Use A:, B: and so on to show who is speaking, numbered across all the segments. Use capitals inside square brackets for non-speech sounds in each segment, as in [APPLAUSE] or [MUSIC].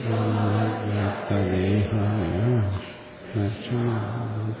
A: ഗുരുവരം സദസ്വീപുരം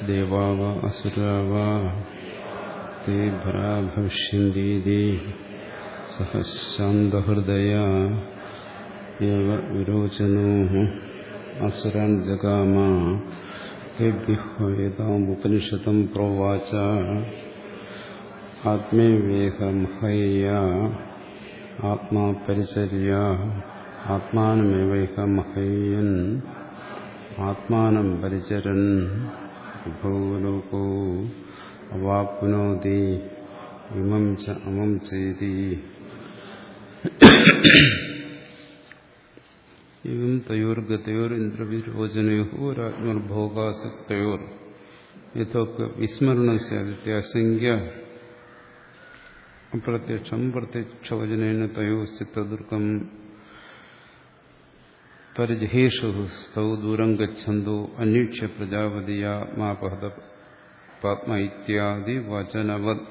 A: യത്ര ഏതദുപനിഷദോ ഭവിഷ്യന്തി ദേവാവ അസുരാവ തേ ഭരാ ഭവിഷ്യന്തി സഹ ശാന്തഹൃദയ ഏവ വിരോചനോ അസുരാൻ ജഗാമ ഹേഭ്യുപനിഷതം പ്രോവാച ആത്മേവേഹമഹയ്യ ആത്മാ പരിചര്യ ആത്മാനമേവൈഹ മഹയ്യൻ ആത്മാനം പരിചരൻ വിഭവലോകോ അവാപ്നോതി ഇമം ച അമം ചേതി ഇവം തയോർഗതയോർ ഇന്ദ്രവിരോചനയോ രാജ്ഞോർഭോഗാസക്തയോർ യഥോക്ക വിസ്മരണം സ്യാദിത്യസംഖ്യ അപ്രത്യക്ഷം പ്രത്യക്ഷവചനേന തയോ ചിത്തദുർഗം പരിജഹേഷു സ്തൗ അന്വീക്ഷ്യ പ്രജാപതിയാത്മാപഹത പാത്മ ഇത്യാദി വചനവത്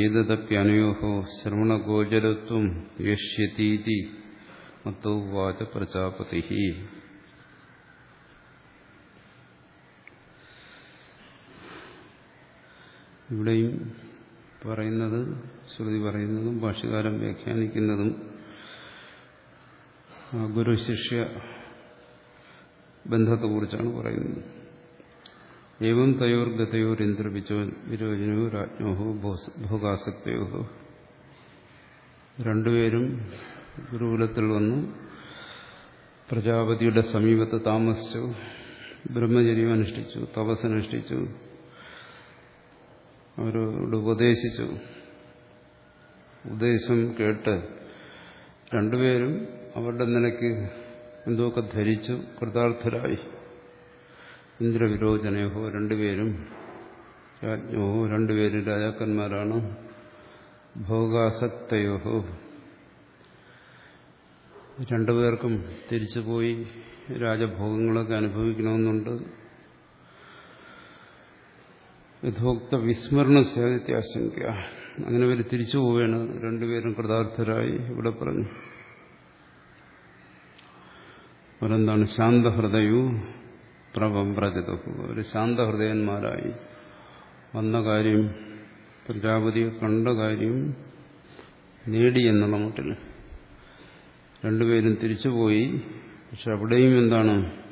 A: ഏതദപ്യനയോ ശ്രവണഗോചരത്വം യഷ്യതീതി മത്തോ വാച പ്രജാപതി. ഇവിടെയും പറയുന്നത് ശ്രുതി പറയുന്നതും ഭാഷകാരം വ്യാഖ്യാനിക്കുന്നതും ഗുരു ശിഷ്യ ബന്ധത്തെക്കുറിച്ചാണ് പറയുന്നത്. ഏവം തയോർ ഗതയോർ ഇന്ദ്രപിച്ചോ വിരോചനോ രാജ്ഞോഹോ ഭോഗാസക്തയോ രണ്ടുപേരും ഗുരുകുലത്തിൽ വന്നു. പ്രജാപതിയുടെ സമീപത്ത് താമസിച്ചു. ബ്രഹ്മചര്യം അനുഷ്ഠിച്ചു. തപസ്സനുഷ്ഠിച്ചു അവരോട് ഉപദേശിച്ചു. ഉപദേശം കേട്ട് രണ്ടുപേരും അവരുടെ നിലയ്ക്ക് എന്തൊക്കെ ധരിച്ചു കൃതാർത്ഥരായി. ഇന്ദ്രവിരോചനയോ രണ്ടുപേരും രാജ്ഞോ രണ്ടുപേരും രാജാക്കന്മാരാണ്. ഭോഗാസക്തയോ രണ്ടുപേർക്കും തിരിച്ചുപോയി രാജഭോഗങ്ങളൊക്കെ അനുഭവിക്കണമെന്നുണ്ട്. യഥോക്ത വിസ്മരണ സേവിത്യാശങ്ക അങ്ങനെ ഇവർ തിരിച്ചു പോവുകയാണ് രണ്ടുപേരും കൃതാർത്ഥരായി. ഇവിടെ പറഞ്ഞു. അവരെന്താണ്? ശാന്തഹൃദയു പ്രവ്രജത ഒരു ശാന്തഹൃദയന്മാരായി വന്ന കാര്യം പ്രജാപതിയെ കണ്ട കാര്യം നേടി എന്നുള്ള മട്ടിൽ. രണ്ടുപേരും തിരിച്ചുപോയി. പക്ഷെ അവിടെയും എന്താണ്?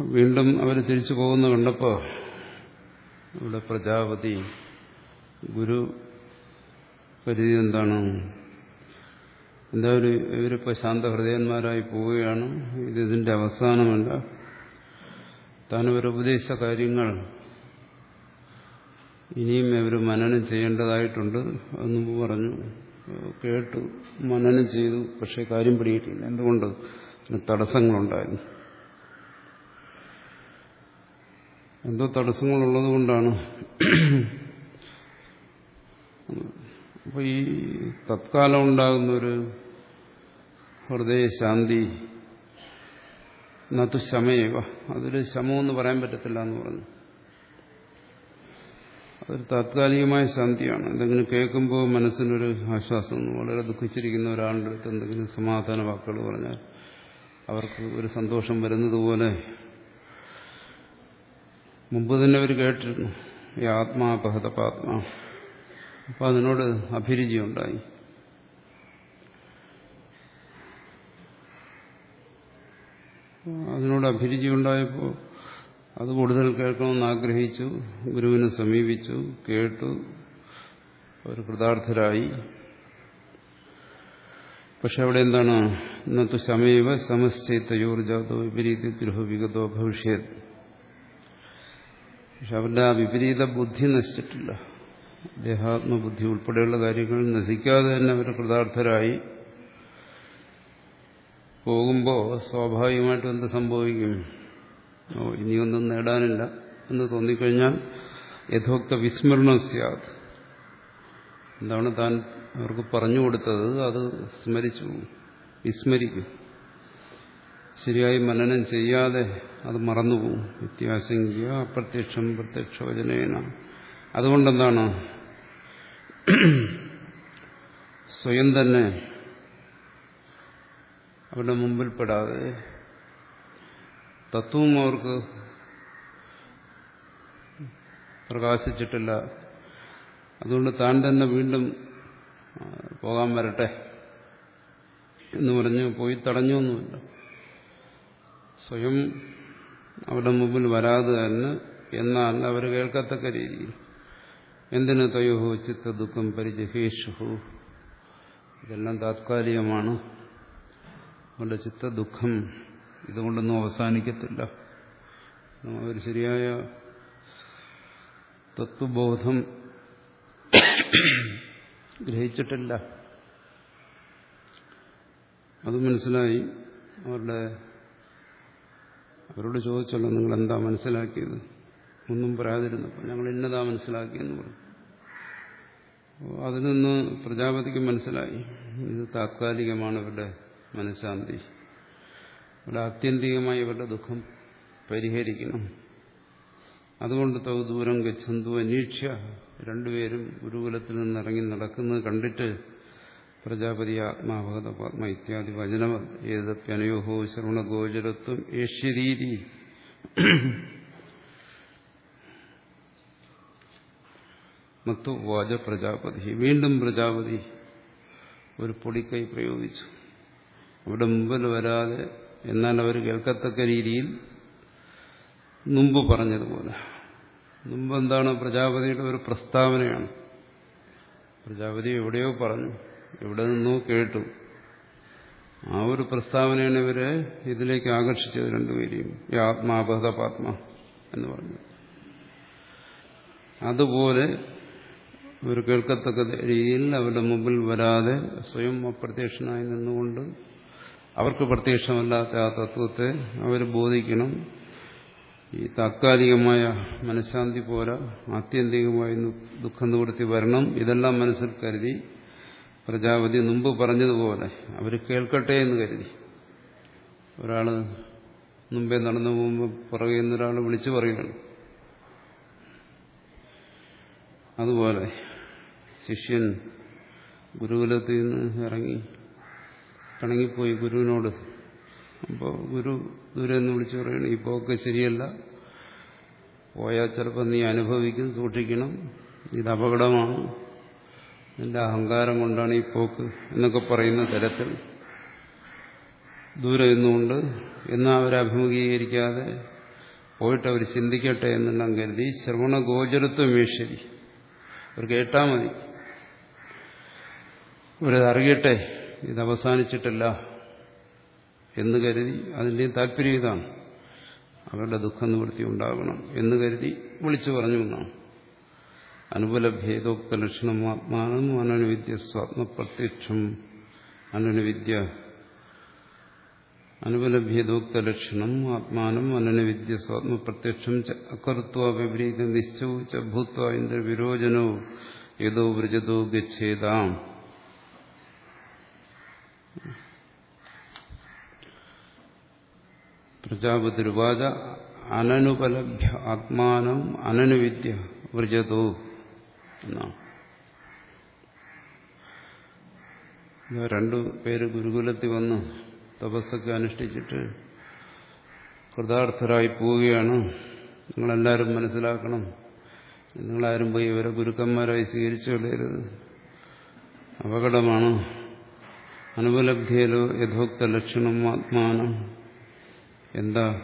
A: വീണ്ടും അവർ തിരിച്ചു പോകുന്ന കണ്ടപ്പോൾ ഇവിടെ പ്രജാപതി ഗുരു കരുതി എന്താണ്? എന്തായാലും ഇവരിപ്പോൾ ശാന്തഹൃദയന്മാരായി പോവുകയാണ്. ഇത് ഇതിന്റെ അവസാനമല്ല. താൻ ഉപദേശിച്ച കാര്യങ്ങൾ ഇനിയും ഇവർ മനനം ചെയ്യേണ്ടതായിട്ടുണ്ട്. എന്ന് പറഞ്ഞു. കേട്ടു മനനം ചെയ്തു പക്ഷെ കാര്യം പിടിയിട്ടില്ല എന്തുകൊണ്ട്? തടസ്സങ്ങളുണ്ടായിരുന്നു എന്തോ തടസ്സങ്ങളുള്ളത് കൊണ്ടാണ് അപ്പോൾ ഈ തത്കാലം ഉണ്ടാകുന്ന ഒരു ഹൃദയശാന്തി നത്തു ശമയവ. അതൊരു ശമമെന്ന് പറയാൻ പറ്റത്തില്ല എന്ന് പറഞ്ഞു. അതൊരു താത്കാലികമായ ശാന്തിയാണ്. എന്തെങ്കിലും കേൾക്കുമ്പോൾ മനസ്സിനൊരു ആശ്വാസം വളരെ ദുഃഖിച്ചിരിക്കുന്ന ഒരാളുടെ അടുത്ത് എന്തെങ്കിലും സമാധാന വാക്കുകൾ പറഞ്ഞാൽ അവർക്ക് ഒരു സന്തോഷം വരുന്നതുപോലെ മുമ്പ് തന്നെ അവർ കേട്ടിരുന്നു. ഈ ആത്മാപഹത പാത്മാ. അപ്പം അതിനോട് അഭിരുചി ഉണ്ടായി അതിനോട് അഭിരുചി ഉണ്ടായപ്പോൾ അത് കൂടുതൽ കേൾക്കണമെന്ന് ആഗ്രഹിച്ചു ഗുരുവിനെ സമീപിച്ചു കേട്ടു ഒരു കൃതാർത്ഥരായി. പക്ഷെ അവിടെ എന്താണ്? ഇന്നത്തെ സമീപ സമശ്ചൈത്തയോർജാതോ വിപരീത ഗൃഹ വിഗതോ ഭവിഷ്യത്. പക്ഷെ അവരുടെ ആ വിപരീത ബുദ്ധി നശിച്ചിട്ടില്ല. ദേഹാത്മബുദ്ധി ഉൾപ്പെടെയുള്ള കാര്യങ്ങൾ നശിക്കാതെ തന്നെ അവർ കൃതാർത്ഥരായി പോകുമ്പോൾ സ്വാഭാവികമായിട്ടും എന്ത് സംഭവിക്കും? ഓ ഇനിയൊന്നും നേടാനില്ല എന്ന് തോന്നിക്കഴിഞ്ഞാൽ യഥോക്ത വിസ്മരണം സ്യാത്. എന്താണ് താൻ അവർക്ക് പറഞ്ഞു കൊടുത്തത്? അത് സ്മരിച്ചു വിസ്മരിക്കും. ശരിയായി മനനം ചെയ്യാതെ അത് മറന്നുപോകും. വ്യത്യാസംഖ്യ അപ്രത്യക്ഷം പ്രത്യക്ഷവചനേന. അതുകൊണ്ടെന്താണ്? സ്വയം തന്നെ അവരുടെ മുമ്പിൽപ്പെടാതെ തത്വവും അവർക്ക് പ്രകാശിച്ചിട്ടില്ല. അതുകൊണ്ട് താൻ തന്നെ വീണ്ടും പോകാൻ വരട്ടെ എന്ന് പറഞ്ഞ് പോയി തടഞ്ഞൊന്നുമില്ല. സ്വയം അവരുടെ മുമ്പിൽ വരാതെ തന്നെ എന്നാൽ അവർ കേൾക്കത്തക്ക രീതിയിൽ എന്തിനു തയോ ചിത്ത ദുഃഖം പരിജഹേഷു ഇതെല്ലാം താത്കാലികമാണ്. അവരുടെ ചിത്ത ദുഃഖം ഇതുകൊണ്ടൊന്നും അവസാനിക്കത്തില്ല. ഒരു ശരിയായ തത്വബോധം ഗ്രഹിച്ചിട്ടില്ല. അത് മനസ്സിലായി. അവരുടെ അവരോട് ചോദിച്ചല്ലോ നിങ്ങൾ എന്താ മനസ്സിലാക്കിയത്? ഒന്നും പറയാതിരുന്നപ്പോൾ ഞങ്ങൾ ഇന്നതാ മനസ്സിലാക്കിയെന്ന് പറഞ്ഞു. അതിൽ നിന്ന് പ്രജാപതിക്ക് മനസ്സിലായി. ഇത് താത്കാലികമാണ് ഇവരുടെ മനഃശാന്തി. ഇവിടെ ആത്യന്തികമായി ഇവരുടെ ദുഃഖം പരിഹരിക്കണം. അതുകൊണ്ട് തൗ ദൂരം ഗച്ഛന്തു അന്വേഷ്യ രണ്ടുപേരും ഗുരുകുലത്തിൽ നിന്ന് ഇറങ്ങി നടക്കുന്നത് കണ്ടിട്ട് പ്രജാപതി ആത്മാഭഗത പത്മ ഇത്യാദി വചനവ ഏതപ്യനയോഹോ ശ്രവണഗോചരത്വം ഏഷ്യരീതി മത്തു വാച പ്രജാപതി വീണ്ടും പ്രജാപതി ഒരു പൊടിക്കൈ പ്രയോഗിച്ചു. അവിടെ മുമ്പിൽ വരാതെ എന്നാൽ അവർ കേൾക്കത്തക്ക രീതിയിൽ മുമ്പ് പറഞ്ഞതുപോലെ. മുമ്പ് എന്താണ് പ്രജാപതിയുടെ ഒരു പ്രസ്താവനയാണ്. പ്രജാപതി എവിടെയോ പറഞ്ഞു എവിടെ നിന്നോ കേട്ടു. ആ ഒരു പ്രസ്താവനയാണ് ഇവരെ ഇതിലേക്ക് ആകർഷിച്ചത് രണ്ടുപേരെയും. ഈ ആത്മാപഹത പാത്മ എന്ന് പറഞ്ഞു. അതുപോലെ ഇവർ കേൾക്കത്തക്ക രീതിയിൽ അവരുടെ മുമ്പിൽ വരാതെ സ്വയം അപ്രത്യക്ഷനായി നിന്നുകൊണ്ട് അവർക്ക് പ്രത്യക്ഷമല്ലാത്ത ആ തത്വത്തെ അവർ ബോധിക്കണം. ഈ താത്കാലികമായ മനഃശാന്തി പോരാ ആത്യന്തികമായി ദുഃഖം നിവൃത്തി വരണം. ഇതെല്ലാം മനസ്സിൽ കരുതി പ്രജാപതി മുമ്പ് പറഞ്ഞതുപോലെ അവർ കേൾക്കട്ടെ എന്ന് കരുതി. ഒരാൾ മുമ്പേ നടന്നു പോകുമ്പോൾ പുറകെ നിന്നൊരാൾ വിളിച്ചു പറയുകയാണ്. അതുപോലെ ശിഷ്യൻ ഗുരുകുലത്തിൽ നിന്ന് ഇറങ്ങി പിണങ്ങിപ്പോയി ഗുരുവിനോട്. അപ്പോൾ ഗുരു ദൂരെ നിന്ന് വിളിച്ചു പറയണം ഈ പോക്ക് ശരിയല്ല. പോയാൽ ചിലപ്പോൾ നീ അനുഭവിക്കും സൂക്ഷിക്കണം. ഇത് അപകടമാണ്. നിന്റെ അഹങ്കാരം കൊണ്ടാണ് ഈ പോക്ക് എന്നൊക്കെ പറയുന്ന തരത്തിൽ ദൂരെ നിന്നുകൊണ്ട് എന്നും അവരെ അഭിമുഖീകരിക്കാതെ പോയിട്ട് അവർ ചിന്തിക്കട്ടെ എന്നെല്ലാം കരുതി. ശ്രവണ ഗോചരത്വം വീക്ഷരി അവർ കേട്ടാൽ മതി. അവരത് അറിയട്ടെ ഇത് അവസാനിച്ചിട്ടില്ല എന്ന് കരുതി അതിന്റെയും താല്പര്യം ഇതാണ്. അവരുടെ ദുഃഖ നിവൃത്തി ഉണ്ടാകണം എന്ന് കരുതി വിളിച്ചു പറഞ്ഞു എന്നാണ്. അനുകൂല ഭേദോക്ത ലക്ഷണം ആത്മാനം അനനുവിദ്യ സ്വാത്മപ്രത്യക്ഷം. അനനുവിദ്യ ഭേദോക്ത ലക്ഷണം ആത്മാനം അനനുവിദ്യ സ്വാത്മപ്രത്യക്ഷം. അകർത്ത വിപരീത നിശ്ചവും ച ഇന്ദ്ര വിരോചനോ യഥോ വ്രജതോ ഗച്ഛേതാം. പ്രജാപതിരുവാച അനനുപലഭ്യ ആത്മാനം അനനുവിദ്യ വ്രജതോ എന്നാണ് രണ്ടു പേര് ഗുരുകുലത്തിൽ വന്ന് തപസ്സൊക്കെ അനുഷ്ഠിച്ചിട്ട് കൃതാർത്ഥരായി പോവുകയാണ്. നിങ്ങളെല്ലാവരും മനസ്സിലാക്കണം. നിങ്ങളാരും പോയി ഇവരെ ഗുരുക്കന്മാരായി സ്വീകരിച്ചു കളയരുത്. അപകടമാണ്. അനുപലബ്ധിയിലോ യഥോക്ത ലക്ഷണം ആത്മാനം എന്താ?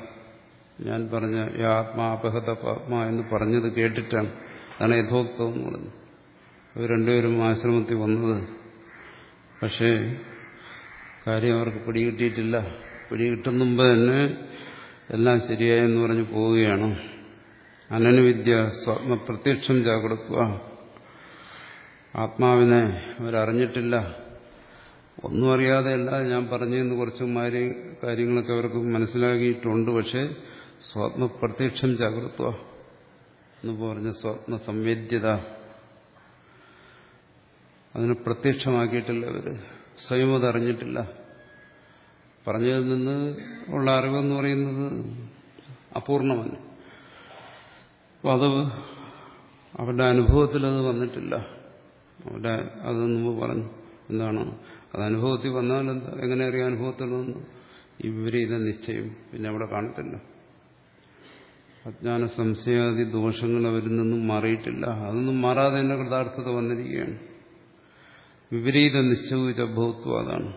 A: ഞാൻ പറഞ്ഞ ആത്മാ അപഹത എന്ന് പറഞ്ഞത് കേട്ടിട്ടാണ്. അതാണ് യഥോക്തം എന്ന് പറഞ്ഞത്. ഇവർ രണ്ടുപേരും ആശ്രമത്തിൽ വന്നത്. പക്ഷേ കാര്യം അവർക്ക് പിടികിട്ടിയിട്ടില്ല. പിടികിട്ടും മുമ്പ് തന്നെ എല്ലാം ശരിയായെന്ന് പറഞ്ഞ് പോവുകയാണ്. അനനുവിദ്യ സ്വാത്മപ്രത്യക്ഷം ചാകൊടുക്കുക ആത്മാവിനെ അവരറിഞ്ഞിട്ടില്ല. ഒന്നും അറിയാതെയല്ല ഞാൻ പറഞ്ഞതെന്ന് കുറച്ച് മാരി കാര്യങ്ങളൊക്കെ അവർക്ക് മനസ്സിലാക്കിയിട്ടുണ്ട്. പക്ഷേ സ്വാത്മപ്രത്യക്ഷം ജാഗ്രത്വ എന്ന് പറഞ്ഞ സ്വാത്മ സംവേദ്യത അതിനെ പ്രത്യക്ഷമാക്കിയിട്ടില്ല അവർ സ്വയം അതറിഞ്ഞിട്ടില്ല പറഞ്ഞതിൽ നിന്ന് ഉള്ള അറിവെന്ന് പറയുന്നത് അപൂർണമല്ല. അപ്പം അത് അവരുടെ അനുഭവത്തിൽ അത് വന്നിട്ടില്ല. അവരുടെ അത് മുമ്പ് പറഞ്ഞു. എന്താണ് അത് അനുഭവത്തിൽ വന്നാൽ എന്താ എങ്ങനെ അറിയാം അനുഭവത്തിൽ നിന്ന് ഈ വിപരീത നിശ്ചയം പിന്നെ അവിടെ കാണത്തില്ല അജ്ഞാന സംശയാദി ദോഷങ്ങൾ അവരിൽ നിന്നും മാറിയിട്ടില്ല. അതൊന്നും മാറാതെ തന്നെ കൃതാർത്ഥത വന്നിരിക്കുകയാണ്. വിപരീത നിശ്ചയിച്ച ബഹുത്വം അതാണ്.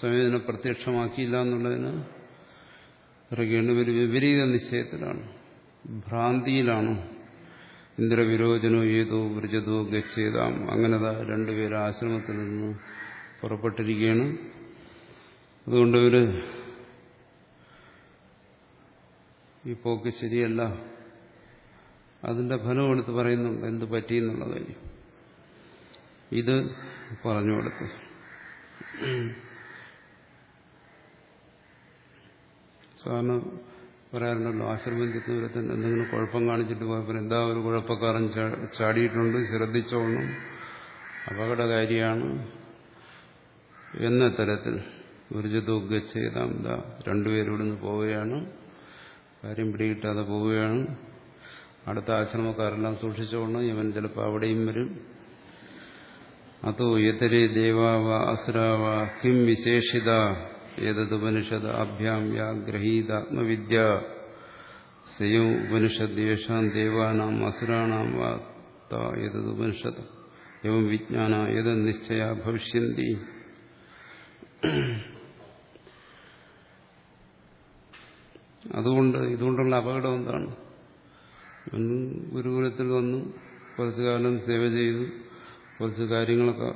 A: സ്വയം പ്രത്യക്ഷമാക്കിയില്ല എന്നുള്ളതിന് ഇറങ്ങേണ്ട ഒരു വിപരീത നിശ്ചയത്തിലാണ്. ഭ്രാന്തിയിലാണ്. ഇന്ദ്രവിരോചനോ ഏതോ വൃജതോ ഗച്ഛേതാം. അങ്ങനെതാ രണ്ടുപേരെ ആശ്രമത്തിൽ നിന്ന് പുറപ്പെട്ടിരിക്കുകയാണ്. അതുകൊണ്ട് ഇവർ ഈ പോക്ക് ശരിയല്ല. അതിന്റെ ഫലം എടുത്ത് പറയുന്നുണ്ട് എന്ത് പറ്റിയെന്നുള്ള കാര്യം ഇത് പറഞ്ഞു കൊടുത്തു. സാറിന് പറയാറുണ്ടല്ലോ ആശ്രമം ചെത്തുന്നവരത്തിൽ എന്തെങ്കിലും കുഴപ്പം കാണിച്ചിട്ട് പോയപ്പോൾ എന്താ ഒരു കുഴപ്പക്കാരൻ ചാടിയിട്ടുണ്ട് ശ്രദ്ധിച്ചോണം അപകടകാരിയാണ്. എന്ന തരത്തിൽ ഊർജതോഗച്ഛേതാം എന്താ രണ്ടുപേരും ഇവിടുന്ന് പോവുകയാണ്. കാര്യം പിടികിട്ടാതെ പോവുകയാണ്. അടുത്ത ആശ്രമക്കാരെല്ലാം സൂക്ഷിച്ചോണം ഇവൻ ചിലപ്പോൾ അവിടെയും വരും. അതോ യതരേ ദേവാവ അസുരാവ കിം വിശേഷിത ഏതത് ഉപനിഷത് അഭ്യാം യാ ഗ്രഹീതാത്മവിദ്യ സയോ ഉപനിഷദ് യേഷാം ദേവാനാം അസുരാണാം വാ ഏതതുപനിഷത് എവം വിജ്ഞാന ഏത് നിശ്ചയ ഭവിഷ്യന്തി. [CLEARS THROAT] അതുകൊണ്ട് ഇതുകൊണ്ടുള്ള അപകടം എന്താണ്? ഗുരുകുലത്തിൽ വന്നു കുറച്ചു കാലം സേവ ചെയ്തു കുറച്ച് കാര്യങ്ങളൊക്കെ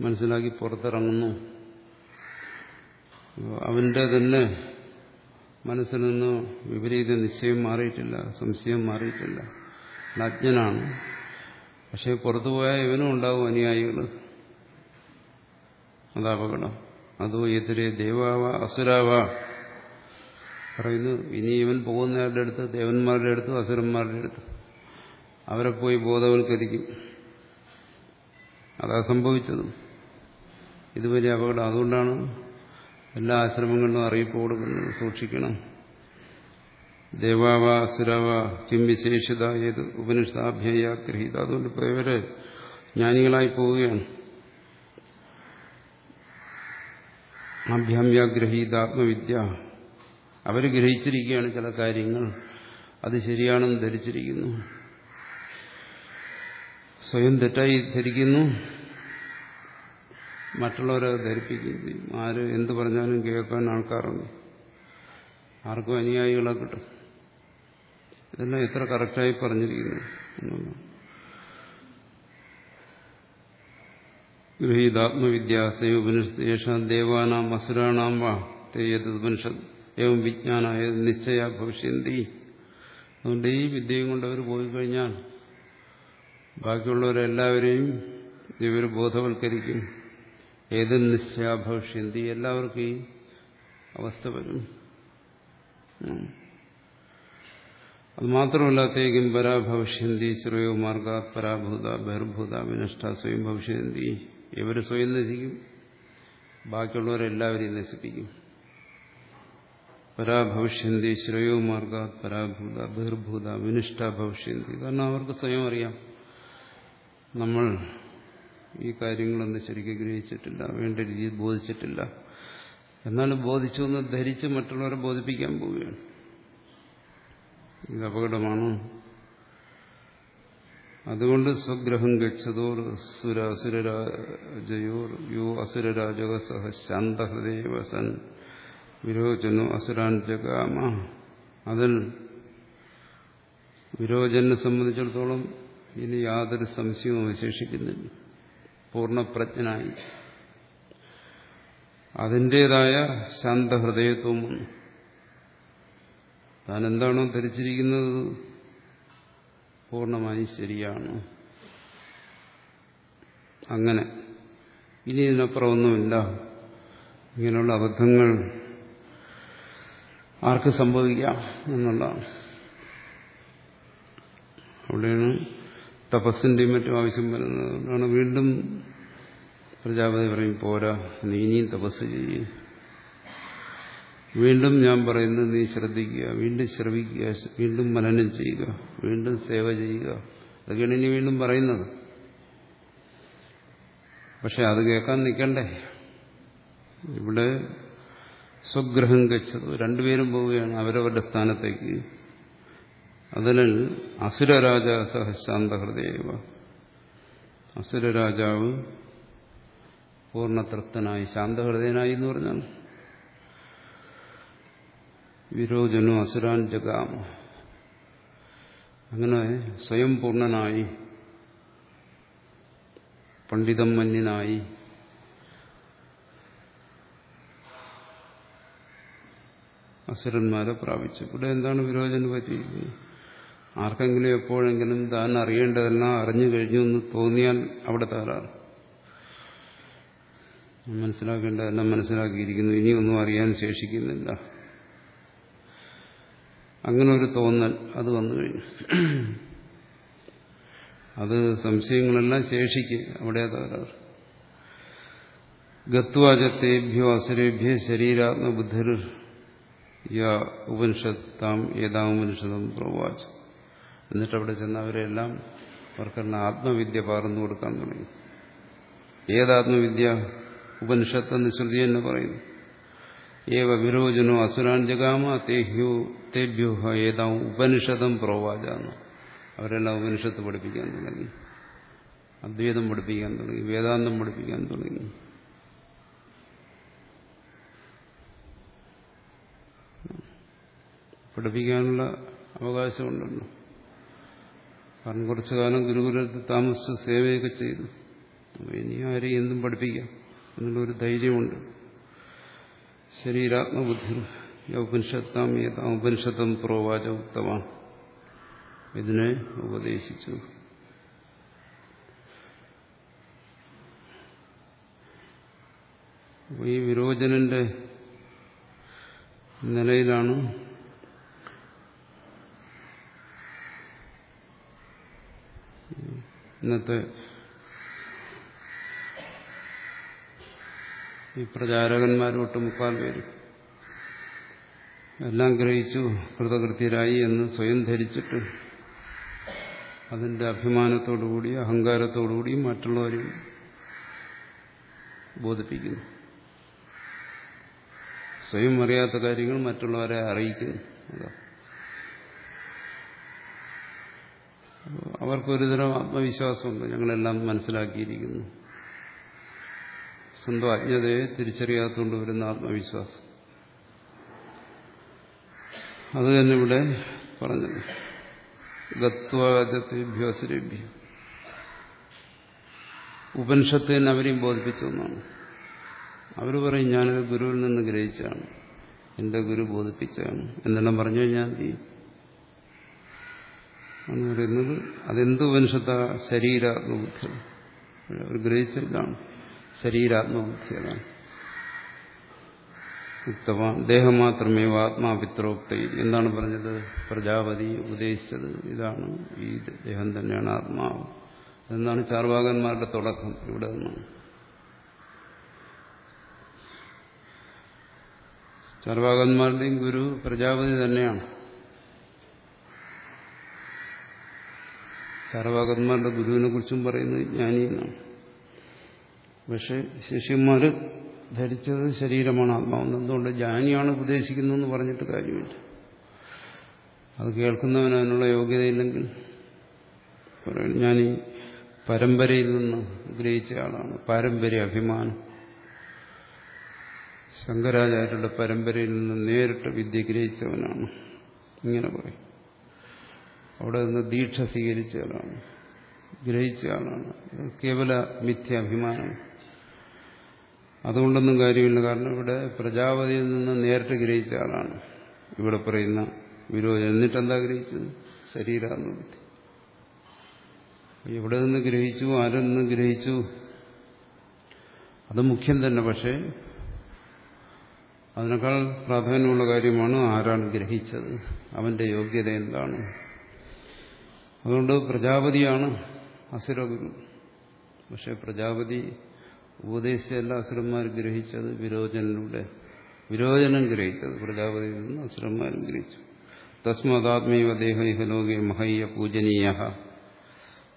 A: മനസ്സിലാക്കി പുറത്തിറങ്ങുന്നു. അവന്റെ തന്നെ മനസ്സിൽ നിന്ന് വിപരീത നിശ്ചയം മാറിയിട്ടില്ല സംശയം മാറിയിട്ടില്ല. അജ്ഞനാണ്. പക്ഷെ പുറത്തു പോയാൽ ഇവനും ഉണ്ടാവും അനുയായികൾ. അതാപകടം. അതോ എതിരെ ദേവാവ അസുരാവ? പറയുന്നു ഇനി ഇവൻ പോകുന്നവരുടെ അടുത്ത് ദേവന്മാരുടെ അടുത്ത് അസുരന്മാരുടെ അടുത്ത്. അവരെ പോയി ബോധവൽക്കരിക്കും. അതാ സംഭവിച്ചതും. ഇതുവരെ അപകടം. അതുകൊണ്ടാണ് എല്ലാ ആശ്രമങ്ങളിലും അറിയിപ്പ് കൊടുക്കുന്നത് സൂക്ഷിക്കണം. ദേവാവ അസുരവ കിം വിശേഷിത ഏത് ഉപനിഷത്താഭ്യയാഗ്രഹീത അതുകൊണ്ട് ഇപ്പോൾ ഇവരെ ജ്ഞാനികളായി പോവുകയാണ്. അഭ്യാമ്യാഗ്രഹീത ആത്മവിദ്യ അവർ ഗ്രഹിച്ചിരിക്കുകയാണ് ചില കാര്യങ്ങൾ. അത് ശരിയാണെന്ന് ധരിച്ചിരിക്കുന്നു. സ്വയം തെറ്റായി ധരിക്കുന്നു. മറ്റുള്ളവരെ ധരിപ്പിക്കുകയും ആര് എന്ത് പറഞ്ഞാലും കേൾക്കാൻ ആൾക്കാരുണ്ട്. ആർക്കും അനുയായികളെ കിട്ടും. ഇതെല്ലാം എത്ര കറക്റ്റായി പറഞ്ഞിരിക്കുന്നു ഗൃഹീതാത്മവിദ്യാസയോപനിഷേഷ ദേവാനാം അസുരാണാം വാ. തേയതുപനിഷത് ഏവം വിജ്ഞാനായ നിശ്ചയ ഭവിഷ്യന്തി. അതുകൊണ്ട് ഈ വിദ്യയും കൊണ്ട് അവർ പോയി കഴിഞ്ഞാൽ ബാക്കിയുള്ളവരെല്ലാവരെയും ഇവർ ബോധവൽക്കരിക്കും. ഏത് നിശ്ചയാഭവിഷ്യന്തി എല്ലാവർക്കും ഈ അവസ്ഥ വരും. അത് മാത്രമല്ല തേക്കും പരാഭവിഷ്യന്തി ശ്രേയോ മാർഗ പരാഭൂത ബഹിർഭൂത വിനഷ്ട സ്വയം ഭവിഷ്യന്തി. ഇവർ സ്വയം നശിക്കും. ബാക്കിയുള്ളവരെല്ലാവരെയും നശിപ്പിക്കും. പരാഭവിഷ്യന്തി ശ്രേയോ മാർഗ പരാഭൂത ബഹിർഭൂത വിനിഷ്ഠ ഭവിഷ്യന്തി. കാരണം അവർക്ക് സ്വയം അറിയാം. നമ്മൾ ഈ കാര്യങ്ങളൊന്നും ശരിക്കും ഗ്രഹിച്ചിട്ടില്ല വേണ്ട രീതിയിൽ ബോധിച്ചിട്ടില്ല. എന്നാലും ബോധിച്ചു എന്ന് ധരിച്ച് മറ്റുള്ളവരെ ബോധിപ്പിക്കാൻ പോവുകയാണ്. ഇത് അപകടമാണ്. അതുകൊണ്ട് സ്വഗ്രഹം ഗച്ഛതോർ സുര യോ അസുരരാജക സഹ ശാന്തഹൃദയവസൻ വിരോചനു അസുരാൻ അതിൽ വിരോചനെ സംബന്ധിച്ചിടത്തോളം ഇനി യാതൊരു സംശയവും അവശേഷിക്കുന്നില്ല പൂർണപ്രജ്ഞനായി. അതിന്റെതായ ശാന്തഹൃദയത്വം താൻ എന്താണോ ധരിച്ചിരിക്കുന്നത്? പൂർണമായി ശരിയാണ്. അങ്ങനെ. ഇനി ഇതിനപ്പുറം ഒന്നുമില്ല. ഇങ്ങനെയുള്ള അബദ്ധങ്ങൾ ആർക്ക് സംഭവിക്കാം എന്നുള്ളതാണ്. അവിടെയാണ് തപസ്സിന്റെയും മറ്റും ആവശ്യം വരുന്നത്. വീണ്ടും പ്രജാപതി പറയും പോരാ നീ ഇനിയും തപസ് ചെയ്യും. വീണ്ടും ഞാൻ പറയുന്നത് നീ ശ്രദ്ധിക്കുക വീണ്ടും ശ്രവിക്കുക വീണ്ടും മനനം ചെയ്യുക വീണ്ടും സേവ ചെയ്യുക. അതൊക്കെയാണ് ഇനി വീണ്ടും പറയുന്നത്. പക്ഷെ അത് കേൾക്കാൻ നിൽക്കണ്ടേ? ഇവിടെ സ്വഗ്രഹം ഗച്ഛത് രണ്ടുപേരും പോവുകയാണ് അവരവരുടെ സ്ഥാനത്തേക്ക്. അതിനാൽ അസുരരാജ സഹശാന്തഹൃദയവ അസുരരാജാവ് പൂർണതൃപ്തനായി ശാന്തഹൃദയനായി എന്ന് പറഞ്ഞാൽ വിരോചനു അസുരാൻ ജഗാമ അങ്ങനെ സ്വയം പൂർണനായി പണ്ഡിതം മന്യനായി അസുരന്മാരെ പ്രാപിച്ചു. ഇവിടെ എന്താണ് വിരോചന പറ്റിയിരിക്കുന്നത് ആർക്കെങ്കിലും എപ്പോഴെങ്കിലും താൻ അറിയേണ്ടതെല്ലാം അറിഞ്ഞു കഴിഞ്ഞു എന്ന് തോന്നിയാൽ അവിടെ തകരാറ്. മനസ്സിലാക്കേണ്ടതെല്ലാം മനസ്സിലാക്കിയിരിക്കുന്നു. ഇനിയൊന്നും അറിയാൻ ശേഷിക്കുന്നില്ല. അങ്ങനെ ഒരു തോന്നൽ അത് വന്നു കഴിഞ്ഞു. അത് സംശയങ്ങളെല്ലാം ശേഷിക്ക് അവിടെ തകരാറ് ഗത്വാചത്തേഭ്യോ അസുരേഭ്യ ശരീരാത്മബുദ്ധിർ യാ ഉപനിഷത്താം ഏതാം ഉപനിഷതം പ്രവാച. എന്നിട്ട് അവിടെ ചെന്ന് അവരെല്ലാം അവർക്കെല്ലാം ആത്മവിദ്യ പകർന്നു കൊടുക്കാൻ തുടങ്ങി. ഏതാത്മവിദ്യ? ഉപനിഷത്തെന്ന് ശ്രുതി എന്ന് പറയുന്നു. ഏവ വിരോചനോ അസുരാൻ ജഗാമ തേഹ്യോ തേഭ്യോ ഏതാ ഉപനിഷതം പ്രോവാച എന്ന്. അവരെല്ലാം ഉപനിഷത്ത് പഠിപ്പിക്കാൻ തുടങ്ങി. അദ്വൈതം പഠിപ്പിക്കാൻ തുടങ്ങി വേദാന്തം പഠിപ്പിക്കാൻ തുടങ്ങി. പഠിപ്പിക്കാനുള്ള അവകാശമുണ്ടല്ലോ. കാരണം കുറച്ചു കാലം ഗുരുകുലത്തിൽ താമസിച്ച് സേവയൊക്കെ ചെയ്തു. ഇനി ആരെയും എന്തും പഠിപ്പിക്കാം. എന്നുള്ളൊരു ധൈര്യമുണ്ട്. ശരീരാത്മബുദ്ധി ഉപനിഷത്താം പ്രോവാച ഉക്തമാണ്. ഇതിനെ ഉപദേശിച്ചു. ഈ വിരോചനന്റെ നിലയിലാണ് ഇന്നത്തെ ഈ പ്രചാരകന്മാരും ഒട്ടുമുക്കാൽ പേര്. എല്ലാം ഗ്രഹിച്ചു കൃതകൃത്യരായി എന്ന് സ്വയം ധരിച്ചിട്ട് അതിന്റെ അഭിമാനത്തോടുകൂടി അഹങ്കാരത്തോടുകൂടി മറ്റുള്ളവരെയും ബോധിപ്പിക്കുന്നു. സ്വയം അറിയാത്ത കാര്യങ്ങൾ മറ്റുള്ളവരെ അറിയിക്കുന്നു അവർക്കൊരുതരം ആത്മവിശ്വാസമുണ്ട്. ഞങ്ങളെല്ലാം മനസ്സിലാക്കിയിരിക്കുന്നു. സ്വന്തം അജ്ഞതയെ തിരിച്ചറിയാത്തുകൊണ്ട് വരുന്ന ആത്മവിശ്വാസം. അത് തന്നെ ഇവിടെ പറഞ്ഞത്. ഗത്വാദത്തേഭ്യോസുരഭ്യ ഉപനിഷത്ത് തന്നെ അവരെയും ബോധിപ്പിച്ചു എന്നാണ്. അവർ പറയും ഞാനത് ഗുരുവിൽ നിന്ന് ഗ്രഹിച്ചാണ് എന്റെ ഗുരു ബോധിപ്പിച്ചാണ് എന്നെല്ലാം പറഞ്ഞു കഴിഞ്ഞാൽ ചെയ്യും എന്ന് പറയുന്നത് അതെന്ത് ഉപനിഷത്ത? ശരീരാത്മബുദ്ധി. അവർ ഗ്രഹിച്ച ഇതാണ് ശരീരാത്മബുദ്ധി അതാണ് ദേഹം മാത്രമേ ആത്മാപിത്രോക്ത. എന്താണ് പറഞ്ഞത്? പ്രജാപതി ഉപദേശിച്ചത് ഇതാണ്. ഈ ദേഹം തന്നെയാണ് ആത്മാവ്. എന്നാണ് ചാർവാകന്മാരുടെ തുടക്കം ഇവിടെ നിന്ന്? ചാർവാകന്മാരുടെയും ഗുരു പ്രജാപതി തന്നെയാണ്. ചാർവാകന്മാരുടെ ഗുരുവിനെ കുറിച്ചും പറയുന്നത് ജ്ഞാനിയെന്നാണ് പക്ഷെ ശിഷ്യന്മാർ ധരിച്ചത് ശരീരമാണ് ആത്മാവെന്ന് എന്തുകൊണ്ട് ജ്ഞാനിയാണ് ഉപദേശിക്കുന്നതെന്ന് പറഞ്ഞിട്ട് കാര്യമില്ല. അത് കേൾക്കുന്നവന് അതിനുള്ള യോഗ്യതയില്ലെങ്കിൽ ഞാൻ പരമ്പരയിൽ നിന്ന് ഗ്രഹിച്ച ആളാണ്. പാരമ്പര്യ അഭിമാനം. ശങ്കരാചാര്യരുടെ പരമ്പരയിൽ നിന്ന് നേരിട്ട് വിദ്യ ഗ്രഹിച്ചവനാണ്. ഇങ്ങനെ പറയും. അവിടെ നിന്ന് ദീക്ഷ സ്വീകരിച്ച ആളാണ്. ഗ്രഹിച്ച ആളാണ്. കേവല മിഥ്യാഭിമാനം അതുകൊണ്ടൊന്നും കാര്യമില്ല. കാരണം ഇവിടെ പ്രജാപതിയിൽ നിന്ന് നേരിട്ട് ഗ്രഹിച്ച ആളാണ്. ഇവിടെ പറയുന്ന വിരോധം. എന്നിട്ടെന്താ ഗ്രഹിച്ചത്? ശരീരാത്മബുദ്ധി എവിടെ നിന്ന് ഗ്രഹിച്ചു? ആരിൽ നിന്ന് ഗ്രഹിച്ചു? അത് മുഖ്യം തന്നെ. പക്ഷേ അതിനേക്കാൾ പ്രാധാന്യമുള്ള കാര്യമാണ് ആരാണ് ഗ്രഹിച്ചത്. അവന്റെ യോഗ്യത എന്താണ്? അതുകൊണ്ട് പ്രജാപതിയാണ് അസുരഗുരു. പക്ഷെ പ്രജാപതി ഉപദേശിച്ചല്ല അസുരന്മാർ ഗ്രഹിച്ചത് വിരോചനിലൂടെ വിരോചനം ഗ്രഹിച്ചത് പ്രജാപതിയിൽ നിന്ന് അസുരന്മാരും ഗ്രഹിച്ചു. തസ്മദാത്മൈവ ദേഹ മഹയ്യ പൂജനീയ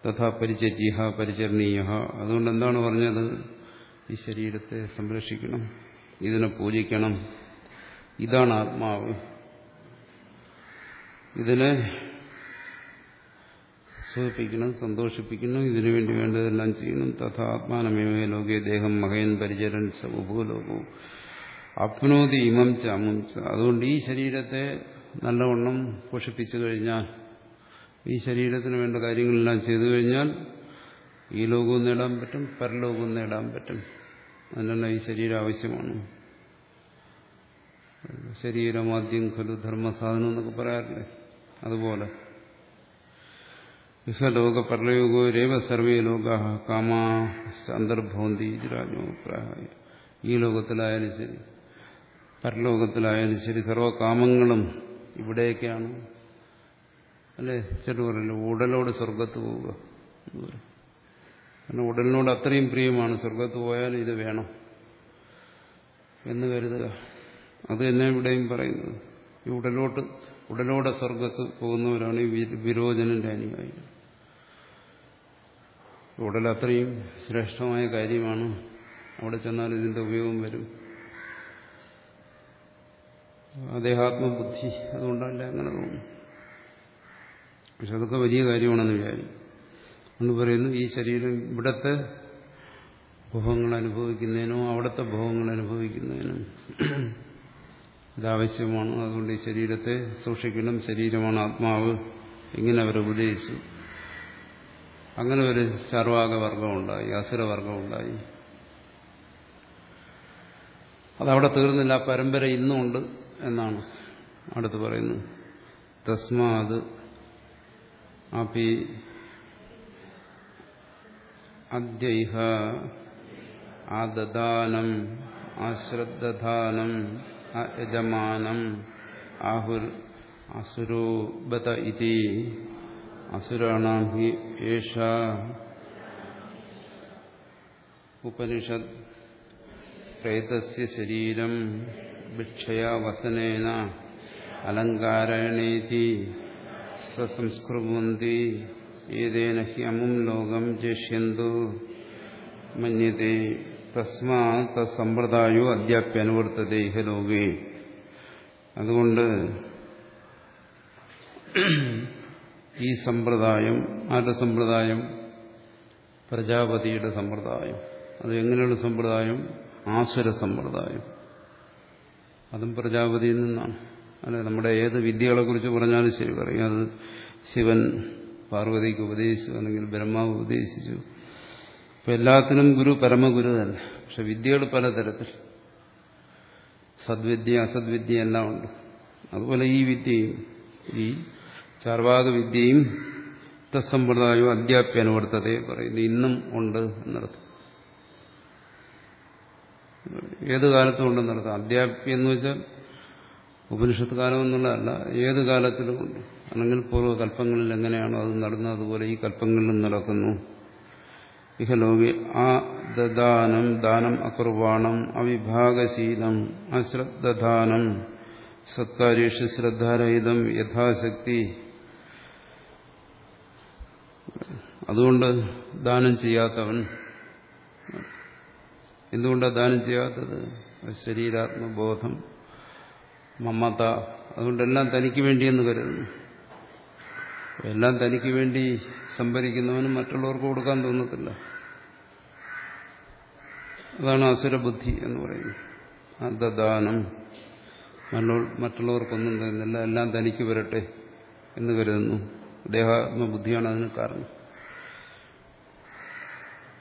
A: തഥാ പരിചജീഹ പരിചരണീയ അതുകൊണ്ട് എന്താണ് പറഞ്ഞത്? ഈ ശരീരത്തെ സംരക്ഷിക്കണം ഇതിനെ പൂജിക്കണം. ഇതാണ് ആത്മാവ്. ഇതിനെ സുഖിപ്പിക്കണം സന്തോഷിപ്പിക്കണം ഇതിനുവേണ്ടി വേണ്ടതെല്ലാം ചെയ്യണം. തഥാ ആത്മാനമേവ ലോകേ ദേഹം മകയൻ പരിചരൻ സഭൂലോകവും അപ്നോതി ഇമം ചാമം അതുകൊണ്ട് ഈ ശരീരത്തെ നല്ലവണ്ണം പോഷിപ്പിച്ചു കഴിഞ്ഞാൽ ഈ ശരീരത്തിന് വേണ്ട കാര്യങ്ങളെല്ലാം ചെയ്തു കഴിഞ്ഞാൽ ഈ ലോകവും നേടാൻ പറ്റും പരലോകവും നേടാൻ പറ്റും. അതിനെല്ലാം ഈ ശരീരം ആവശ്യമാണ്. ശരീരമാദ്യം ഖലു ധർമ്മസാധനം എന്നൊക്കെ പറയാറില്ലേ? അതുപോലെ. ഇഹലോക പരലോകോ രേവ സർവേ ലോക കാമാ അന്തർഭവന്തി രാജോപ്രായ ഈ ലോകത്തിലായാലും ശരി പരലോകത്തിലായാലും ശരി സർവകാമങ്ങളും ഇവിടെയൊക്കെയാണ് അല്ലേ? ചില പറയല്ലോ ഉടലോട് സ്വർഗത്ത് പോവുക. കാരണം ഉടലിനോട് അത്രയും പ്രിയമാണ് സ്വർഗത്ത് പോയാൽ ഇത് വേണം എന്ന് കരുതുക. അത് തന്നെ ഇവിടെയും പറയുന്നത്. ഈ ഉടലോട്ട് ഉടലോടെ സ്വർഗത്ത് പോകുന്നവരാണ് ഈ വിരോചനന്റെ അനുയായി ഉടൽ അത്രയും ശ്രേഷ്ഠമായ കാര്യമാണ് അവിടെ ചെന്നാൽ ഇതിന്റെ ഉപയോഗം വരും. അദ്ദേഹാത്മബുദ്ധി അതുകൊണ്ടല്ല അങ്ങനെ തോന്നുന്നു. പക്ഷെ അതൊക്കെ വലിയ കാര്യമാണെന്ന് വിചാരിക്കും. എന്ന് പറയുന്നു ഈ ശരീരം ഇവിടത്തെ ഭോഗങ്ങൾ അനുഭവിക്കുന്നതിനോ അവിടുത്തെ ഭോഗങ്ങൾ അനുഭവിക്കുന്നതിനും ഇതാവശ്യമാണ്. അതുകൊണ്ട് ഈ ശരീരത്തെ സൂക്ഷിക്കണം. ശരീരമാണ് ആത്മാവ്. ഇങ്ങനെ അവർ ഉപദേശിച്ചു. അങ്ങനെ ഒരു ചർവാകവർഗം ഉണ്ടായി അസുരവർഗം ഉണ്ടായി. അതവിടെ തീർന്നില്ല ആ പരമ്പര ഇന്നുമുണ്ട് എന്നാണ് അടുത്ത് പറയുന്നത് തസ്മാത് അപി അദ്യൈഹ ആദദാനം ആശ്രദ്ധാനം യജമാനം ആഹുർ അസുരോ ബത ഇതി അസുരാണാം ഹി ഏഷ. ഉപനിഷത്. പ്രേതസ്യ ശരീരം ഭിക്ഷയാ വസനേന അലങ്കാരണേതി സസംസ്കൃവന്തി ഏതേന ഹി അമും ലോകം ജഷ്യന്തു. മന്യത്തെ തസ്മാ തസമ്പ്രദായോ അദ്യാപ്യനുവർത്തത ഇഹ ലോകേ. അതുകൊണ്ട് ഈ സമ്പ്രദായം ആരുടെ സമ്പ്രദായം? പ്രജാപതിയുടെ സമ്പ്രദായം. അത് എങ്ങനെയുള്ള സമ്പ്രദായം? ആസുര സമ്പ്രദായം. അതും പ്രജാപതിയിൽ നിന്നാണ്. അല്ലെ നമ്മുടെ ഏത് വിദ്യകളെക്കുറിച്ച് പറഞ്ഞാലും ശരി പറയും. അത് ശിവൻ പാർവതിക്ക് ഉപദേശിച്ചു അല്ലെങ്കിൽ ബ്രഹ്മാവ് ഉപദേശിച്ചു. ഇപ്പം എല്ലാത്തിനും ഗുരു പരമഗുരു തന്നെ പക്ഷെ വിദ്യകൾ പലതരത്തിൽ. സദ്വിദ്യ അസദ്വിദ്യ എല്ലാം ഉണ്ട്. അതുപോലെ ഈ വിദ്യയും ഈ ചാർവാക വിദ്യയും അധ്യാപ്യ അനുവർത്തതയെ പറയുന്നു. ഇന്നും ഉണ്ട് എന്നർത്ഥം. ഏത് കാലത്തും ഉണ്ടെന്നർത്ഥം അധ്യാപ്യം എന്ന് വെച്ചാൽ ഉപനിഷത്ത് കാലം എന്നുള്ളതല്ല ഏത് കാലത്തിലും ഉണ്ട്. അല്ലെങ്കിൽ പൂർവ കല്പങ്ങളിൽ എങ്ങനെയാണോ അത് നടന്നത് അതുപോലെ ഈ കല്പങ്ങളിലും നടക്കുന്നു. ഇഹലോകി ആ ദദാനം ദാനം അകുർവാണം അവിഭാഗശീലം അശ്രദ്ധാനം സത്കാര്യേഷു ശ്രദ്ധാരഹിതം യഥാശക്തി അതുകൊണ്ട് ദാനം ചെയ്യാത്തവൻ എന്തുകൊണ്ടാണ് ദാനം ചെയ്യാത്തത്? ശരീരാത്മബോധം മമത അതുകൊണ്ടെല്ലാം തനിക്ക് വേണ്ടിയെന്ന് കരുതുന്നു. എല്ലാം തനിക്ക് വേണ്ടി സംഭരിക്കുന്നവനും മറ്റുള്ളവർക്ക് കൊടുക്കാൻ തോന്നത്തില്ല. അതാണ് അസുരബുദ്ധി എന്ന് പറയുന്നത്. അന്ധദാനം മറ്റുള്ളവർക്കൊന്നും തരുന്നില്ല എല്ലാം തനിക്ക് വരട്ടെ എന്ന് കരുതുന്നു. ദേഹാത്മബുദ്ധിയാണ് അതിന് കാരണം.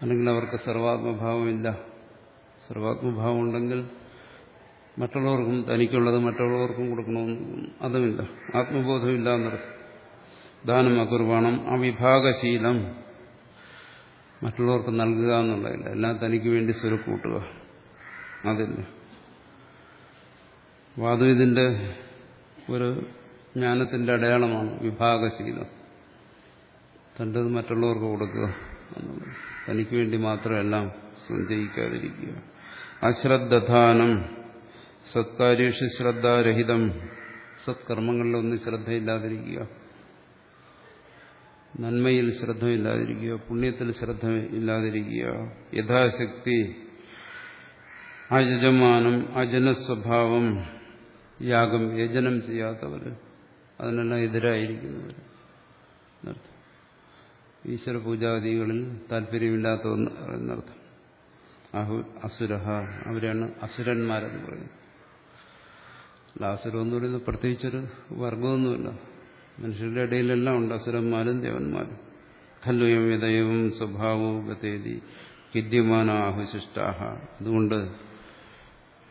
A: അല്ലെങ്കിൽ അവർക്ക് സർവാത്മഭാവമില്ല. സർവാത്മഭാവം ഉണ്ടെങ്കിൽ മറ്റുള്ളവർക്കും തനിക്കുള്ളത് മറ്റുള്ളവർക്കും കൊടുക്കണമെന്ന് അതുമില്ല. ആത്മബോധമില്ല എന്നർത്ഥം. ദാനം അകുർവാണം അവിഭാഗശീലം മറ്റുള്ളവർക്ക് നൽകുക എന്നുള്ളതില്ല. എല്ലാം തനിക്ക് വേണ്ടി സ്വരുക്കൂട്ടുക. അതില്ല വാദം ഇതിന്റെ ഒരു ജ്ഞാനത്തിന്റെ അടയാളമാണ് വിഭാഗശീലം. തന്റെത് മറ്റുള്ളവർക്ക് കൊടുക്കുക എന്നുള്ളത്. തനിക്ക് വേണ്ടി മാത്രമെല്ലാം സഞ്ചയിക്കാതിരിക്കുക. അശ്രദ്ധാനം സത്കാര്യേഷു ശ്രദ്ധാരഹിതം സത്കർമ്മങ്ങളിലൊന്നും ശ്രദ്ധയില്ലാതിരിക്കുക. നന്മയിൽ ശ്രദ്ധയില്ലാതിരിക്കുക പുണ്യത്തിൽ ശ്രദ്ധ ഇല്ലാതിരിക്കുക യഥാശക്തി അയജമാനം അജനസ്വഭാവം യാഗം യജനം ചെയ്യാത്തവർ അതിനെല്ലാം എതിരായിരിക്കുന്നവർ ഈശ്വര പൂജാദികളിൽ താല്പര്യമില്ലാത്ത എന്നർത്ഥം അഹു അസുരഹ അവരാണ് അസുരന്മാരെന്ന് പറയുന്നത്. അസുരം എന്ന് പറയുന്നത് പ്രത്യേകിച്ചൊരു വർഗമൊന്നുമില്ല മനുഷ്യരുടെ ഇടയിലെല്ലാം ഉണ്ട് അസുരന്മാരും ദേവന്മാരും. ഖല്ലുയം വിതയവും സ്വഭാവവും ഗതേതി കിദ്യമാനാഹുശിഷ്ടാഹ അതുകൊണ്ട്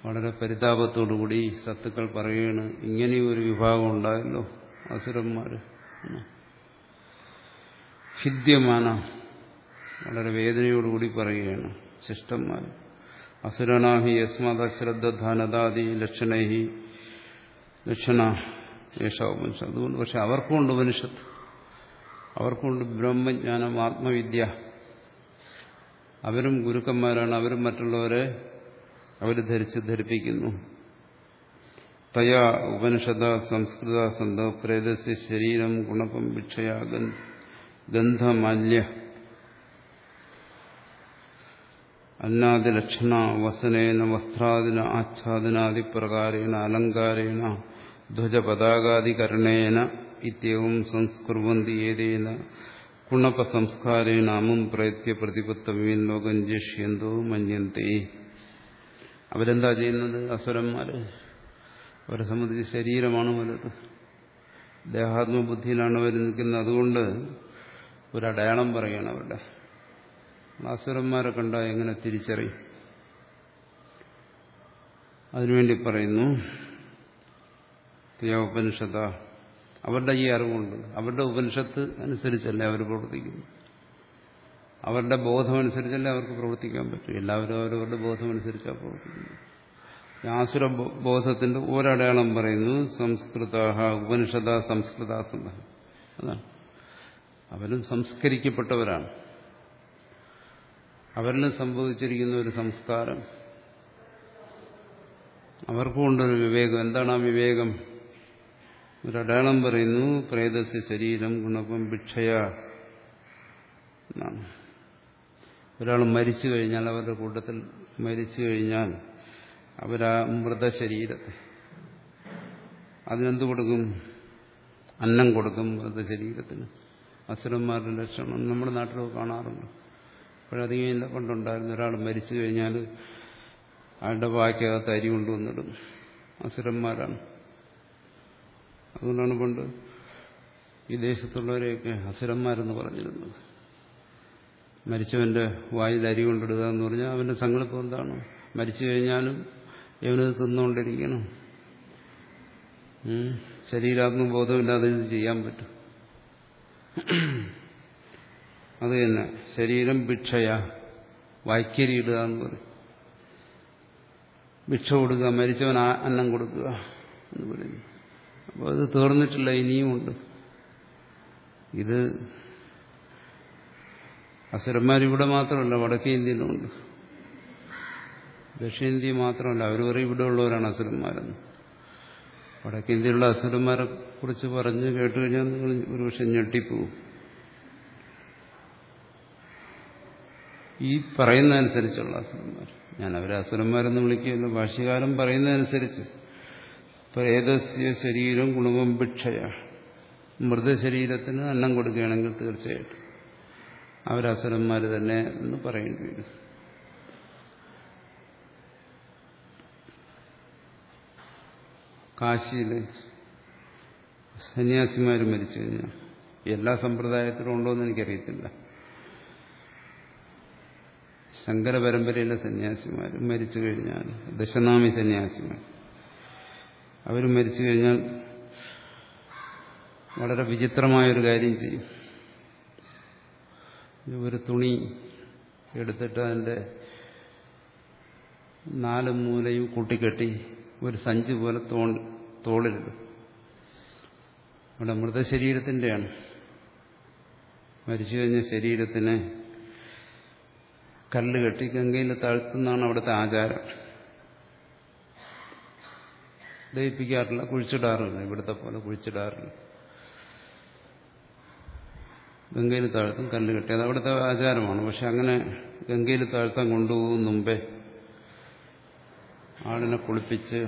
A: വളരെ പരിതാപത്തോടുകൂടി സത്തുക്കൾ പറയുകയാണ് ഇങ്ങനെയൊരു വിഭാഗം ഉണ്ടായല്ലോ അസുരന്മാർ ഹിദ്യമാന വളരെ വേദനയോടുകൂടി പറയുകയാണ് ശിഷ്ടന്മാർ അസുരനാഹി യസ്മത് അശ്രദ്ധാനദാദി ലക്ഷണഹി ലക്ഷണ ഉപനിഷത്ത്. അതുകൊണ്ട് പക്ഷെ അവർക്കുമുണ്ട് ഉപനിഷത്ത്. അവർക്കുണ്ട് ബ്രഹ്മജ്ഞാനം ആത്മവിദ്യ. അവരും ഗുരുക്കന്മാരാണ് അവരും മറ്റുള്ളവരെ അവർ ധരിച്ച് ധരിപ്പിക്കുന്നു. തയാ ഉപനിഷത സംസ്കൃത സന്ത പ്രേതസ്യ ശരീരം ഗുണപം ഭിക്ഷയാ ഗന്ധമാല്യ. അന്നാദിലക്ഷണ വസനേന വസ്ത്രാദിന ആച്ഛാദനാദിപ്രകാരേണ അലങ്കാരേണ ധ്വജപതാകാദികരണേന ഇത്യവും സംസ്കുർവന്തി ഏതേന കുണപസംസ്കാരേണ അമും പ്രയത്യ പ്രതിപത്തമീൻ ലോകം ജ്യേഷ്യന്തോ മഞ്ഞന്തേ അവരെന്താ ചെയ്യുന്നത്? അസുരന്മാര്. അവരെ സംബന്ധിച്ച് ശരീരമാണ് വലുത്. ദേഹാത്മബുദ്ധിയിലാണ് അവർ നിൽക്കുന്നത്. അതുകൊണ്ട് ഒരടയാളം പറയുകയാണ് അവരുടെ. അസുരന്മാരെ കണ്ട എങ്ങനെ തിരിച്ചറിയും? അതിനുവേണ്ടി പറയുന്നു ഉപനിഷത്ത അവരുടെ ഈ അറിവുണ്ട്. അവരുടെ ഉപനിഷത്ത് അനുസരിച്ചല്ലേ അവർ പ്രവർത്തിക്കുന്നു അവരുടെ ബോധമനുസരിച്ചല്ലേ അവർക്ക് പ്രവർത്തിക്കാൻ പറ്റും. എല്ലാവരും അവരവരുടെ ബോധമനുസരിച്ചാണ് പ്രവർത്തിക്കുന്നത്. ആസുര ബോധത്തിന്റെ ഒരടയാളം പറയുന്നു സംസ്കൃത ഉപനിഷത സംസ്കൃത അതാണ്. അവരും സംസ്കരിക്കപ്പെട്ടവരാണ്. അവരിൽ സംഭവിച്ചിരിക്കുന്ന ഒരു സംസ്കാരം. അവർക്കും ഉണ്ടൊരു വിവേകം. എന്താണ് ആ വിവേകം? ഒരടയാളം പറയുന്നു പ്രേതസ്യ ശരീരം ഗുണപം ഭിക്ഷയ എന്നാണ്. ഒരാൾ മരിച്ചു കഴിഞ്ഞാൽ അവരുടെ കൂട്ടത്തിൽ മരിച്ചു കഴിഞ്ഞാൽ അവരാ മൃതശരീരത്തെ അതിനെന്ത് കൊടുക്കും? അന്നം കൊടുക്കും മൃതശരീരത്തിന്. അസുരന്മാരുടെ ലക്ഷണം നമ്മുടെ നാട്ടിലൊക്കെ കാണാറുണ്ട്. അപ്പോഴധികം എന്നെ കൊണ്ടുണ്ടായിരുന്നു ഒരാൾ മരിച്ചു കഴിഞ്ഞാൽ അയാളുടെ ബാക്കിയകത്ത് അരി കൊണ്ടുവന്നിടും. അസുരന്മാരാണ്. അതുകൊണ്ടാണ് പണ്ട് ഈ ദേശത്തുള്ളവരെയൊക്കെ അസുരന്മാരെന്ന് പറഞ്ഞിരുന്നത്. മരിച്ചവന്റെ വായിൽ അരി കൊണ്ടിടുക എന്ന് പറഞ്ഞാൽ അവന്റെ സങ്കല്പം എന്താണ്? മരിച്ചു കഴിഞ്ഞാലും ഇവനത് തിന്നുകൊണ്ടിരിക്കണം. ശരീരാത്മബോധമില്ലാതെ ഇത് ചെയ്യാൻ പറ്റും. അത് തന്നെ ശരീരം ഭിക്ഷയ വായ്ക്കരി ഇടുക എന്ന് പറയും. ഭിക്ഷ കൊടുക്കുക മരിച്ചവൻ അന്നം കൊടുക്കുക എന്ന് പറയുന്നു അപ്പോൾ അത് തീർന്നിട്ടില്ല ഇനിയുമുണ്ട്. ഇത് അസുരന്മാരിവിടെ മാത്രമല്ല വടക്കേ ഇന്ത്യയിലുമുണ്ട്. ദക്ഷിണേന്ത്യ മാത്രമല്ല അവർ പറയും ഇവിടെ ഉള്ളവരാണ് അസുരന്മാരെന്ന്. വടക്കേ ഇന്ത്യയിലുള്ള അസുരന്മാരെ കുറിച്ച് പറഞ്ഞ് കേട്ട് കഴിഞ്ഞാൽ നിങ്ങൾ ഒരു പക്ഷെ ഞെട്ടിപ്പോവും. ഈ പറയുന്നതനുസരിച്ചുള്ള അസുരന്മാർ ഞാൻ അവരെ അസുരന്മാരെന്ന് വിളിക്കുകയല്ല ഭാഷ്യകാലം പറയുന്നതനുസരിച്ച്. പ്രേതസ്യ ശരീരം ഗുണവും ഭിക്ഷയ. മൃതശരീരത്തിന് അന്നം കൊടുക്കുകയാണെങ്കിൽ തീർച്ചയായിട്ടും. അവരസുരന്മാർ തന്നെ എന്ന് പറയേണ്ടി വരും. കാശിയിൽ സന്യാസിമാർ മരിച്ചു കഴിഞ്ഞാൽ എല്ലാ സമ്പ്രദായത്തിലും ഉണ്ടോ എന്ന് എനിക്കറിയത്തില്ല. ശങ്കര പരമ്പരയിലെ സന്യാസിമാർ മരിച്ചു കഴിഞ്ഞാൽ ദശനാമി സന്യാസിമാർ അവർ മരിച്ചു കഴിഞ്ഞാൽ വളരെ വിചിത്രമായൊരു കാര്യം ചെയ്യും. ഒരു തുണി എടുത്തിട്ട് അതിന്റെ നാല് മൂലയും കൂട്ടിക്കെട്ടി ഒരു സഞ്ചി പോലെ തോൾ തോളിലിടും. അവിടെ മൃതശരീരത്തിന്റെയാണ് മരിച്ചു കഴിഞ്ഞ ശരീരത്തിന് കല്ല് കെട്ടി ഗംഗയിൽ താഴ്ത്തുന്നതാണ് അവിടുത്തെ ആചാരം. ദഹിപ്പിക്കാറില്ല കുഴിച്ചിടാറില്ല ഇവിടുത്തെ പോലെ കുഴിച്ചിടാറില്ല. ഗംഗയിൽ താഴ്ത്തും കല്ല് കെട്ടി അത് അവിടുത്തെ ആചാരമാണ്. പക്ഷെ അങ്ങനെ ഗംഗയിൽ താഴ്ത്താൻ കൊണ്ടുപോകും മുമ്പേ ആളിനെ കുളിപ്പിച്ച്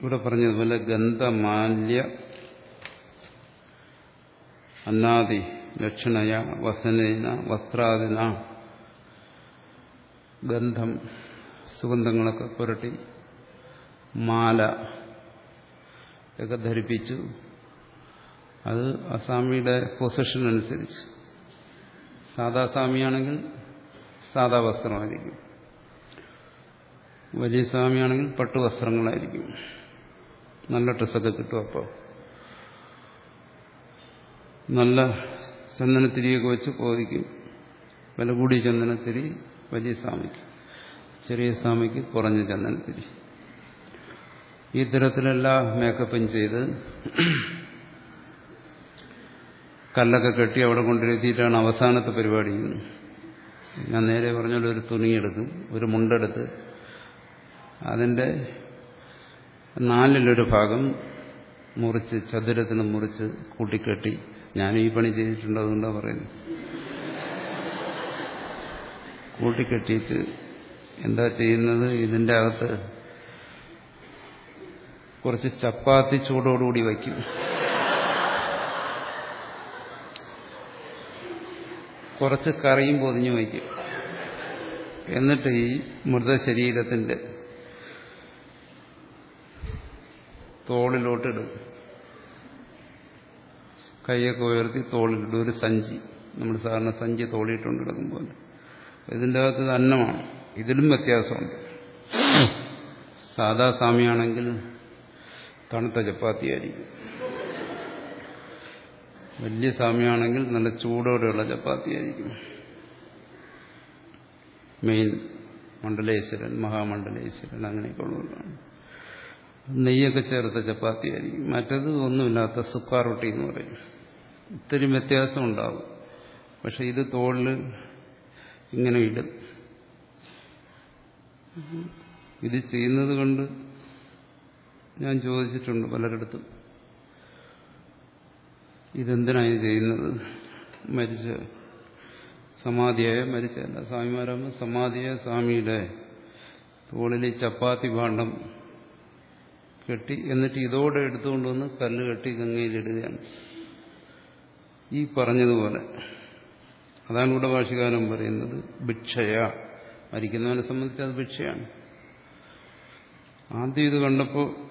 A: ഇവിടെ പറഞ്ഞതുപോലെ ഗന്ധമാല്യ അന്നാദി ലക്ഷണയ വസനേന വസ്ത്രാദിന ഗന്ധം സുഗന്ധങ്ങളൊക്കെ പുരട്ടി മാല ഒക്കെ ധരിപ്പിച്ചു. അത് അസാമിയുടെ പൊസിഷൻ അനുസരിച്ച്. സാധാ സ്വാമിയാണെങ്കിൽ സാധാ വസ്ത്രമായിരിക്കും. വലിയ സ്വാമിയാണെങ്കിൽ പട്ടുവസ്ത്രങ്ങളായിരിക്കും നല്ല ഡ്രസ്സൊക്കെ കിട്ടും അപ്പോൾ നല്ല ചന്ദനത്തിരിയൊക്കെ വെച്ച് പോയിരിക്കും. വില കൂടിയ ചന്ദനത്തിരി വലിയ സ്വാമിക്ക്. ചെറിയ സ്വാമിക്ക് കുറഞ്ഞ ചന്ദനത്തിരി. ഈ തരത്തിലെല്ലാം മേക്കപ്പും ചെയ്ത് കല്ലൊക്കെ കെട്ടി അവിടെ കൊണ്ടിരുത്തിയിട്ടാണ് അവസാനത്തെ പരിപാടി ഞാൻ നേരെ പറഞ്ഞാൽ ഒരു തുണിയെടുക്കും ഒരു മുണ്ടെടുത്ത്. അതിന്റെ നാലിലൊരു ഭാഗം മുറിച്ച് ചതുരത്തിന് മുറിച്ച് കൂട്ടിക്കെട്ടി. ഞാൻ ഈ പണി ചെയ്തിട്ടുണ്ട് അതുകൊണ്ടാണ് പറയുന്നത്. കൂട്ടിക്കെട്ടിയിട്ട് എന്താ ചെയ്യുന്നത്? ഇതിന്റെ അകത്ത് കുറച്ച് ചപ്പാത്തി ചൂടോടുകൂടി വയ്ക്കും. കുറച്ച് കറിയും പൊതിഞ്ഞു വയ്ക്കും. എന്നിട്ട് ഈ മൃതശരീരത്തിന്റെ തോളിലോട്ടിടും കൈയൊക്കെ ഉയർത്തി തോളിലിടും ഒരു സഞ്ചി. നമ്മൾ സാധാരണ സഞ്ചി തോളിയിട്ടുകൊണ്ട് കിടക്കുമ്പോൾ ഇതിന്റെ അകത്ത് അന്നമാണ്. ഇതിലും വ്യത്യാസമുണ്ട്. സാധാ സ്വാമിയാണെങ്കിൽ തണുത്ത ചപ്പാത്തിയായിരിക്കും. വലിയ സാമ്യമാണെങ്കിൽ നല്ല ചൂടോടെയുള്ള ചപ്പാത്തി ആയിരിക്കും മെയിൻ മണ്ഡലേശ്വരൻ മഹാമണ്ഡലേശ്വരൻ അങ്ങനെയൊക്കെ ഉള്ളവരാണ്. നെയ്യൊക്കെ ചേർത്ത ചപ്പാത്തി ആയിരിക്കും മറ്റത് ഒന്നുമില്ലാത്ത സുക്കാർ റൊട്ടി എന്ന് പറയും. ഇത്തിരി വ്യത്യാസം ഉണ്ടാവും. പക്ഷെ ഇത് തോളിൽ ഇങ്ങനെ ഇടും. ഇത് ചെയ്യുന്നത് കൊണ്ട് ഞാൻ ചോദിച്ചിട്ടുണ്ട് പലരിടത്തും. ഇതെന്തിനാണ് ചെയ്യുന്നത്? മരിച്ച സമാധിയായ മരിച്ചല്ല സ്വാമിമാരാകുമ്പോൾ സമാധിയായ സ്വാമിയുടെ തോളിൽ ചപ്പാത്തി ഭാണ്ഡം കെട്ടി എന്നിട്ട് ഇതോടെ എടുത്തുകൊണ്ടുവന്ന് കല്ല് കെട്ടി ഗംഗയിലിടുകയാണ്. ഈ പറഞ്ഞതുപോലെ അതാണ് ഇവിടെ ഭാഷകാലം പറയുന്നത് ഭിക്ഷയ. മരിക്കുന്നവനെ സംബന്ധിച്ച് അത് ഭിക്ഷയാണ്. ആദ്യം ഇത് കണ്ടപ്പോൾ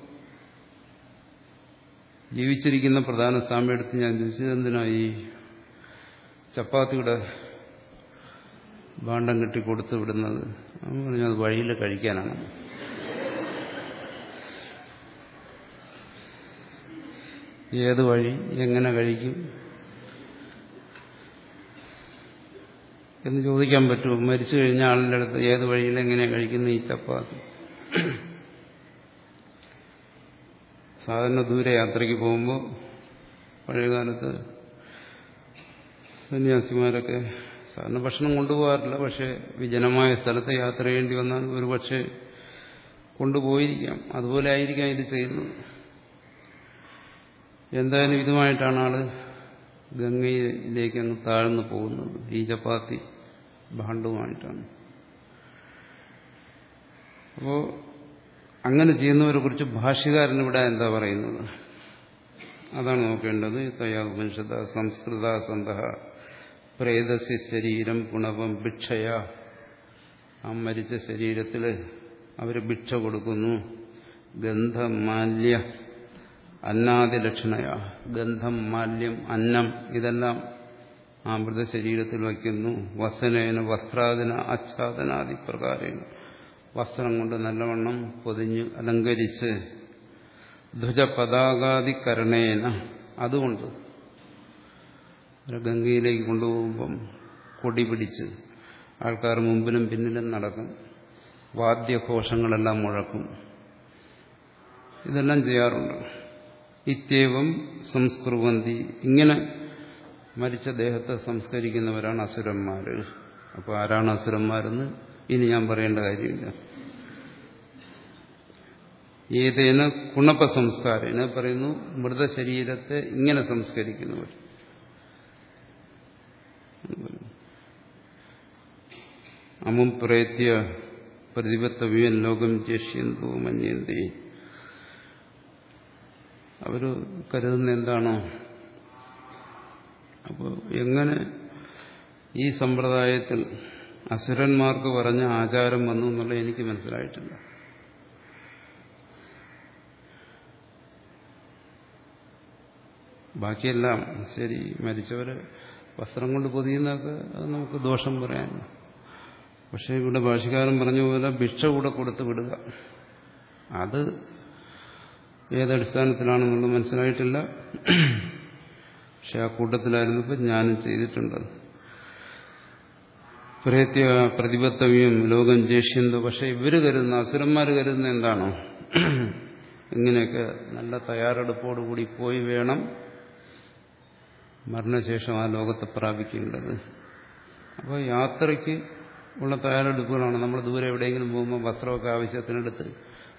A: ജീവിച്ചിരിക്കുന്ന പ്രധാന സ്വാമി എടുത്ത് ഞാൻ ചോദിച്ചതെന്തിനായി ചപ്പാത്തിയുടെ ഭാണ്ഡം കെട്ടി കൊടുത്തു വിടുന്നത്. പറഞ്ഞു അത് വഴിയിൽ കഴിക്കാനാണ്. ഏത് വഴി എങ്ങനെ കഴിക്കും എന്ന് ചോദിക്കാൻ പറ്റുമോ? മരിച്ചു കഴിഞ്ഞ ആളിന്റെ അടുത്ത് ഏത് വഴിയിൽ എങ്ങനെയാണ് കഴിക്കുന്നത് ഈ ചപ്പാത്തി? സാധാരണ ദൂരെ യാത്രയ്ക്ക് പോകുമ്പോൾ പഴയകാലത്ത് സന്യാസിമാരൊക്കെ സാധാരണ ഭക്ഷണം കൊണ്ടുപോകാറില്ല. പക്ഷേ വിജനമായ സ്ഥലത്ത് യാത്ര ചെയ്യേണ്ടി വന്നാൽ ഒരു പക്ഷേ കൊണ്ടുപോയിരിക്കാം. അതുപോലെ ആയിരിക്കാം ഇത് ചെയ്യുന്നത്. എന്തായാലും ഇതുമായിട്ടാണ് ആൾ ഗംഗയിലേക്ക് അങ്ങ് താഴ്ന്നു പോകുന്നത്. ഈ ചപ്പാത്തി ഭാണ്ഡവുമായിട്ടാണ്. അപ്പോ അങ്ങനെ ചെയ്യുന്നവരെ കുറിച്ച് ഭാഷ്യകാരൻ ഇവിടെ എന്താ പറയുന്നത്? അതാണ് നോക്കേണ്ടത്. തയാ ഉപനിഷത സംസ്കൃത സന്ത പ്രേതസ്യ ശരീരം പുണവം ഭിക്ഷയ. ആ മരിച്ച ശരീരത്തിൽ അവർ ഭിക്ഷ കൊടുക്കുന്നു. ഗന്ധം മാല്യ അന്നാദി ലക്ഷണയ. ഗന്ധം മാല്യം അന്നം ഇതെല്ലാം ആ മൃതശരീരത്തിൽ വയ്ക്കുന്നു. വസനേന വസ്ത്രാദിന ആച്ഛാദനാദി പ്രകാരം വസ്ത്രം കൊണ്ട് നല്ലവണ്ണം പൊതിഞ്ഞ് അലങ്കരിച്ച് ധ്വജപതാകാതികരണേന അതുകൊണ്ട് ഗംഗയിലേക്ക് കൊണ്ടുപോകുമ്പം കൊടി പിടിച്ച് ആൾക്കാർ മുമ്പിലും പിന്നിലും നടക്കും. വാദ്യഘോഷങ്ങളെല്ലാം മുഴക്കും. ഇതെല്ലാം ചെയ്യാറുണ്ട്. ഇത്യവം സംസ്കൃവന്തി. ഇങ്ങനെ മരിച്ച ദേഹത്തെ സംസ്കരിക്കുന്നവരാണ് അസുരന്മാർ അപ്പോൾ ആരാണ് അസുരന്മാരെന്ന് ഇനി ഞാൻ പറയേണ്ട കാര്യമില്ല. ഏതേന കുണപ്പ സംസ്കാരേന പറയുന്നു? മൃതശരീരത്തെ ഇങ്ങനെ സംസ്കരിക്കുന്നവർ. അമും പ്രേത്യ പ്രതിപത്തവ്യൻ ലോകം ജ്യേഷ്യന്തോ മന്യന്തേ. അവർ കരുതുന്ന എന്താണോ? അപ്പോൾ എങ്ങനെ ഈ സമ്പ്രദായത്തിൽ അസുരന്മാർക്ക് പറഞ്ഞ ആചാരം വന്നു എന്നുള്ളത് എനിക്ക് മനസ്സിലായിട്ടില്ല. ബാക്കിയെല്ലാം ശരി മരിച്ചവര് വസ്ത്രം കൊണ്ട് പൊതിയുന്നതൊക്കെ അത് നമുക്ക് ദോഷം പറയാൻ. പക്ഷെ ഇവിടെ ഭാഷകാരൻ പറഞ്ഞ പോലെ ഭിക്ഷ കൂടെ കൊടുത്ത് വിടുക. അത് ഏതടിസ്ഥാനത്തിലാണെന്നുള്ളത് മനസ്സിലായിട്ടില്ല. പക്ഷെ ആ കൂട്ടത്തിലായിരുന്നപ്പോൾ ഞാനും ചെയ്തിട്ടുണ്ട് പ്രേത്യ പ്രതിബദ്ധവ്യം ലോകം ജേഷ്യന്തോ പക്ഷെ ഇവർ കരുതുന്ന അസുരന്മാർ കരുതുന്ന എന്താണോ? ഇങ്ങനെയൊക്കെ നല്ല തയ്യാറെടുപ്പോടുകൂടി പോയി വേണം മരണശേഷം ആ ലോകത്തെ പ്രാപിക്കേണ്ടത്. അപ്പോൾ യാത്രയ്ക്ക് ഉള്ള തയ്യാറെടുപ്പുകളാണ്. നമ്മൾ ദൂരെ എവിടെയെങ്കിലും പോകുമ്പോൾ വസ്ത്രമൊക്കെ ആവശ്യത്തിനെടുത്ത്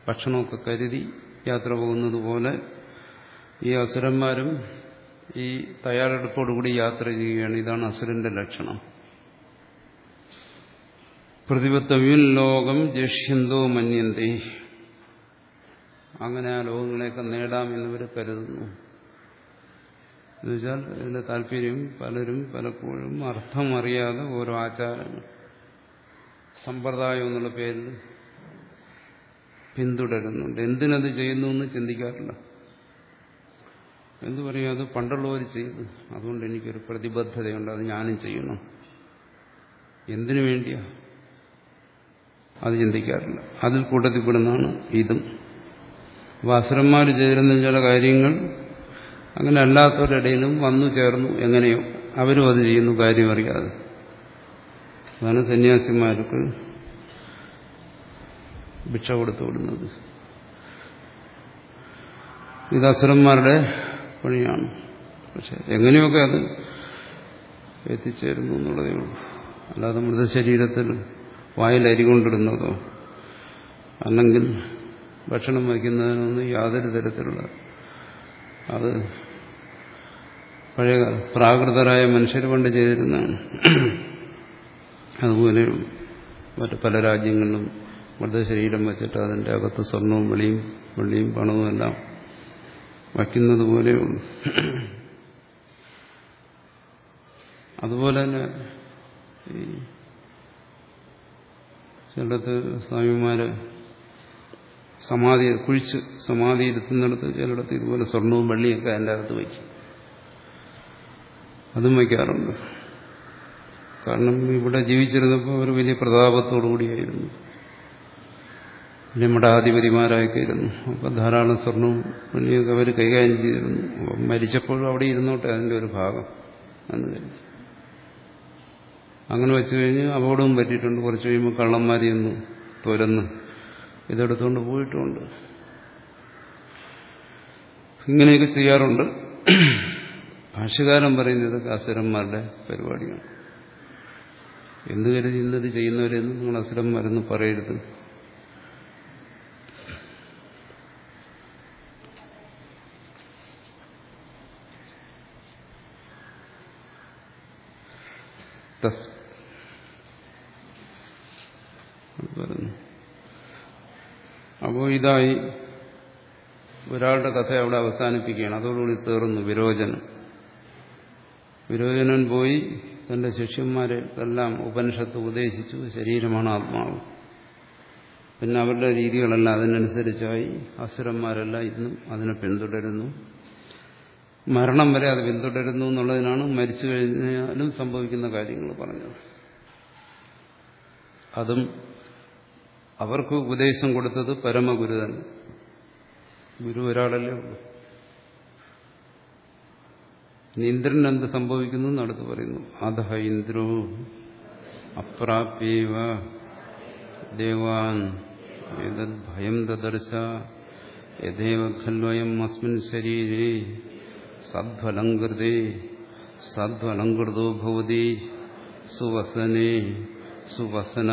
A: ഭക്ഷണമൊക്കെ കരുതി യാത്ര പോകുന്നത് പോലെ ഈ അസുരന്മാരും ഈ തയ്യാറെടുപ്പോടുകൂടി യാത്ര ചെയ്യുകയാണ്. ഇതാണ് അസുരന്റെ ലക്ഷണം. പ്രതിപത്തവ്യൻ ലോകം ജഷ്യന്തോ മന്യന്തേ. അങ്ങനെ ആ ലോകങ്ങളെയൊക്കെ നേടാമെന്നവർ കരുതുന്നു. എന്നുവെച്ചാൽ ഇതിന്റെ താല്പര്യം പലരും പലപ്പോഴും അർത്ഥം അറിയാതെ ഓരോ ആചാരങ്ങൾ സമ്പ്രദായം എന്നുള്ള പേരിൽ പിന്തുടരുന്നുണ്ട്. എന്തിനത് ചെയ്യുന്നു എന്ന് ചിന്തിക്കാറില്ല. എന്തു പറയും? അത് പണ്ടുള്ളവർ ചെയ്തു. അതുകൊണ്ട് എനിക്കൊരു പ്രതിബദ്ധതയുണ്ട്. അത് ഞാനും ചെയ്യണം. എന്തിനു വേണ്ടിയാ? അത് ചിന്തിക്കാറില്ല. അതിൽ കൂട്ടത്തിൽപ്പെടുന്നതാണ് ഇതും. വാസുരന്മാർ ചേരുന്ന ചില കാര്യങ്ങൾ അങ്ങനെ അല്ലാത്തവരുടെ ഇടയിലും വന്നു ചേർന്നു എങ്ങനെയോ അവരും അത് ചെയ്യുന്നു കാര്യം അറിയാതെ. അതാണ് സന്യാസിമാർക്ക് ഭിക്ഷ കൊടുത്തു വിടുന്നത്. ഇത് അസുരന്മാരുടെ പണിയാണ്. പക്ഷെ എങ്ങനെയൊക്കെ അത് എത്തിച്ചേരുന്നു എന്നുള്ളതേ ഉള്ളൂ. അല്ലാതെ മൃതശരീരത്തിൽ വായിൽ അരി കൊണ്ടിടുന്നതോ അല്ലെങ്കിൽ ഭക്ഷണം വയ്ക്കുന്നതിനൊന്നും യാതൊരു തരത്തിലുള്ള അത് പഴയ പ്രാകൃതരായ മനുഷ്യർ കൊണ്ട് ചെയ്തിരുന്നതാണ്. അതുപോലെ മറ്റ് പല രാജ്യങ്ങളിലും മൃതശരീരം വെച്ചിട്ട് അതിന്റെ അകത്ത് സ്വർണവും വെളിയും വെള്ളിയും പണവും എല്ലാം വയ്ക്കുന്നത് പോലെയുള്ളൂ അതുപോലെ തന്നെ ഈ ചിലടത്ത് സ്വാമിമാര് സമാധി കുഴിച്ച് സമാധി ഇരുത്തുന്നിടത്ത് ചിലയിടത്ത് ഇതുപോലെ സ്വർണവും വെള്ളിയൊക്കെ അതിന്റെ അകത്ത് വയ്ക്കും. അതും വയ്ക്കാറുണ്ട്. കാരണം ഇവിടെ ജീവിച്ചിരുന്നപ്പോൾ അവർ വലിയ പ്രതാപത്തോടു കൂടിയായിരുന്നു. വലിയ മഠാധിപതിമാരായിക്കായിരുന്നു. അപ്പം ധാരാളം സ്വർണവും വെള്ളിയൊക്കെ അവർ കൈകാര്യം ചെയ്തിരുന്നു. മരിച്ചപ്പോഴും അവിടെ ഇരുന്നോട്ടെ അതിന്റെ ഒരു ഭാഗം എന്ന് കരുതി. അങ്ങനെ വെച്ച് കഴിഞ്ഞ് അപകടവും പറ്റിയിട്ടുണ്ട്. കുറച്ച് കഴിയുമ്പോൾ കള്ളന്മാരെയൊന്ന് തുരന്ന്. ഇതെടുത്തുകൊണ്ട് പോയിട്ടുണ്ട്. ഇങ്ങനെയൊക്കെ ചെയ്യാറുണ്ട്. ഭാഷകാരൻ പറയുന്നത് അസുരന്മാരുടെ പരിപാടിയാണ്. എന്ത് കരുതി ഇന്നത് ചെയ്യുന്നവരെന്ന് നിങ്ങൾ അസുരന്മാരെന്ന് പറയരുത്. തസ് പറഞ്ഞു അപ്പോൾ ഇതായി ഒരാളുടെ കഥ അവിടെ അവസാനിപ്പിക്കുകയാണ്. അതോടുകൂടി തീർന്നു വിരോചനം. വിരോചനൻ പോയി തന്റെ ശിഷ്യന്മാരെ എല്ലാം ഉപനിഷത്ത് ഉപദേശിച്ചു. ശരീരമാണ് ആത്മാവ്. പിന്നെ അവരുടെ രീതികളെല്ലാം അതിനനുസരിച്ചായി അസുരന്മാരെല്ലാം ഇന്നും അതിനെ പിന്തുടരുന്നു. മരണം വരെ അത് പിന്തുടരുന്നു എന്നുള്ളതിനാണ് മരിച്ചു കഴിഞ്ഞാലും സംഭവിക്കുന്ന കാര്യങ്ങൾ പറഞ്ഞത്. അതും അവർക്ക് ഉപദേശം കൊടുത്തത് പരമഗുരു തന്നെ ഗുരു ഒരാളല്ലേ ഉള്ളൂ. ഇനി ഇന്ദ്രൻ എന്ത് സംഭവിക്കുന്നു എന്നടുത്ത് പറയുന്നു. അധ ഇന്ദ്രോ അപ്രാപ്യവ ദേവാൻ. ഏതത് ഭയം ദദർശ യഥേവ ഖൽവയം അസ്മിൻ ശരീരേ. സദ്ഫലംകൃതേ സദ്ഫലംകൃതോ ഭവതി. സുവസനേ സുവസന.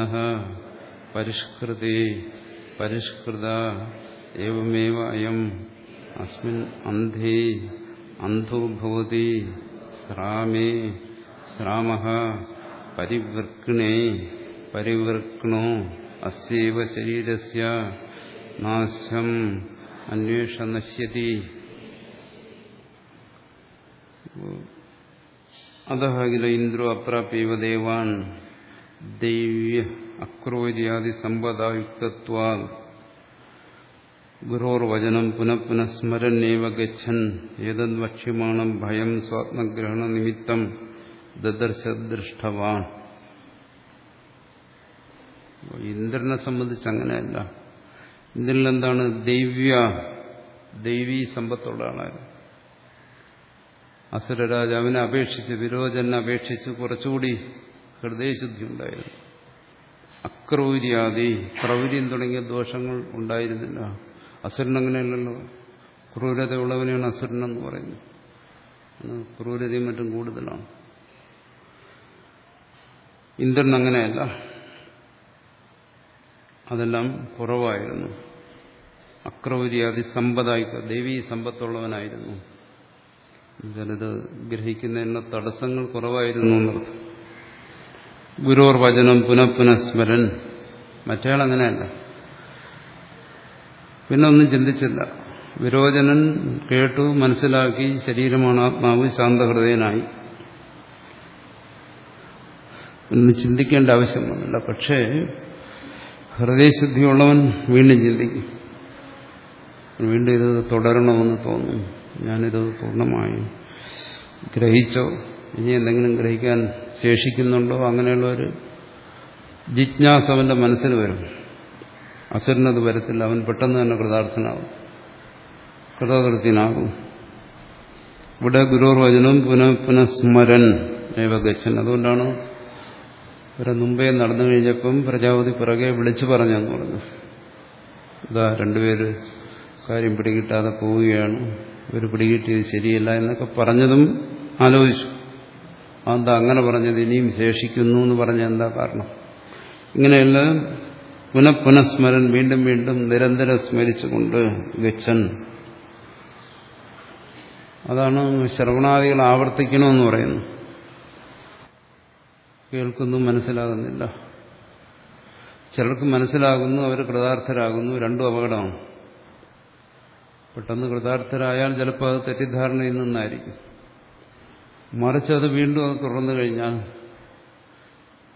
A: പരിഷ്കൃതേ പരിഷ്കൃത ഏവമേവ അയം അസ്മിൻ അന്ധേ അന്ധോഭവതി ശ്രാമേ ശ്രാമ പരിവൃക്കിണേ പരിവൃക്ണോ അസ്യവ ശരീരസ്യ നാശം അന്വേഷ നശ്യതി അതകില ഇന്ദ്രോ അപ്രാപ്യവ ദേവാൻ ദൈവ്യ അക്രോര്യാദി സമ്പദായുക്തത്വാ ഗുരോർവചനം പുനഃ പുനഃ സ്മരന്നേവ ഗച്ഛൻ. ഏതത് വക്ഷ്യമാണം ഭയം സ്വാത്മഗ്രഹണ നിമിത്തം ദദർശദൃഷ്ടവാൻ. ഇന്ദ്രനെ സംബന്ധിച്ച് അങ്ങനെയല്ല. ഇന്ദ്രനിൽ എന്താണ് ദൈവ്യ ദൈവീ സമ്പത്തുള്ള ആളായിരുന്നു അസുരരാജാവിനെ അപേക്ഷിച്ച് വിരോചനെ അപേക്ഷിച്ച് കുറച്ചുകൂടി ഹൃദയശുദ്ധി ഉണ്ടായിരുന്നു അക്രൗര്യാദി ക്രൗര്യം തുടങ്ങിയ ദോഷങ്ങൾ ഉണ്ടായിരുന്നില്ല. അസുരൻ അങ്ങനെയല്ലല്ലോ. ക്രൂരതയുള്ളവനെയാണ് അസുരൻ എന്ന് പറയുന്നത്. ക്രൂരതയും മറ്റും കൂടുതലാണ്. ഇന്ദ്രൻ അങ്ങനെയല്ല. അതെല്ലാം കുറവായിരുന്നു. അക്രൗര്യാദി സമ്പതായി ദേവീ സമ്പത്തുള്ളവനായിരുന്നു. ചിലത് ഗ്രഹിക്കുന്നതിനുള്ള തടസ്സങ്ങൾ കുറവായിരുന്നു എന്നർത്ഥം. ഗുരോർ വചനം പുനഃ പുനഃസ്മരൻ. മറ്റേയാൾ അങ്ങനെയല്ല. പിന്നെ ഒന്നും ചിന്തിച്ചില്ല. വിരോചനൻ കേട്ടു മനസ്സിലാക്കി ശരീരമാണ് ആത്മാവ് ശാന്തഹൃദയനായി. ഒന്ന് ചിന്തിക്കേണ്ട ആവശ്യം വന്നില്ല. പക്ഷേ ഹൃദയശുദ്ധിയുള്ളവൻ വീണ്ടും ചിന്തിക്കും. വീണ്ടും ഇത് തുടരണമെന്ന് തോന്നും. ഞാനിത് പൂർണമായി ഗ്രഹിച്ചോ? ഇനി എന്തെങ്കിലും ഗ്രഹിക്കാൻ ശേഷിക്കുന്നുണ്ടോ? അങ്ങനെയുള്ള ഒരു ജിജ്ഞാസ അവന്റെ മനസ്സിന് വരും. അസുരനത് വരത്തില്ല. അവൻ പെട്ടെന്ന് തന്നെ കൃതാർത്ഥനാകും കൃതകൃത്യനാകും. ഇവിടെ ഗുരുർവചനവും പുനഃ പുനഃസ്മരൻ ഏവഗച്ഛൻ അതുകൊണ്ടാണ് ഇവരെ മുമ്പേ നടന്നു കഴിഞ്ഞപ്പം പ്രജാപതി പിറകെ വിളിച്ചു പറഞ്ഞെന്ന് പറഞ്ഞു. ഇതാ രണ്ടുപേര് കാര്യം പിടികിട്ടാതെ പോവുകയാണ്. ഇവർ പിടികിട്ടിയത് ശരിയല്ല എന്നൊക്കെ പറഞ്ഞതും ആലോചിച്ചു. അതെന്താ അങ്ങനെ പറഞ്ഞത്? ഇനിയും ശേഷിക്കുന്നു എന്ന് പറഞ്ഞ എന്താ കാരണം? ഇങ്ങനെയെല്ലാം പുനഃപുനഃസ്മരൻ വീണ്ടും വീണ്ടും നിരന്തരം സ്മരിച്ചുകൊണ്ട് ഗച്ഛൻ അതാണ് ശ്രവണാദികൾ ആവർത്തിക്കണമെന്ന് പറയുന്നു. കേൾക്കുന്നു മനസ്സിലാകുന്നില്ല. ചിലർക്ക് മനസ്സിലാകുന്നു അവർ കൃതാർത്ഥരാകുന്നു രണ്ടും അപകടമാണ്. പെട്ടെന്ന് കൃതാർത്ഥരായാൽ ചിലപ്പോൾ അത് തെറ്റിദ്ധാരണയിൽ നിന്നായിരിക്കും. മറിച്ച് അത് വീണ്ടും അത് തുറന്നു കഴിഞ്ഞാൽ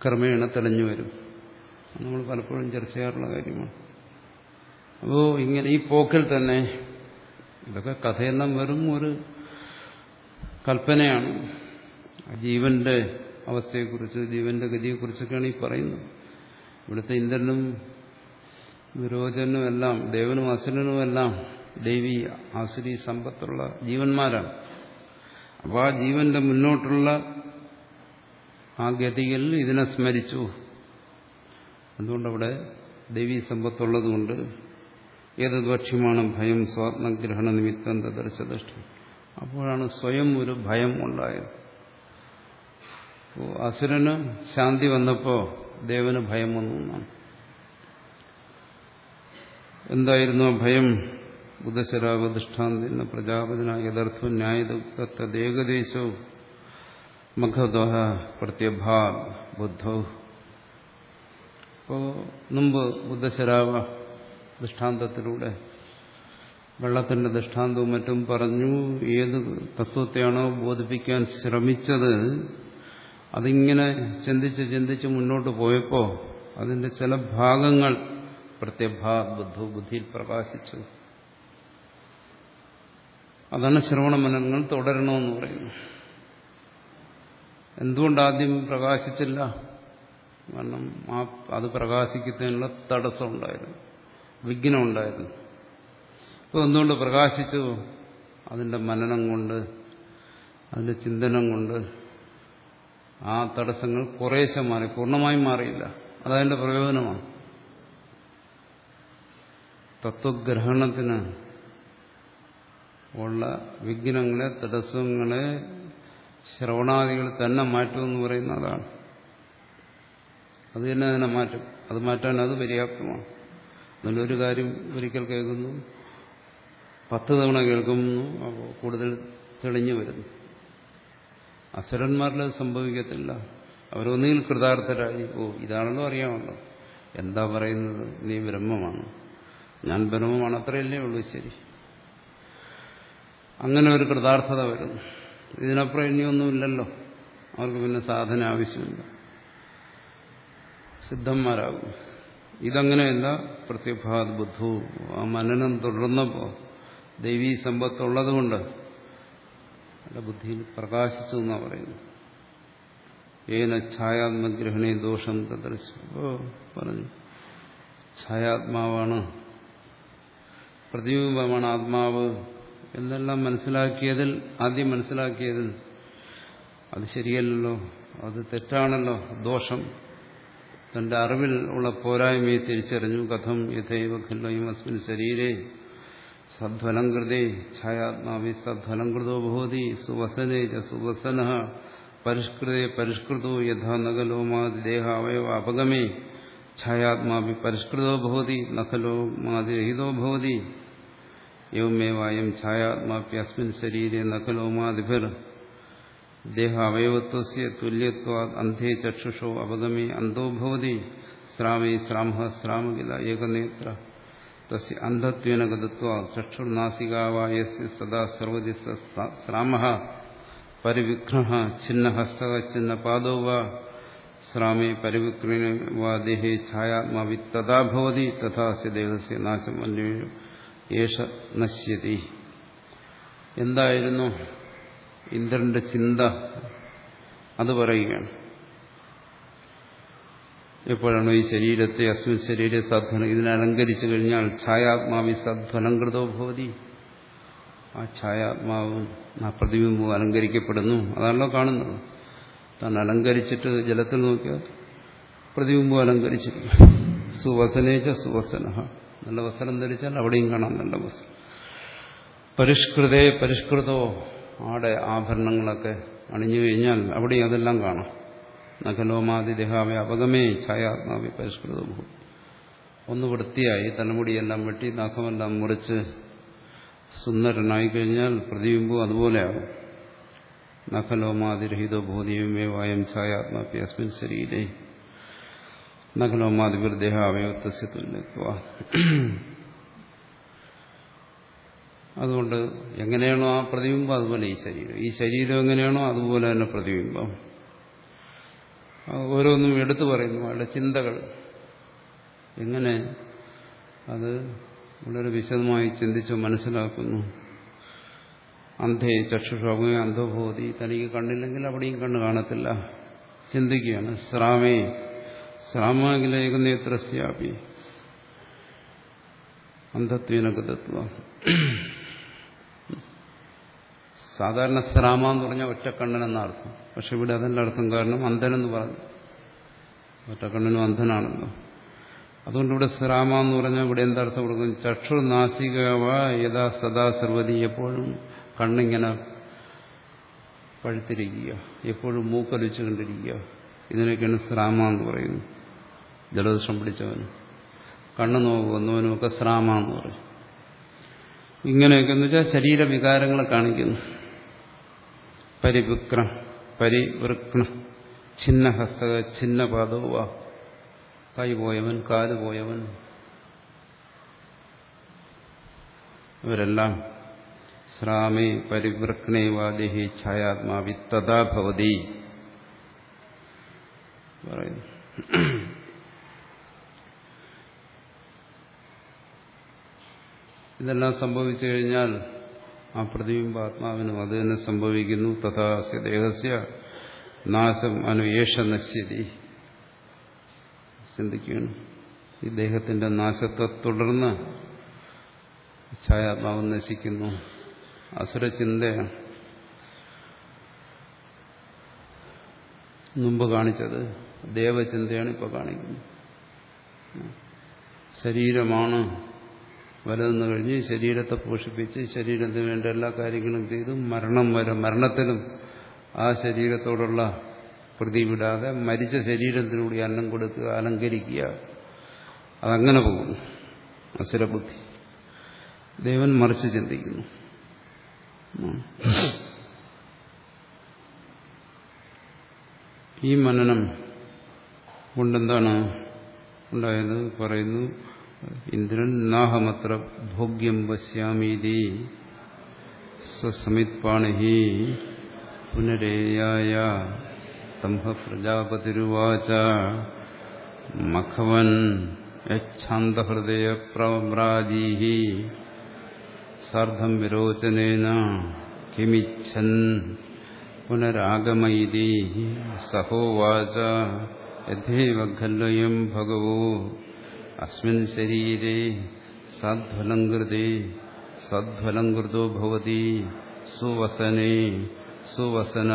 A: ക്രമേണ തെളിഞ്ഞു വരും. നമ്മൾ പലപ്പോഴും ചർച്ച ചെയ്യാറുള്ള കാര്യമാണ്. അപ്പോൾ ഇങ്ങനെ ഈ പോക്കിൽ തന്നെ ഇതൊക്കെ കഥയെല്ലാം വെറും ഒരു കൽപ്പനയാണ്. ജീവന്റെ അവസ്ഥയെക്കുറിച്ച് ജീവന്റെ ഗതിയെക്കുറിച്ചൊക്കെയാണ് ഈ പറയുന്നത്. ഇവിടുത്തെ ഇന്ദ്രനും വിരോചനും എല്ലാം ദേവനും അസുരനും എല്ലാം ദേവി ആസുരി സമ്പത്തുള്ള ജീവന്മാരാണ്. അപ്പോൾ ആ ജീവന്റെ മുന്നോട്ടുള്ള ആ ഗതിയിൽ ഇതിനെ സ്മരിച്ചു. എന്തുകൊണ്ടവിടെ ദേവീ സമ്പത്തുള്ളതുകൊണ്ട് ഏത് ഭക്ഷ്യമാണ് ഭയം സ്വാത്മഗ്രഹണ നിമിത്തം ദർശദൃഷ്ടി അപ്പോഴാണ് സ്വയം ഒരു ഭയം ഉണ്ടായത്. അസുരന് ശാന്തി വന്നപ്പോൾ ദേവന് ഭയം വന്നു എന്നാണ്. എന്തായിരുന്നു ഭയം? ബുദ്ധശരാവധിഷ്ഠാന്തിന് പ്രജാപതിന യഥാർത്ഥം ന്യായദുക്തേകദേശവും മഖദ്വഹ പ്രത്യഭാ ബുദ്ധ. അപ്പോൾ മുമ്പ് ബുദ്ധശരാവ ദൃഷ്ടാന്തത്തിലൂടെ വെള്ളത്തിന്റെ ദൃഷ്ടാന്തവും മറ്റും പറഞ്ഞു ഏത് തത്വത്തെയാണോ ബോധിപ്പിക്കാൻ ശ്രമിച്ചത് അതിങ്ങനെ ചിന്തിച്ച് ചിന്തിച്ച് മുന്നോട്ട് പോയപ്പോൾ അതിന്റെ ചില ഭാഗങ്ങൾ പ്രത്യഭാ ബുദ്ധു ബുദ്ധിയിൽ പ്രകാശിച്ചു. അതാണ് ശ്രവണ മനനങ്ങൾ തുടരണമെന്ന് പറയുന്നു എന്തുകൊണ്ടാദ്യം പ്രകാശിച്ചില്ല? കാരണം ആ അത് പ്രകാശിക്കുന്നതിനുള്ള തടസ്സം ഉണ്ടായിരുന്നു വിഘ്നം ഉണ്ടായിരുന്നു ഇപ്പോൾ എന്തുകൊണ്ട് പ്രകാശിച്ചു? അതിന്റെ മനനം കൊണ്ട് അതിന്റെ ചിന്തനം കൊണ്ട് ആ തടസ്സങ്ങൾ കുറേശ്ശെ മാറി പൂർണമായും മാറിയില്ല. അതതിന്റെ പ്രയോജനമാണ്. തത്വഗ്രഹണത്തിന് ഉള്ള വിഘ്നങ്ങളെ തടസ്സങ്ങളെ ശ്രവണാദികൾ തന്നെ മാറ്റുമെന്ന് പറയുന്ന അതാണ്. അത് തന്നെ അതിനെ മാറ്റും. അത് മാറ്റാൻ അത് പര്യാപ്തമാണ്. നല്ലൊരു കാര്യം ഒരിക്കൽ കേൾക്കുന്നു. പത്ത് തവണ കേൾക്കുന്നു കൂടുതൽ തെളിഞ്ഞു വരുന്നു. അസുരന്മാരിൽ സംഭവിക്കത്തില്ല. അവരൊന്നിൽ കൃതാർത്ഥരായി. ഓ ഇതാണല്ലോ അറിയാമല്ലോ. എന്താ പറയുന്നത്? നീ ബ്രഹ്മമാണ്. ഞാൻ ബ്രഹ്മമാണ്. അത്രയല്ലേ ഉള്ളൂ ശരി. അങ്ങനെ ഒരു കൃതാർത്ഥത വരുന്നു. ഇതിനപ്പുറം ഇനിയൊന്നുമില്ലല്ലോ. അവർക്ക് പിന്നെ സാധന ആവശ്യമില്ല. സിദ്ധന്മാരാകും. ഇതങ്ങനെയല്ല പ്രത്യഭാത് ബുദ്ധു. ആ മനനം തുടർന്നപ്പോൾ ദൈവീ സമ്പത്തുള്ളതുകൊണ്ട് അയാളുടെ ബുദ്ധിയിൽ പ്രകാശിച്ചു എന്നാണ് പറയുന്നത്. ഏന ഛായാത്മഗ്രഹണേ ദോഷം തദർശിപ്പോ പറഞ്ഞു. ഛായാത്മാവാണ്. പ്രതിബിംബമാണ് ആത്മാവ്. എന്നെല്ലാം മനസ്സിലാക്കിയതിൽ ആദ്യം മനസ്സിലാക്കിയതിൽ അത് ശരിയല്ലല്ലോ അത് തെറ്റാണല്ലോ ദോഷം. തന്റെ അറിവിൽ ഉള്ള പോരായ്മയെ തിരിച്ചറിഞ്ഞു. കഥം യഥൈവ ഖല്ലയും അസ്മിൻ ശരീരേ സദ്ഫലം കൃതേ ഛായാത്മാവി സദ്ഫലം കൃതോ ഭവതി സുവസനേ സുവസന പരിഷ്കൃതേ പരിഷ്കൃതോ യഥാ നഖലോമാതി ദേഹ അവയവ അപഗമേ ഛായാത്മാവി പരിഷ്കൃതോ ഭവതി നഖലോ മാതിരഹിതോ എവമേവായം ഛായാത്മാപ്യസ്മിൻ ശരീരെ നഖലോമാതിഭിർ ദേഹ അവയവത്വസ്യ തുല്യത്വാ അന്ധേ ചക്ഷുഷോ അപഗമേ അന്ധോ ഭവതി ശ്രാമേ ശ്രാമ ശ്രാമകില ഏകനേത്ര തസ്യ അന്ധത്വേന ഗതത്വാ ചക്ഷുർനാസികാവായസ്യ സദാ സർവതി ശ്രാമ പരിവിഘ്ന ഛിന്നഹസ്ത ഛിന്നപാദോ വാ ശ്രാമേ പരിവിക്രീണ വാ ദേഹേ ഛായാത്മാവി തഥാ ഭവതി തഥാസ്യ ദേഹസ്യ നാശം അന്വേഷ യേശ നശ്യതി. എന്തായിരുന്നു ഇന്ദ്രന്റെ ചിന്ത? അത് പറയുകയാണ്. എപ്പോഴാണോ ഈ ശരീരത്തെ അസ്മിൻ ശരീര സദ്ഫലം ഇതിനെ അലങ്കരിച്ചു കഴിഞ്ഞാൽ ഛായാത്മാവി സദ്ഫലം കൃതോ ഭവതി. ആ ഛായാത്മാവ് ആ പ്രതിബിംബവും അലങ്കരിക്കപ്പെടുന്നു. അതാണല്ലോ കാണുന്നത്. താൻ അലങ്കരിച്ചിട്ട് ജലത്തിൽ നോക്കിയാൽ പ്രതിബിംബം അലങ്കരിച്ചിരിക്കും സുവസനേച്ച സുവസന. നല്ല വസ്ത്രം ധരിച്ചാൽ അവിടെയും കാണാം നല്ല വസ്ത്രം. പരിഷ്കൃതേ പരിഷ്കൃതോ ആടെ ആഭരണങ്ങളൊക്കെ അണിഞ്ഞു കഴിഞ്ഞാൽ അവിടെയും അതെല്ലാം കാണാം. നഖലോമാതി ദേഹാവെ അപകമേ ഛായാത്മാവി പരിഷ്കൃതവും ഒന്ന് വൃത്തിയായി തലമുടിയെല്ലാം വെട്ടി നഖമെല്ലാം മുറിച്ച് സുന്ദരനായി കഴിഞ്ഞാൽ പ്രതിബിംബം അതുപോലെയാകും. നഖലോമാതിരഹിതോ ഭൂതിയുമേ വായം ഛായാത്മാപ്പി അസ്മിൻ ശരീരേ നഖലോമാതിപിർ ദേഹാവയവത്വസ്യ തുല്യത്വ. അതുകൊണ്ട് എങ്ങനെയാണോ ആ പ്രതിബിംബം അതുപോലെ ഈ ശരീരം. ഈ ശരീരം എങ്ങനെയാണോ അതുപോലെ തന്നെ പ്രതിബിംബം. ഓരോന്നും എടുത്തു പറയുന്നു. അയാളുടെ ചിന്തകൾ. എങ്ങനെ അത് വളരെ വിശദമായി ചിന്തിച്ച് മനസ്സിലാക്കുന്നു. അന്ധേ ചക്ഷുഷോമേ അന്ധഭൂതി തനിക്ക് കണ്ണില്ലെങ്കിൽ അവിടെയും കണ്ണ് കാണത്തില്ല. ചിന്തിക്കുകയാണ്. ശ്രാമേ ശ്രാമാകിലേകനേത്രസ്യാപി അന്ധത്വേനകതത്വ. സാധാരണ ശ്രാമ എന്ന് പറഞ്ഞാൽ ഒറ്റക്കണ്ണൻ എന്ന അർത്ഥം. പക്ഷെ ഇവിടെ അതല്ല അർത്ഥം. കാരണം അന്ധനെന്ന് പറഞ്ഞു. ഒറ്റക്കണ്ണനും അന്ധനാണല്ലോ അതുകൊണ്ട് ഇവിടെ ശ്രാമ എന്ന് പറഞ്ഞാൽ ഇവിടെ എന്തർത്ഥം കൊടുക്കും ചക്ഷു നാസികവ യഥാ സദാ സർവതി. എപ്പോഴും കണ്ണിങ്ങനെ പഴുത്തിരിക്കുക. എപ്പോഴും മൂക്കൊലിച്ചു കണ്ടിരിക്കുക. ഇതിനൊക്കെയാണ് ശ്രാമ എന്ന് പറയുന്നത്. ജലദോഷം പിടിച്ചവനും. കണ്ണു നോക്കുന്നവനും ഒക്കെ ശ്രാമ എന്ന് പറയും ഇങ്ങനെയൊക്കെ എന്ന് വെച്ചാൽ ശരീരവികാരങ്ങളെ കാണിക്കുന്നു. പരിവിക്ര പരിവൃക്ണ ഛിന്ന പാദവ കൈ പോയവൻ കാൽ പോയവൻ ഇവരെല്ലാം ശ്രാമേ പരിവൃക്ണേ വാദേഹി ഛായാത്മാവി തഥാ ഭവതി. പറയുന്നു. ഇതെല്ലാം സംഭവിച്ചു കഴിഞ്ഞാൽ ആ പ്രതിബിംബ ആത്മാവിനും അത് തന്നെ സംഭവിക്കുന്നു. തഥാസ്യ ദേഹസ്യ നാശം അനുയേഷ നശ്യതി. ചിന്തിക്കുകയാണ്. ഈ ദേഹത്തിന്റെ നാശത്തെ തുടർന്ന് ഛായാത്മാവ് നശിക്കുന്നു. അസുരചിന്തയാണ് മുമ്പ് കാണിച്ചത്. ദേവചിന്തയാണ് ഇപ്പോൾ കാണിക്കുന്നത്. ശരീരമാണ് വലതെന്ന് കഴിഞ്ഞ് ശരീരത്തെ പോഷിപ്പിച്ച് ശരീരത്തിന് വേണ്ട എല്ലാ കാര്യങ്ങളും ചെയ്തു മരണം വരെ മരണത്തിലും ആ ശരീരത്തോടുള്ള പ്രതി വിടാതെ മരിച്ച ശരീരത്തിലൂടെ അന്നം കൊടുക്കുക അലങ്കരിക്കുക. അതങ്ങനെ പോകുന്നു. അസുരബുദ്ധി ദേവൻ മറിച്ച് ചിന്തിക്കുന്നു. ഈ മനനം കൊണ്ടെന്താണ് ഉണ്ടായത്? പറയുന്നു ഇന്ദ്രൻ നാഹമത്ര ഭോഗ്യം പശ്യാമീതി സസമിത്പാണി പുനരേയായ തംഹ പ്രജാപതിരുവാച മഖവൻ യച്ഛാന്തഹൃദയ പ്രമ്രാജീ സാർദ്ധം വിരോചനേന കിമിച്ഛൻ പുനരാഗമൈതി സഹോവാച യഥേവ ഖല്വയം ഭഗവോ അസ്മിൻ ശരീരേ സദ്ഫലം കൃതേ സദ്ഫലം കൃതോ ഭവതി സുവസനേ സുവസന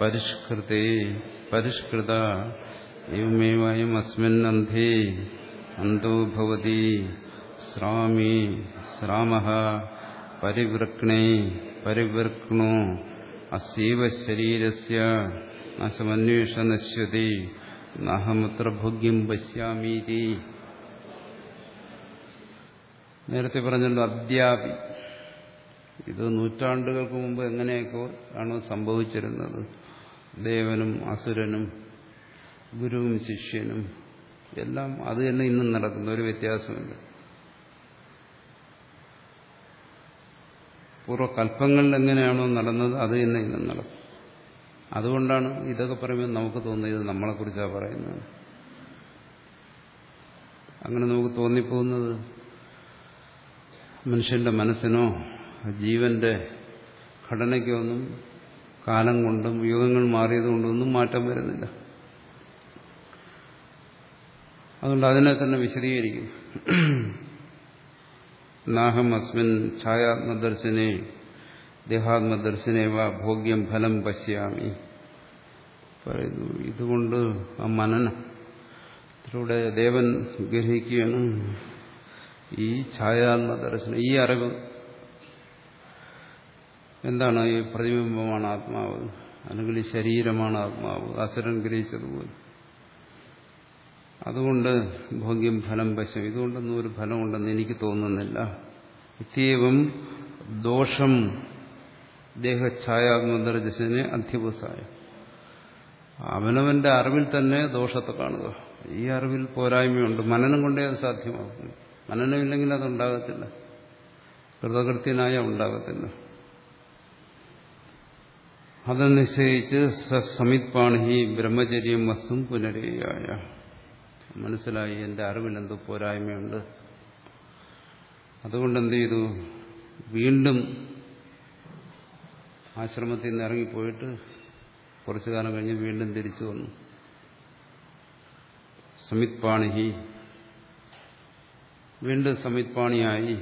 A: പരിഷ്കൃതേ പരിഷ്കൃത എവമേവയം അസ്മിൻ അന്ധേ അന്തോ ഭവതി ശ്രാമി ശ്രാമ പരിവൃക്ണേ പരിവൃക്ണോ അസ്യവ ശരീരസ്യ നാശമന്വേഷ നശ്യതി നാഹമത്ര ഭോഗ്യം പശ്യാമീതി. നേരത്തെ പറഞ്ഞല്ലോ അദ്യാപി. ഇത് നൂറ്റാണ്ടുകൾക്ക് മുമ്പ് എങ്ങനെയൊക്കെ ആണ് സംഭവിച്ചിരുന്നത്. ദേവനും അസുരനും ഗുരുവും ശിഷ്യനും എല്ലാം അത് തന്നെ ഇന്നും നടക്കുന്ന. ഒരു വ്യത്യാസമില്ല. പൂർവകൽപ്പങ്ങളിൽ എങ്ങനെയാണോ നടന്നത് അത് തന്നെ ഇന്നും നടക്കും അതുകൊണ്ടാണ് ഇതൊക്കെ പറയുമ്പോൾ നമുക്ക് തോന്നിയത് നമ്മളെക്കുറിച്ചാണ് പറയുന്നത്. അങ്ങനെ നമുക്ക് തോന്നിപ്പോകുന്നത് മനുഷ്യന്റെ മനസ്സിനോ ജീവന്റെ ഘടനയ്ക്കൊന്നും കാലം കൊണ്ടും യുഗങ്ങൾ മാറിയതുകൊണ്ടൊന്നും മാറ്റം വരുന്നില്ല. അതുകൊണ്ട് അതിനെ തന്നെ വിശദീകരിക്കും. നാഹം അസ്മിൻ ഛായാത്മദർശനെ ദേഹാത്മദർശനെ വാ ഭോഗ്യം ഫലം പശ്യാമി. പറയുന്നു ഇതുകൊണ്ട് ആ മനനത്തിലൂടെ ദേവൻ ഗ്രഹിക്കുകയാണ്. ഈ ഛായാത്മദർശനം ഈ അറിവ് എന്താണ് ഈ പ്രതിബിംബമാണ് ആത്മാവ്? അല്ലെങ്കിൽ ഈ ശരീരമാണ് ആത്മാവ്? അസുരൻ ഗ്രഹിച്ചതുപോലെ അതുകൊണ്ട് ഭോഗ്യം ഫലം പശം ഇതുകൊണ്ടൊന്നും ഒരു ഫലമുണ്ടെന്ന് എനിക്ക് തോന്നുന്നില്ല. ഇത്യവം ദോഷം ദേഹഛായാത്മദർശനെ അധ്യവസായ അവനവന്റെ അറിവിൽ തന്നെ ദോഷത്തെ കാണുക. ഈ അറിവിൽ പോരായ്മയുണ്ട്. മനനം കൊണ്ടേ അത് സാധ്യമാകും മനനമില്ലെങ്കിൽ അതുണ്ടാകത്തില്ല കൃതകൃത്യനായ ഉണ്ടാകത്തില്ല. അത് നിശ്ചയിച്ച് സമിത്പാണി ബ്രഹ്മചര്യം വസ്തും പുനരേയായ. മനസ്സിലായി എന്റെ അറിവിൽ പോരായ്മയുണ്ട്. അതുകൊണ്ട് എന്ത് ചെയ്തു? വീണ്ടും ആശ്രമത്തിൽ നിന്ന് ഇറങ്ങിപ്പോയിട്ട് കുറച്ചു കാലം കഴിഞ്ഞ് വീണ്ടും തിരിച്ചു വന്നു. സമിത് പാണിഹി വീണ്ടും സമിത് പാണിയായി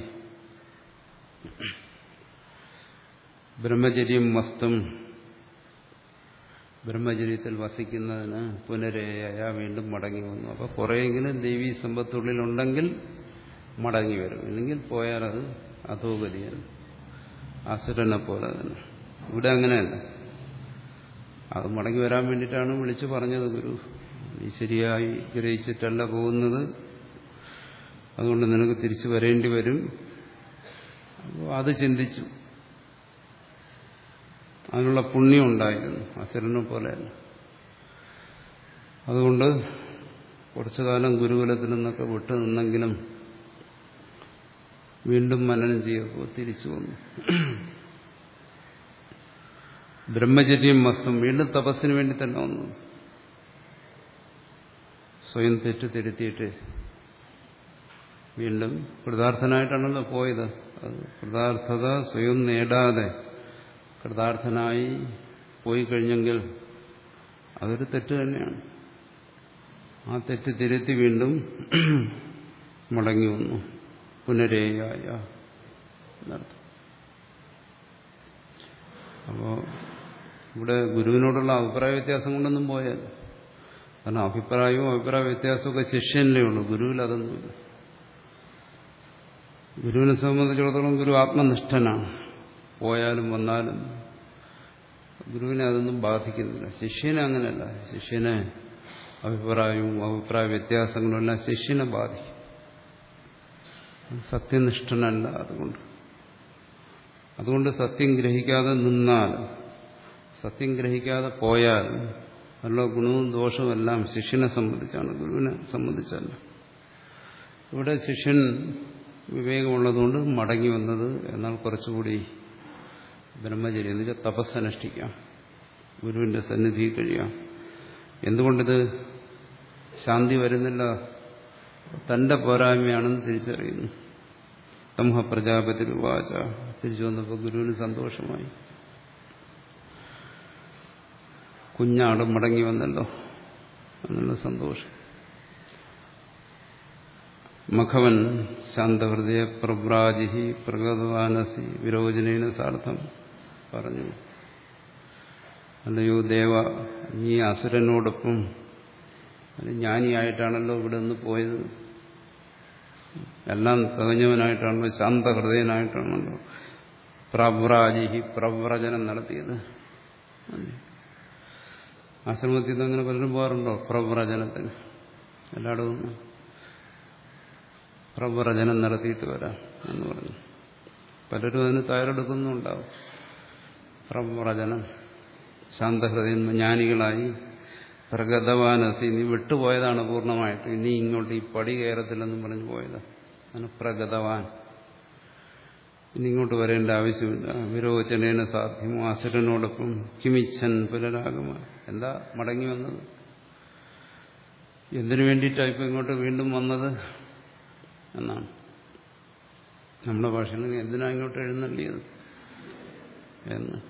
A: ബ്രഹ്മചര്യം വസ്തും. ബ്രഹ്മചര്യത്തിൽ വസിക്കുന്നതിന് പുനരേയ വീണ്ടും മടങ്ങി വന്നു. അപ്പോൾ കുറേയെങ്കിലും ദേവീ സമ്പത്തുള്ളിലുണ്ടെങ്കിൽ മടങ്ങി വരും. ഇല്ലെങ്കിൽ പോയാൽ അത് അധോഗതിയാണ്. അസുരനെ പോലെ തന്നെ. ഇവിടെ അങ്ങനെയല്ല. അത് മടങ്ങി വരാൻ വേണ്ടിയിട്ടാണ് വിളിച്ചു പറഞ്ഞത് ഗുരു. നീ ശരിയായി ഗ്രഹിച്ചിട്ടല്ല പോകുന്നത്. അതുകൊണ്ട് നിനക്ക് തിരിച്ചു വരേണ്ടി വരും. അപ്പോൾ അത് ചിന്തിച്ചു. അതിനുള്ള പുണ്യം ഉണ്ടായിരുന്നു. അസുരനെ പോലെയല്ല അതുകൊണ്ട് കുറച്ചു കാലം ഗുരുകുലത്തിൽ നിന്നൊക്കെ വിട്ടു നിന്നെങ്കിലും വീണ്ടും മനനം ചെയ്യപ്പോൾ തിരിച്ചു വന്നു. ബ്രഹ്മചര്യം മസ്തും വീണ്ടും തപസ്സിന് വേണ്ടി തന്നെ വന്നു. സ്വയം തെറ്റ് തിരുത്തിയിട്ട് വീണ്ടും കൃതാർത്ഥനായിട്ടാണല്ലോ പോയത്. അത് കൃതാർത്ഥത സ്വയം നേടാതെ കൃതാർത്ഥനായി പോയി കഴിഞ്ഞെങ്കിൽ അതൊരു തെറ്റ് തന്നെയാണ്. ആ തെറ്റ് തിരുത്തി വീണ്ടും മടങ്ങി വന്നു. പുനരേയായ എന്നർത്ഥം. അപ്പോ ഇവിടെ ഗുരുവിനോടുള്ള അഭിപ്രായ വ്യത്യാസം കൊണ്ടൊന്നും പോയാൽ. കാരണം അഭിപ്രായവും അഭിപ്രായ വ്യത്യാസമൊക്കെ ശിഷ്യനിലേ ഉള്ളൂ. ഗുരുവിൽ അതൊന്നുമില്ല. ഗുരുവിനെ സംബന്ധിച്ചിടത്തോളം ഗുരു ആത്മനിഷ്ഠനാണ്. പോയാലും വന്നാലും ഗുരുവിനെ അതൊന്നും ബാധിക്കുന്നില്ല. ശിഷ്യനെ അങ്ങനെയല്ല. ശിഷ്യനെ അഭിപ്രായവും അഭിപ്രായ വ്യത്യാസങ്ങളും എല്ലാം ശിഷ്യനെ ബാധിക്കും. സത്യനിഷ്ഠനല്ല അതുകൊണ്ട്. അതുകൊണ്ട് സത്യം ഗ്രഹിക്കാതെ നിന്നാൽ സത്യം ഗ്രഹിക്കാതെ പോയാൽ നല്ല ഗുണവും ദോഷവും എല്ലാം ശിഷ്യനെ സംബന്ധിച്ചാണ് ഗുരുവിനെ സംബന്ധിച്ചല്ല. ഇവിടെ ശിഷ്യൻ വിവേകമുള്ളതുകൊണ്ട് മടങ്ങി വന്നത് എന്നാൽ കുറച്ചുകൂടി ബ്രഹ്മചര്യം എന്ന് വെച്ചാൽ തപസ്സനുഷ്ഠിക്കാം ഗുരുവിന്റെ സന്നിധി കഴിയാം. എന്തുകൊണ്ടിത് ശാന്തി വരുന്നില്ല തന്റെ പോരായ്മയാണെന്ന് തിരിച്ചറിയുന്നു. തമഹ പ്രജാപതി വാച തിരിച്ചു വന്നപ്പോൾ ഗുരുവിന് സന്തോഷമായി. കുഞ്ഞാട് മടങ്ങി വന്നല്ലോ. എന്നുള്ള സന്തോഷം. മഖവൻ ശാന്തഹൃദയ പ്രവ്രാജിഹി പ്രകൃതവാനസി വിരോചനേന സാർത്ഥം പറഞ്ഞു. അല്ലയോ ദേവ നീ അസുരനോടൊപ്പം ജ്ഞാനിയായിട്ടാണല്ലോ ഇവിടെ നിന്ന് പോയത്. എല്ലാം തികഞ്ഞവനായിട്ടാണല്ലോ ശാന്തഹൃദയനായിട്ടാണല്ലോ പ്രവ്രാജിഹി പ്രവ്രജനം നടത്തിയത്. ആശ്രമത്തിൽ നിന്ന് അങ്ങനെ പലരും പോകാറുണ്ടോ? പ്രവ്രജനത്തിന്. എല്ലായിടവും പ്രവ്രജനം നടത്തിയിട്ട് വരാം എന്ന് പറഞ്ഞു. പലരും അതിന് തയ്യാറെടുക്കുന്നുണ്ടാവും. പ്രവ്രജനം. ശാന്തഹൃദയം ജ്ഞാനികളായി പ്രഗതവാനസി നീ വിട്ടുപോയതാണ് പൂർണമായിട്ട്. ഇനി ഇങ്ങോട്ട് ഈ പടി കയറത്തില്ലെന്നും പറഞ്ഞു പോയതാണ് അങ്ങനെ പ്രഗതവാൻ. ഇനി ഇങ്ങോട്ട് വരേണ്ട ആവശ്യമില്ല. വിരോചനേന സാധ്യമോ? അസുരനോടൊപ്പം കിമിച്ചൻ പുനരാഗമ എന്താ മടങ്ങി വന്നത്? എന്തിനു വേണ്ടിയിട്ടാണ് ഇപ്പം ഇങ്ങോട്ട് വീണ്ടും വന്നത് എന്നാണ്. നമ്മുടെ ഭാഷയിൽ എന്തിനാ ഇങ്ങോട്ട് എഴുന്നള്ളിയത്? എന്ന്.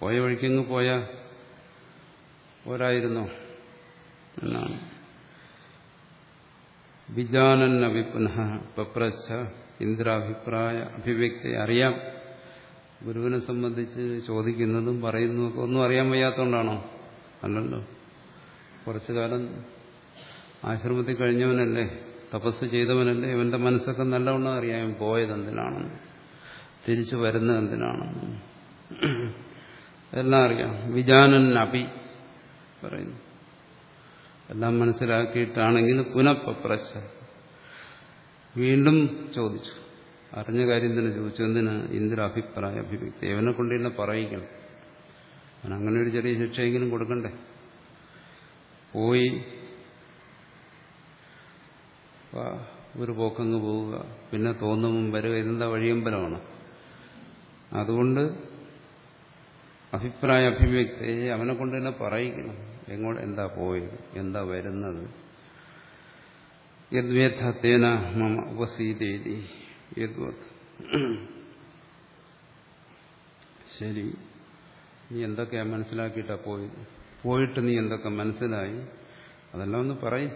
A: പോയ വഴിക്കങ്ങ് പോയ പോരായിരുന്നോ? എന്നാണ്. വിജാനന്നവി പുനഃ പപ്രച്ഛ ഇന്ദ്രാഭിപ്രായ അഭിവ്യക്തി അറിയാം. ഗുരുവിനെ സംബന്ധിച്ച് ചോദിക്കുന്നതും പറയുന്നതും ഒക്കെ ഒന്നും അറിയാൻ വയ്യാത്തതുകൊണ്ടാണോ അല്ലല്ലോ. കുറച്ചു കാലം ആശ്രമത്തിൽ കഴിഞ്ഞവനല്ലേ തപസ് ചെയ്തവനല്ലേ ഇവന്റെ മനസ്സൊക്കെ നല്ലവണ്ണം അറിയാം പോയത് എന്തിനാണെന്ന് തിരിച്ചു വരുന്നത് എന്തിനാണെന്ന്. എല്ലാം അറിയാം. വിജാനൻ അപി പറയുന്നു. എല്ലാം മനസ്സിലാക്കിയിട്ടാണെങ്കിൽ പുനഃപ്രശ വീണ്ടും ചോദിച്ചു. അറിഞ്ഞ കാര്യം തന്നെ ചോദിച്ചു. എന്തിന്? ഇന്ദ്ര അഭിപ്രായ അഭിവ്യക്തി. ഇവനെ കൊണ്ട് തന്നെ പറയിക്കണം. അങ്ങനെ ഒരു ചെറിയ ശിക്ഷയെങ്കിലും കൊടുക്കണ്ടേ? പോയി. ഒരു പോക്കങ്ങ് പോവുക. പിന്നെ തോന്നുമ്പം വരിക ഇതെന്താ വഴിയമ്പലമാണ്? അതുകൊണ്ട് അഭിപ്രായ അഭിവ്യക്തി അവനെ കൊണ്ട് തന്നെ പറയിക്കണം. എങ്ങോട്ട് എന്താ പോയത്? എന്താ വരുന്നത്? യദ്വേദത്തേന മമ ഉപസീതേതി. യദ്വത് ശരി. നീ എന്തൊക്കെയാ മനസ്സിലാക്കിയിട്ടാ പോയത് പോയിട്ട് നീ എന്തൊക്കെ മനസ്സിലായി? അതെല്ലാം ഒന്ന് പറയും.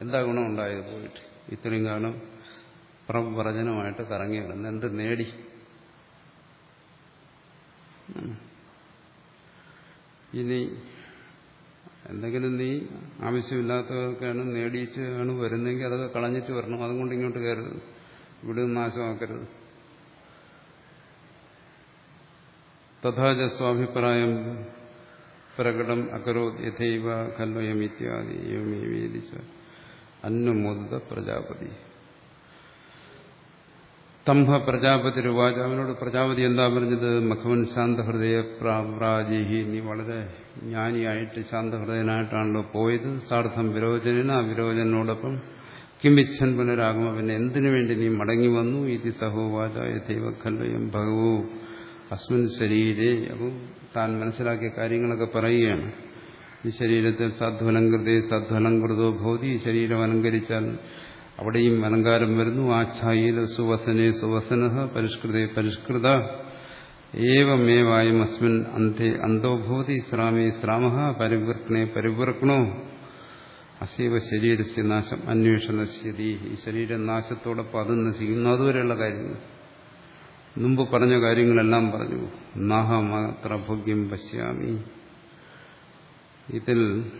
A: എന്താ ഗുണമുണ്ടായത് പോയിട്ട്? ഇത്രയും കാലം പ്രവചനമായിട്ട് കറങ്ങി കിടന്ന് എന്ത് നേടി? ഇനി എന്തെങ്കിലും നീ ആവശ്യമില്ലാത്തതൊക്കെയാണ് ആണ് വരുന്നെങ്കിൽ അതൊക്കെ കളഞ്ഞിട്ട് വരണം. അതുകൊണ്ട് ഇങ്ങോട്ട് കയറരുത്. ഇവിടെ നിന്ന് നാശമാക്കരുത്. തഥാച സ്വാഭിപ്രായം പ്രകടം അകരോ യഥൈവ കല്വയം ഇത്യാദി ഏവമേവേദിച്ച അന്നുമോദിത പ്രജാപതി സ്തംഭ പ്രജാപതി രൂപാജ അവനോട് പ്രജാപതി എന്താ പറഞ്ഞത്? മഖവൻ ശാന്തഹൃദയ പ്രാജിഹി നീ വളരെ ജ്ഞാനിയായിട്ട് ശാന്തഹൃദയനായിട്ടാണല്ലോ പോയത്. സാർത്ഥം വിരോചന ആ വിരോചനോടൊപ്പം കിമിച്ഛൻ പുനരാഗമ പിന്നെ എന്തിനു വേണ്ടി നീ മടങ്ങി വന്നു? ഇതി സഹോവാച യഥൈവ ഖല്ലയം ഭഗവോ। അസ്മിൻ ശരീരേ അപ്പം താൻ മനസ്സിലാക്കിയ കാര്യങ്ങളൊക്കെ പറയുകയാണ്. ഈ ശരീരത്തിൽ സദ്വലങ്കൃതേ സദ്വലങ്കൃതോ ഭൗതി ഈ ശരീരം അലങ്കരിച്ചാൽ അവിടെയും അലങ്കാരം വരുന്നു. ആച്ഛായില സുവസനെ സുവസന പരിഷ്കൃതേ പരിഷ്കൃത. ഏവമേവായും അസ്മിൻ അന്തേ അന്തോ ഭൂതി ശ്രാമേ ശ്രാമ പരിവൃക്കണേ പരിവൃക്കണോ അസീവ ശരീരസ്യ നാശം അന്വേഷണ ഈ ശരീരനാശത്തോടൊപ്പം അത് നശിക്കുന്നു. അതുവരെയുള്ള കാര്യങ്ങൾ. മുമ്പ് പറഞ്ഞ കാര്യങ്ങളെല്ലാം പറഞ്ഞു. നാഹമാത്ര ഭോഗ്യം പശ്യാമി. ഇതിൽ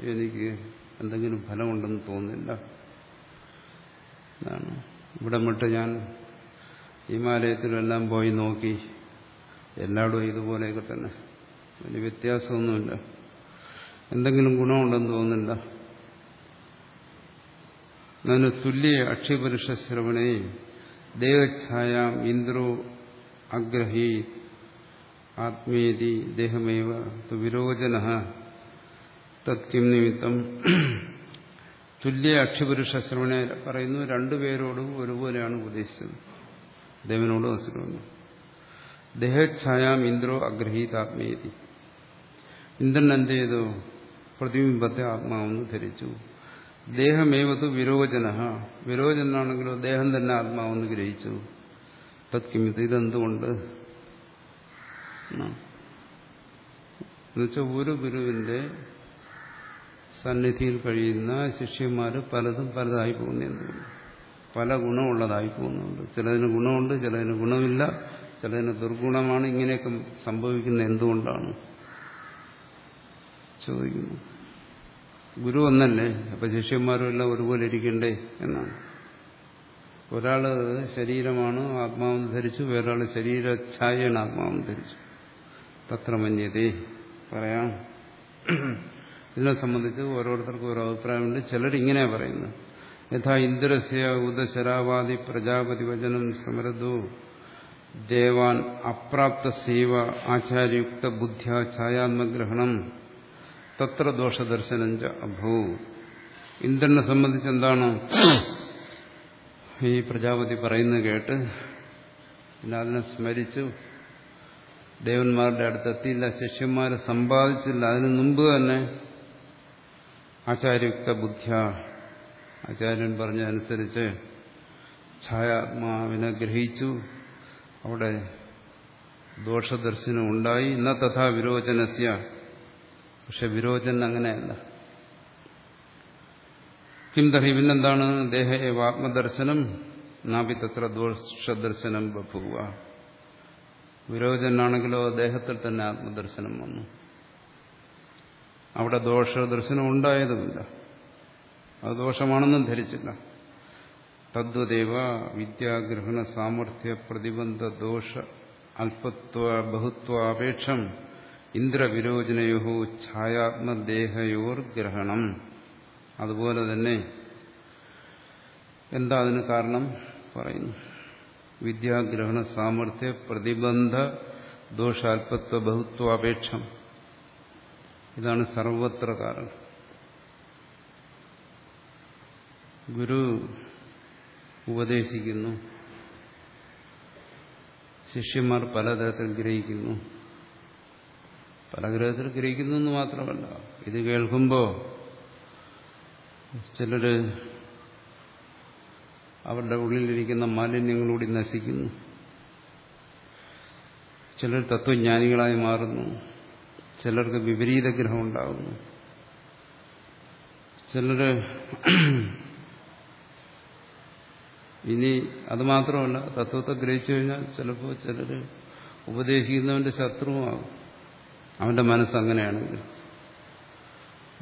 A: എനിക്ക് എന്തെങ്കിലും ഫലമുണ്ടെന്ന് തോന്നുന്നില്ല. എന്നാണ് ഇവിടെ വിട്ട് ഞാൻ ഹിമാലയത്തിലെല്ലാം പോയി നോക്കി. എല്ലായിടും ഇതുപോലെയൊക്കെ തന്നെ. വലിയ വ്യത്യാസമൊന്നുമില്ല. എന്തെങ്കിലും ഗുണമുണ്ടെന്ന് തോന്നുന്നില്ല. അതിന് തുല്യ അക്ഷിപുരുഷ ശ്രവണേ ദേഹഛായാം ഇന്ദ്രോ അഗ്രഹീ ആത്മേതി ദേഹമേവ വിരോചന തത്കിം നിമിത്തം തുല്യ അക്ഷിപുരുഷ ശ്രവണ പറയുന്നു രണ്ടുപേരോടും ഒരുപോലെയാണ് ഉപദേശിച്ചത്। ദേവനോടും അസുരനും ദേഹഛായാം ഇന്ദ്രോ അഗ്രഹീത് ആത്മേതി। ഇന്ദ്രൻ എന്ത് ചെയ്തു? പ്രതിബിംബത്തെ ആത്മാവെന്ന് ധരിച്ചു। ദേഹമേവത് വിരോചന. വിരോചനാണെങ്കിലോ ദേഹം തന്നെ ആത്മാവെന്ന് ഗ്രഹിച്ചു. തത്കിമിത് ഇതെന്തുകൊണ്ട്? എന്നുവെച്ചാൽ ഒരു ഗുരുവിന്റെ സന്നിധിയിൽ കഴിയുന്ന ശിഷ്യന്മാർ പലതും പലതായി പോകുന്നുണ്ട് പല ഗുണമുള്ളതായി പോകുന്നുണ്ട്. ചിലതിന് ഗുണമുണ്ട് ചിലതിന് ഗുണമില്ല ചിലതിന് ദുർഗുണമാണ് ഇങ്ങനെയൊക്കെ സംഭവിക്കുന്ന എന്തുകൊണ്ടാണ്? ചോദിക്കുന്നു. ഗുരു ഒന്നല്ലേ? അപ്പൊ ശിഷ്യന്മാരും എല്ലാം ഒരുപോലെ ഇരിക്കണ്ടേ എന്നാണ്. ഒരാൾ ശരീരമാണ് ആത്മാവെന്ന് ധരിച്ചു വേറൊരാൾ ശരീരഛായയാണ് ആത്മാവെന്ന് ധരിച്ചു. തത്ര മഞ്ഞതേ പറയാം. ഇതിനെ സംബന്ധിച്ച് ഓരോരുത്തർക്കും ഓരോ അഭിപ്രായമുണ്ട്. ചിലർ ചിലരിങ്ങനെ പറയുന്നത് യഥാ ഇന്ദ്രസ്യ ഉദശരാവാദി പ്രജാപതി വചനം സമരദോ. ദേവാൻ അപ്രാപ്ത സേവ ആചാര്യുക്ത ബുദ്ധ്യ ഛായാത്മഗ്രഹണം. തത്ര ദോഷദർശനം അഭൂ. ഇന്ദ്രനെ സംബന്ധിച്ച് എന്താണ് ഈ പ്രജാപതി പറയുന്നത് കേട്ട് പിന്നെ അതിനെ സ്മരിച്ചു. ദേവന്മാരുടെ അടുത്തെത്തിയില്ല ശിഷ്യന്മാരെ സമ്പാദിച്ചില്ല. അതിനു മുമ്പ് തന്നെ ആചാര്യയുക്ത ബുദ്ധ്യ ആചാര്യൻ പറഞ്ഞതനുസരിച്ച് ഛായാത്മാവിനെ ഗ്രഹിച്ചു. അവിടെ ദോഷദർശനം ഉണ്ടായി. ഇന്ന തഥാ വിരോചനസ്യ പക്ഷെ വിരോചൻ അങ്ങനെയല്ല കിം തഹി പിന്നെന്താണ്? ദേഹ ആത്മദർശനം നാപി തത്ര ദോഷദർശനം ബഭുവ. വിരോചനാണെങ്കിലോ ദേഹത്തിൽ തന്നെ ആത്മദർശനം വന്നു. അവിടെ ദോഷദർശനം ഉണ്ടായതുമില്ല. അത് ദോഷമാണെന്നും ധരിച്ചില്ല. തദ്വദേവ വിദ്യാഗ്രഹണ സാമർഥ്യ പ്രതിബന്ധ ദോഷ അല്പത്വ ബഹുത്വ ബഹുത്വാപേക്ഷം ഇന്ദ്രവിരോചനയോ ഛായാത്മദേഹയോർ ഗ്രഹണം അതുപോലെ തന്നെ എന്താ അതിന് കാരണം? പറയുന്നു. വിദ്യാഗ്രഹണ സാമർഥ്യ പ്രതിബന്ധ ദോഷാൽപത്വ ബഹുത്വാപേക്ഷം. ഇതാണ് സർവത്ര കാരണം. ഗുരു ഉപദേശിക്കുന്നു. ശിഷ്യന്മാർ പലതരത്തിൽ ഗ്രഹിക്കുന്നു. പല ഗ്രഹത്തിൽ ഗ്രഹിക്കുന്നു എന്ന് മാത്രമല്ല. ഇത് കേൾക്കുമ്പോൾ ചിലർ അവരുടെ ഉള്ളിലിരിക്കുന്ന മാലിന്യങ്ങളൂടി നശിക്കുന്നു. ചിലർ തത്വജ്ഞാനികളായി മാറുന്നു. ചിലർക്ക് വിപരീത ഗ്രഹം ഉണ്ടാകുന്നു ചിലർ ഇനി അത് മാത്രമല്ല തത്വത്തെ ഗ്രഹിച്ചു കഴിഞ്ഞാൽ ചിലപ്പോൾ ചിലർ ഉപദേശിക്കുന്നവന്റെ ശത്രുവാകും. അവന്റെ മനസ്സ് അങ്ങനെയാണെങ്കിൽ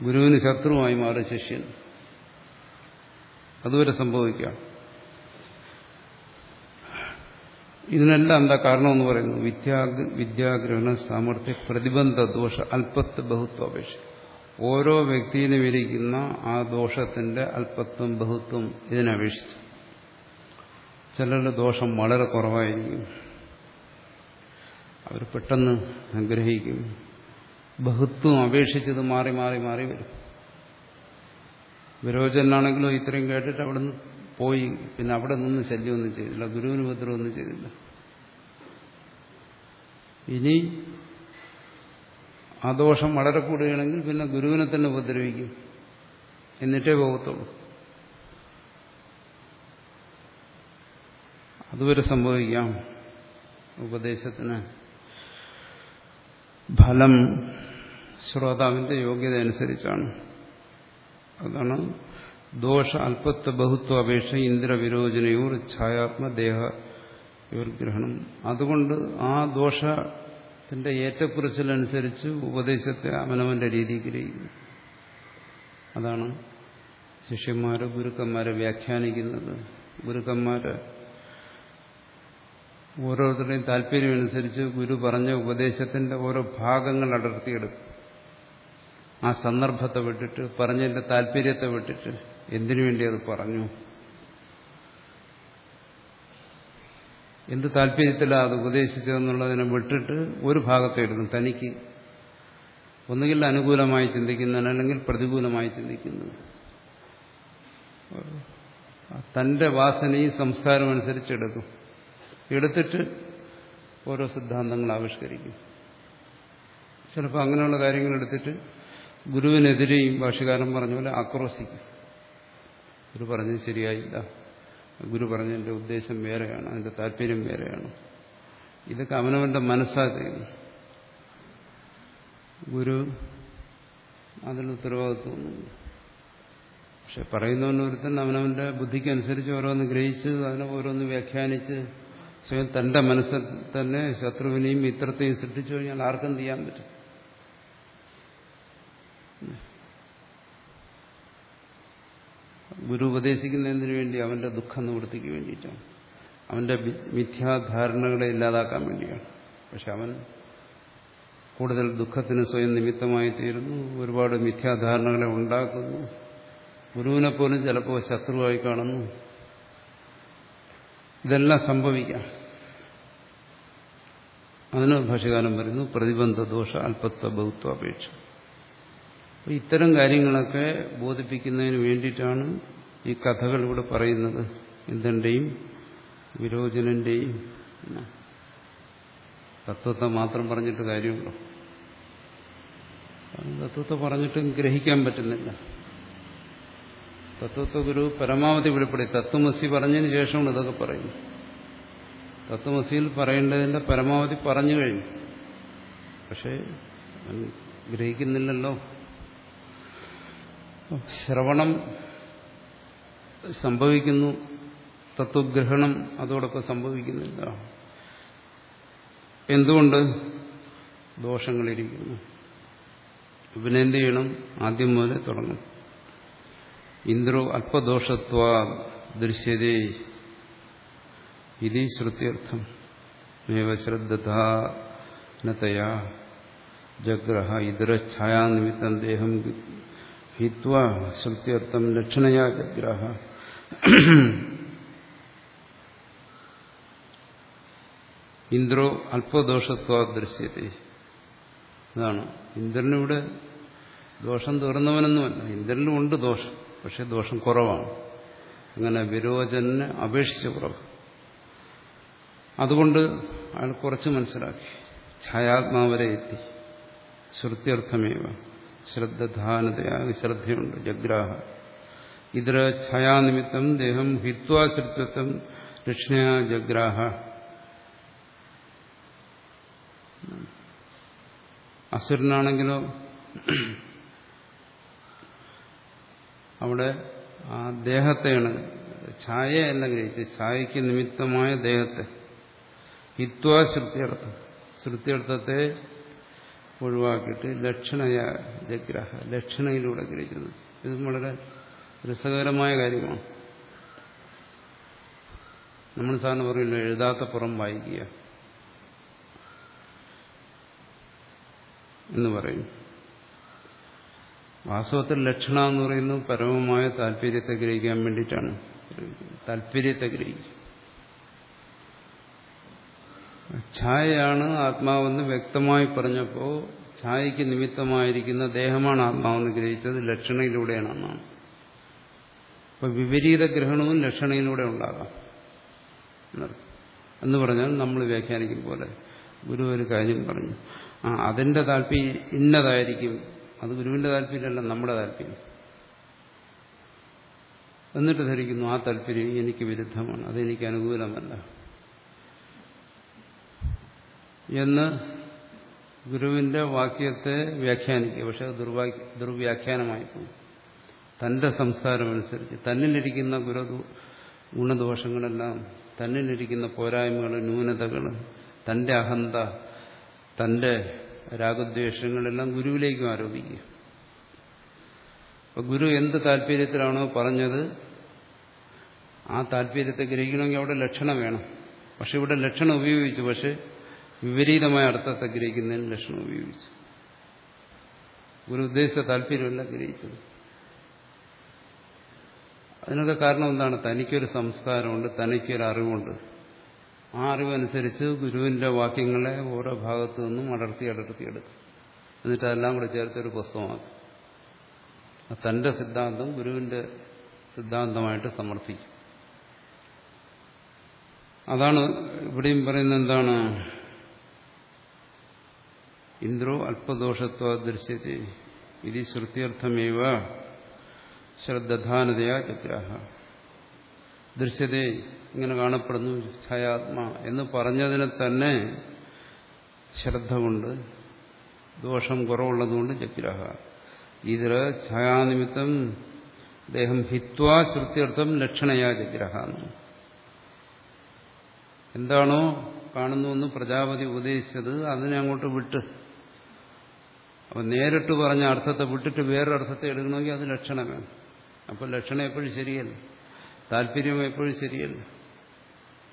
A: ഗുരുവിന് ശത്രുവായി മാറി ശിഷ്യൻ. അതുവരെ സംഭവിക്കാം. ഇതിനെല്ലാം എന്താ കാരണമെന്ന് പറയുന്നു? വിദ്യാഗ് വിദ്യാഗ്രഹണ സാമർഥ്യ പ്രതിബന്ധ ദോഷ അല്പത്വ ബഹുത്വാപേക്ഷ ഓരോ വ്യക്തിയിലും ഇരിക്കുന്ന ആ ദോഷത്തിന്റെ അല്പത്വം ബഹുത്വം ഇതിനപേക്ഷിച്ച് ചിലരുടെ ദോഷം വളരെ കുറവായിരിക്കും. അവർ പെട്ടെന്ന് ഗ്രഹിക്കും ബഹുത്വം അപേക്ഷിച്ചത് മാറി മാറി മാറി വരും. വിരോചനാണെങ്കിലോ ഇത്രയും കേട്ടിട്ട് അവിടെ നിന്ന് പോയി. പിന്നെ അവിടെ നിന്ന് ശല്യമൊന്നും ചെയ്തില്ല. ഗുരുവിന് ഉപദ്രവമൊന്നും ചെയ്തില്ല. ഇനി ആ ദോഷം വളരെ കൂടുകയാണെങ്കിൽ പിന്നെ ഗുരുവിനെ തന്നെ ഉപദ്രവിക്കും. എന്നിട്ടേ പോകത്തുള്ളൂ. അതുവരെ സംഭവിക്കാം. ഉപദേശത്തിന് ഫലം ശ്രോതാവിന്റെ യോഗ്യത അനുസരിച്ചാണ് അതാണ് ദോഷ അല്പത്വ ബഹുത്വ അപേക്ഷ ഇന്ദ്രവിരോചനയൂർ ഛായാത്മദേഹ ഗ്രഹണം. അതുകൊണ്ട് ആ ദോഷത്തിന്റെ ഏറ്റക്കുറിച്ചിലനുസരിച്ച് ഉപദേശത്തെ അവനവന്റെ രീതി ഗ്രഹിക്കുന്നു അതാണ് ശിഷ്യന്മാര് ഗുരുക്കന്മാരെ വ്യാഖ്യാനിക്കുന്നത്. ഗുരുക്കന്മാര് ഓരോരുത്തരുടെയും താല്പര്യമനുസരിച്ച് ഗുരു പറഞ്ഞ ഉപദേശത്തിന്റെ ഓരോ ഭാഗങ്ങൾ അടർത്തിയെടുക്കും. ആ സന്ദർഭത്തെ വിട്ടിട്ട് പറഞ്ഞതിന്റെ താല്പര്യത്തെ വിട്ടിട്ട് എന്തിനു വേണ്ടി അത് പറഞ്ഞു? എന്ത് താല്പര്യത്തിലാണ് അത് ഉപദേശിച്ചതെന്നുള്ളതിനെ വിട്ടിട്ട് ഒരു ഭാഗത്തെ എടുക്കും. തനിക്ക് ഒന്നുകിൽ അനുകൂലമായി ചിന്തിക്കുന്നതിന് അല്ലെങ്കിൽ പ്രതികൂലമായി ചിന്തിക്കുന്നത് തന്റെ വാസനയും സംസ്കാരം അനുസരിച്ചെടുക്കും എടുത്തിട്ട് ഓരോ സിദ്ധാന്തങ്ങൾ ആവിഷ്കരിക്കും. ചിലപ്പോൾ അങ്ങനെയുള്ള കാര്യങ്ങൾ എടുത്തിട്ട് ഗുരുവിനെതിരെയും ഭാഷകാരൻ പറഞ്ഞ പോലെ ആക്രോശിക്കും. ഗുരു പറഞ്ഞത് ശരിയായില്ല ഗുരു പറഞ്ഞതിന്റെ ഉദ്ദേശം വേറെയാണ് അതിന്റെ താല്പര്യം വേറെയാണ്. ഇതൊക്കെ അവനവന്റെ മനസ്സാകുന്നു ഗുരു അതിന് ഉത്തരവാദിത്വമൊന്നുമില്ല പക്ഷെ പറയുന്നവനൊരുത്തൻ അവനവന്റെ ബുദ്ധിക്കനുസരിച്ച് ഓരോന്ന് ഗ്രഹിച്ച് അതിനെ ഓരോന്ന് വ്യാഖ്യാനിച്ച് സ്വയം തന്റെ മനസ്സിൽ തന്നെ ശത്രുവിനെയും മിത്രത്തെയും സൃഷ്ടിച്ചു കഴിഞ്ഞാൽ ആർക്കും ചെയ്യാൻ പറ്റും. ഗുരു ഉപദേശിക്കുന്നതിന് വേണ്ടി അവന്റെ ദുഃഖ നിവൃത്തിക്ക് വേണ്ടിയിട്ടാണ്. അവന്റെ മിഥ്യാധാരണകളെ ഇല്ലാതാക്കാൻ വേണ്ടിയാണ്. പക്ഷെ അവൻ കൂടുതൽ ദുഃഖത്തിന് സ്വയം നിമിത്തമായി തീരുന്നു ഒരുപാട് മിഥ്യാധാരണകളെ ഉണ്ടാക്കുന്നു. ഗുരുവിനെ പോലും ചിലപ്പോൾ ശത്രുവായി കാണുന്നു. ഇതെല്ലാം സംഭവിക്കാം. അതിന് ഭാഷകാലം പറയുന്നു പ്രതിബന്ധ ദോഷ അല്പത്വ ബഹുത്വ അപേക്ഷ. ഇത്തരം കാര്യങ്ങളൊക്കെ ബോധിപ്പിക്കുന്നതിന് വേണ്ടിയിട്ടാണ് ഈ കഥകൾ ഇവിടെ പറയുന്നത്. എന്തിന്റെയും വിരോചനന്റെയും തത്വത്തെ മാത്രം പറഞ്ഞിട്ട് കാര്യമുണ്ടോ? തത്വത്തെ പറഞ്ഞിട്ടും ഗ്രഹിക്കാൻ പറ്റുന്നില്ല. തത്വത്തെ ഗുരു പരമാവധി വെളിപ്പെടുത്തി. തത്വമസി പറഞ്ഞതിന് ശേഷമാണ് ഇതൊക്കെ പറയുന്നത്. തത്വമസിയിൽ പറയേണ്ടതിന്റെ പരമാവധി പറഞ്ഞു കഴിഞ്ഞു. പക്ഷേ ഗ്രഹിക്കുന്നില്ലല്ലോ. ശ്രവണം സംഭവിക്കുന്നു. തത്വഗ്രഹണം അതോടൊപ്പം സംഭവിക്കുന്നില്ല. എന്തുകൊണ്ട്? ദോഷങ്ങളിരിക്കുന്നു. പിന്നെ എന്ത് ചെയ്യണം. ആദ്യം മുതലേ തുടങ്ങും ഇന്ദ്രോ അല്പദോഷത്വ ദൃശ്യതേ. ഇതി ശ്രുത്യർത്ഥം. ഏവ ശ്രദ്ധതാനതയാ ജഗ്രഹ ഇതരഛായാനിമിത്തം ദേഹം ഹിത്വ ശ്രുത്യർത്ഥം ലക്ഷണയാ ജഗ്രഹ ഇന്ദ്രോ അല്പദോഷത്വ ദൃശ്യത. ഇതാണ്. ഇന്ദ്രനിവിടെ ദോഷം തീർന്നവനൊന്നുമല്ല. ഇന്ദ്രനിലും ഉണ്ട് ദോഷം. പക്ഷെ ദോഷം കുറവാണ്. അങ്ങനെ വിരോചനെ അപേക്ഷിച്ച് കുറവ് അതുകൊണ്ട് അയാൾ കുറച്ച് മനസ്സിലാക്കി. ഛായാത്മാവരെ എത്തി. ശ്രുത്യർത്ഥമേവ. ശ്രദ്ധാനതയാ ശ്രദ്ധയുണ്ട് ജഗ്രാഹ. ഇതര ഛായാനിമിത്തം ദേഹം ഹിത്വാ ശ്രുത്യത്വം ലക്ഷ്ണയ ജഗ്രാഹ. അസുരനാണെങ്കിലോ അവിടെ ആ ദേഹത്തെയാണ്. ഛായയല്ല ഗ്രഹിച്ച് ഛായയ്ക്ക് നിമിത്തമായ ദേഹത്തെ. ഹിത്വാ ശ്രുത്യർത്ഥം. ശ്രുത്യർത്ഥത്തെ ഒഴിവാക്കിയിട്ട് ലക്ഷണയ ജഗ്രഹ ലക്ഷണയിലൂടെ ഗ്രഹിക്കുന്നത് ഇതും വളരെ രസകരമായ കാര്യമാണ്. നമ്മൾ സാറിന് പറയില്ല എഴുതാത്ത പുറം വായിക്കുക എന്ന് പറയും. വാസ്തവത്തിൽ ലക്ഷണ എന്ന് പറയുന്നത് പരമമായ താല്പര്യത്തെ ഗ്രഹിക്കാൻ വേണ്ടിയിട്ടാണ്. താല്പര്യത്തെ ഗ്രഹിക്കുക. ഛായയാണ് ആത്മാവെന്ന് വ്യക്തമായി പറഞ്ഞപ്പോൾ ഛായയ്ക്ക് നിമിത്തമായിരിക്കുന്ന ദേഹമാണ് ആത്മാവെന്ന് ഗ്രഹിച്ചത് ലക്ഷണയിലൂടെയാണ് അപ്പൊ വിപരീത ഗ്രഹണവും ലക്ഷണയിലൂടെ ഉണ്ടാകാം. എന്ന് പറഞ്ഞാൽ നമ്മൾ വ്യാഖ്യാനിക്കും പോലെ ഗുരു ഒരു കാര്യം പറഞ്ഞു ആ അതിന്റെ താല്പര്യം ഇന്നതായിരിക്കും അത് ഗുരുവിന്റെ താല്പര്യമല്ല നമ്മുടെ താല്പര്യം. എന്നിട്ട് ധരിക്കുന്നു ആ താല്പര്യം എനിക്ക് വിരുദ്ധമാണ് അതെനിക്ക് അനുകൂലമല്ല. എന്ന് ഗുരുവിന്റെ വാക്യത്തെ വ്യാഖ്യാനിക്കുക. പക്ഷെ അത് ദുർവാക്യ ദുർവ്യാഖ്യാനമായി പോകും തന്റെ സംസ്കാരമനുസരിച്ച് തന്നിലിരിക്കുന്ന ഗുരു ഗുണദോഷങ്ങളെല്ലാം തന്നിലിരിക്കുന്ന പോരായ്മകൾ ന്യൂനതകൾ തന്റെ അഹന്ത തന്റെ രാഗദ്വേഷങ്ങളെല്ലാം ഗുരുവിലേക്കും ആരോപിക്കുക. അപ്പൊ ഗുരു എന്ത് താല്പര്യത്തിലാണോ പറഞ്ഞത് ആ താല്പര്യത്തെ ഗ്രഹിക്കണമെങ്കിൽ അവിടെ ലക്ഷണം വേണം. പക്ഷെ ഇവിടെ ലക്ഷണം ഉപയോഗിച്ചു പക്ഷെ വിപരീതമായ അർത്ഥത്തെ ഗ്രഹിക്കുന്നതിന് ലക്ഷണം ഉപയോഗിച്ചു. ഗുരു ഉദ്ദേശിച്ച താല്പര്യമല്ല ഗ്രഹിച്ചത്. അതിനൊക്കെ കാരണം എന്താണ്? തനിക്കൊരു സംസ്കാരമുണ്ട് തനിക്കൊരു അറിവുണ്ട്. ആ അറിവനുസരിച്ച് ഗുരുവിന്റെ വാക്യങ്ങളെ ഓരോ ഭാഗത്തു നിന്നും അടർത്തി അടർത്തി എടുക്കും എന്നിട്ട് അതെല്ലാം കൂടെ ചേർത്തൊരു പുസ്തകമാക്കും. തന്റെ സിദ്ധാന്തം ഗുരുവിന്റെ സിദ്ധാന്തമായിട്ട് സമർപ്പിക്കും. അതാണ് ഇവിടെയും പറയുന്നത് എന്താണ്? ഇന്ദ്രോ അല്പദോഷത്വ ദൃശ്യത്തെ. ഇത് ശ്രുത്യർത്ഥമേവ. ശ്രദ്ധാനതയാ ചക്രാഹ ദൃശ്യത ഇങ്ങനെ കാണപ്പെടുന്നു ഛായാത്മ എന്ന് പറഞ്ഞതിനെ തന്നെ ശ്രദ്ധ കൊണ്ട് ദോഷം കുറവുള്ളതുകൊണ്ട് ജഗ്രഹ ഇതിൽ ഛായാനിമിത്തം ദേഹം ഹിത്വാ ശ്രുത്യർത്ഥം ലക്ഷണയാ ജഗ്രഹ എന്താണോ കാണുന്നുവെന്ന് പ്രജാപതി ഉപദേശിച്ചത് അതിനെ അങ്ങോട്ട് വിട്ട്. അപ്പം നേരിട്ട് പറഞ്ഞ അർത്ഥത്തെ വിട്ടിട്ട് വേറൊരർത്ഥത്തെ എടുക്കണമെങ്കിൽ അത് ലക്ഷണം വേണം അപ്പോൾ ലക്ഷണം എപ്പോഴും ശരിയല്ല? താല്പര്യം എപ്പോഴും ശരിയല്ല.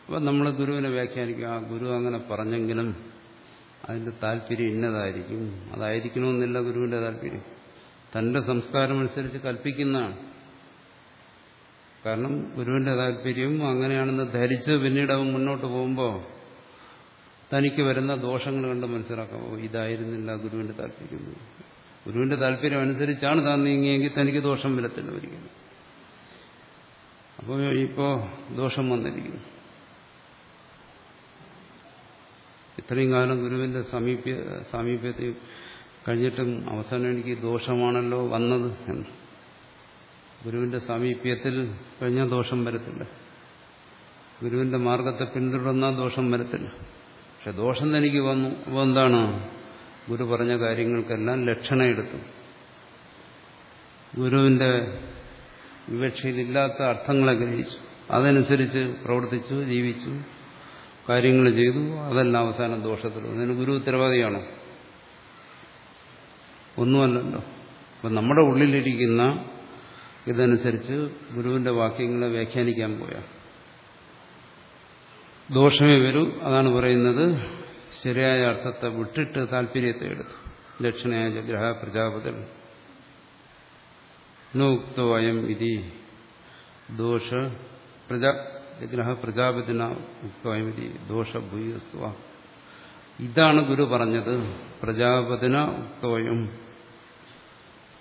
A: അപ്പം നമ്മൾ ഗുരുവിനെ വ്യാഖ്യാനിക്കും ആ ഗുരു അങ്ങനെ പറഞ്ഞെങ്കിലും അതിന്റെ താല്പര്യം ഇന്നതായിരിക്കും. അതായിരിക്കണമെന്നില്ല ഗുരുവിന്റെ താല്പര്യം. തന്റെ സംസ്കാരം അനുസരിച്ച് കൽപ്പിക്കുന്നതാണ്. കാരണം ഗുരുവിന്റെ താല്പര്യം അങ്ങനെയാണെന്ന് ധരിച്ച് പിന്നീട് അവൻ മുന്നോട്ട് പോകുമ്പോൾ തനിക്ക് വരുന്ന ദോഷങ്ങൾ കണ്ട് മനസ്സിലാക്കാം. ഇതായിരുന്നില്ല ഗുരുവിന്റെ താല്പര്യം ഗുരുവിന്റെ താല്പര്യം അനുസരിച്ചാണ് താൻ നീങ്ങിയെങ്കിൽ തനിക്ക് ദോഷം വരത്തില്ല ഒരിക്കലും. അപ്പോൾ ഇപ്പോ ദോഷം വന്നിരിക്കുന്നു. ഇത്രയും കാലം ഗുരുവിന്റെ സമീപ്യ സാമീപ്യത്തിൽ കഴിഞ്ഞിട്ടും അവസാനം എനിക്ക് ദോഷമാണല്ലോ വന്നത് എന്ന്. ഗുരുവിന്റെ സാമീപ്യത്തിൽ കഴിഞ്ഞ ദോഷം വരത്തില്ല. ഗുരുവിന്റെ മാർഗത്തെ പിന്തുടർന്നാൽ ദോഷം വരത്തില്ല. പക്ഷെ ദോഷം തനിക്ക് വന്നു. അപ്പോൾ എന്താണ്? ഗുരു പറഞ്ഞ കാര്യങ്ങൾക്കെല്ലാം ലക്ഷണം എടുത്തു ഗുരുവിന്റെ വിവക്ഷയിലില്ലാത്ത അർത്ഥങ്ങളെ ഗ്രഹിച്ചു. അതനുസരിച്ച് പ്രവർത്തിച്ചു ജീവിച്ചു കാര്യങ്ങൾ ചെയ്തു. അതെല്ലാം അവസാനം ദോഷത്തിൽ അതിന് ഗുരു ഉത്തരവാദിയാണോ? ഒന്നുമല്ലല്ലോ. അപ്പം നമ്മുടെ ഉള്ളിലിരിക്കുന്ന ഇതനുസരിച്ച് ഗുരുവിന്റെ വാക്യങ്ങളെ വ്യാഖ്യാനിക്കാൻ പോയാൽ ദോഷമേ വരൂ അതാണ് പറയുന്നത്. ശരിയായ അർത്ഥത്തെ വിട്ടിട്ട് താല്പര്യത്തെ എടുത്തു. ദക്ഷിണയാജ ഗ്രഹ പ്രജാപതി ദോഷ ഇതാണ് ഗുരു പറഞ്ഞത്. പ്രജാപതിന ഉക്തോയം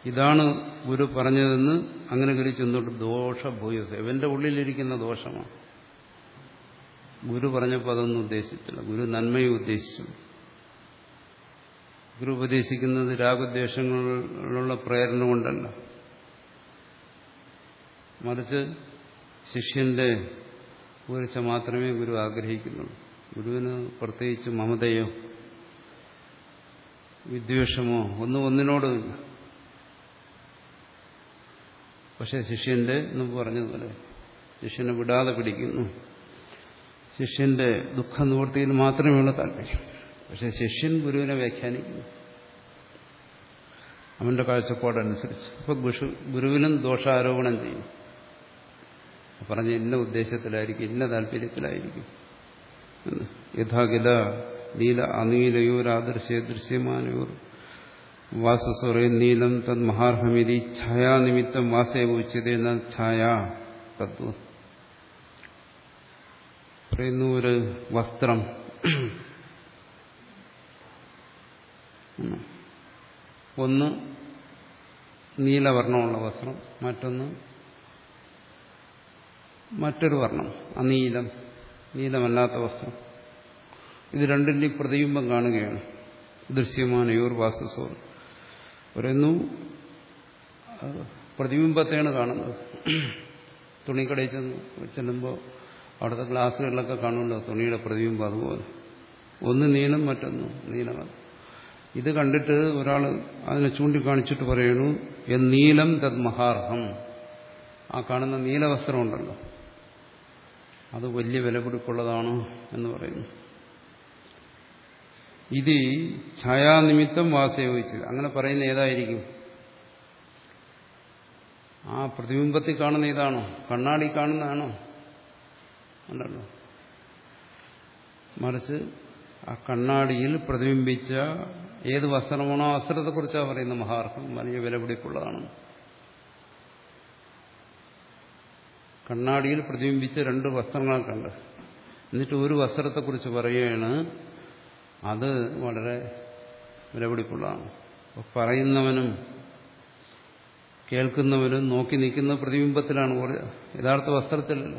A: ഇതാണ് ഗുരു പറഞ്ഞതെന്ന് അങ്ങനെ ഗ്രഹിച്ചെന്നോട്ട് ദോഷഭൂയസ്. ഇവന്റെ ഉള്ളിലിരിക്കുന്ന ദോഷമാണ് ഗുരു പറഞ്ഞപ്പോൾ അതൊന്നും ഉദ്ദേശിച്ചില്ല ഗുരു നന്മയെ ഉദ്ദേശിച്ചു. ഗുരു ഉപദേശിക്കുന്നത് രാഗദ്വേഷങ്ങളിലുള്ള പ്രേരണ കൊണ്ടല്ല. മറിച്ച് ശിഷ്യന്റെ ഉയർച്ച മാത്രമേ ഗുരു ആഗ്രഹിക്കുന്നുള്ളൂ. ഗുരുവിന് പ്രത്യേകിച്ച് മമതയോ വിദ്വേഷമോ ഒന്നും ഒന്നിനോടുമില്ല. പക്ഷെ ശിഷ്യന്റെ എന്ന് പറഞ്ഞതുപോലെ ശിഷ്യനെ വിടാതെ പിടിക്കുന്നു. ശിഷ്യന്റെ ദുഃഖ നിവൃത്തിയിൽ മാത്രമേയുള്ള താല്പര്യം. പക്ഷെ ശിഷ്യൻ ഗുരുവിനെ വ്യാഖ്യാനിക്കുന്നു. അവന്റെ കാഴ്ചപ്പാടനുസരിച്ച്. ഗുഷു ഗുരുവിനും ദോഷാരോപണം ചെയ്യും. പറഞ്ഞ ഇന്ന ഉദ്ദേശത്തിലായിരിക്കും ഇന്ന താല്പര്യത്തിലായിരിക്കും. എന്ന്. നീല നീല ആദർശ ദൃശ്യമാനയോർ. വാസസ്വറേ നീലം തൻ മഹാർഹമിതി ഛായാനിമിത്തം വാസേവ ഉച്ചത എന്ന ഛായ തത്വം പറയുന്നു ഒരു വസ്ത്രം. ഒന്ന് നീലവർണമുള്ള വസ്ത്രം മറ്റൊന്ന് മറ്റൊരു വർണം അനീലം നീലമല്ലാത്ത വസ്ത്രം. ഇത് രണ്ടിന്റെയും പ്രതിബിംബം കാണുകയാണ്. ദൃശ്യമാനയോർ വാസസോർ പറയുന്നു അത് പ്രതിബിംബത്തെയാണ് കാണുന്നത്. തുണിക്കടയിൽ ചെന്ന് ചെല്ലുമ്പോൾ അവിടുത്തെ ഗ്ലാസ്സുകളിലൊക്കെ കാണുമല്ലോ തുണിയുടെ പ്രതിബിംബം അതുപോലെ. ഒന്ന് നീലം മറ്റൊന്ന് നീലമാണ് ഇത് കണ്ടിട്ട് ഒരാൾ അതിനെ ചൂണ്ടിക്കാണിച്ചിട്ട് പറയണു നീലം തത് മഹാർഹം. ആ കാണുന്ന നീലവസ്ത്രമുണ്ടല്ലോ അത് വലിയ വിലപിടിപ്പുള്ളതാണ് എന്ന് പറയുന്നു. ഇത് ഛായാനിമിത്തം വാസയോഗിച്ചത് അങ്ങനെ പറയുന്ന ഏതായിരിക്കും? ആ പ്രതിബിംബത്തിൽ കാണുന്ന ഇതാണോ കണ്ണാടി കാണുന്നതാണോ? അല്ലല്ലോ. മറിച്ച് ആ കണ്ണാടിയിൽ പ്രതിബിംബിച്ച ഏത് വസ്ത്രമാണോ വസ്ത്രത്തെക്കുറിച്ചാണ് പറയുന്നത്. മഹാർഹം വലിയ വിലപിടിപ്പുള്ളതാണ് കണ്ണാടിയിൽ പ്രതിബിംബിച്ച രണ്ട് വസ്ത്രങ്ങളെ കണ്ട് എന്നിട്ട് ഒരു വസ്ത്രത്തെക്കുറിച്ച് പറയുകയാണ് അത് വളരെ വിലപിടിപ്പുള്ളതാണ്. പറയുന്നവനും കേൾക്കുന്നവനും നോക്കി നിൽക്കുന്ന പ്രതിബിംബത്തിലാണ് യഥാർത്ഥ വസ്ത്രത്തിലല്ല.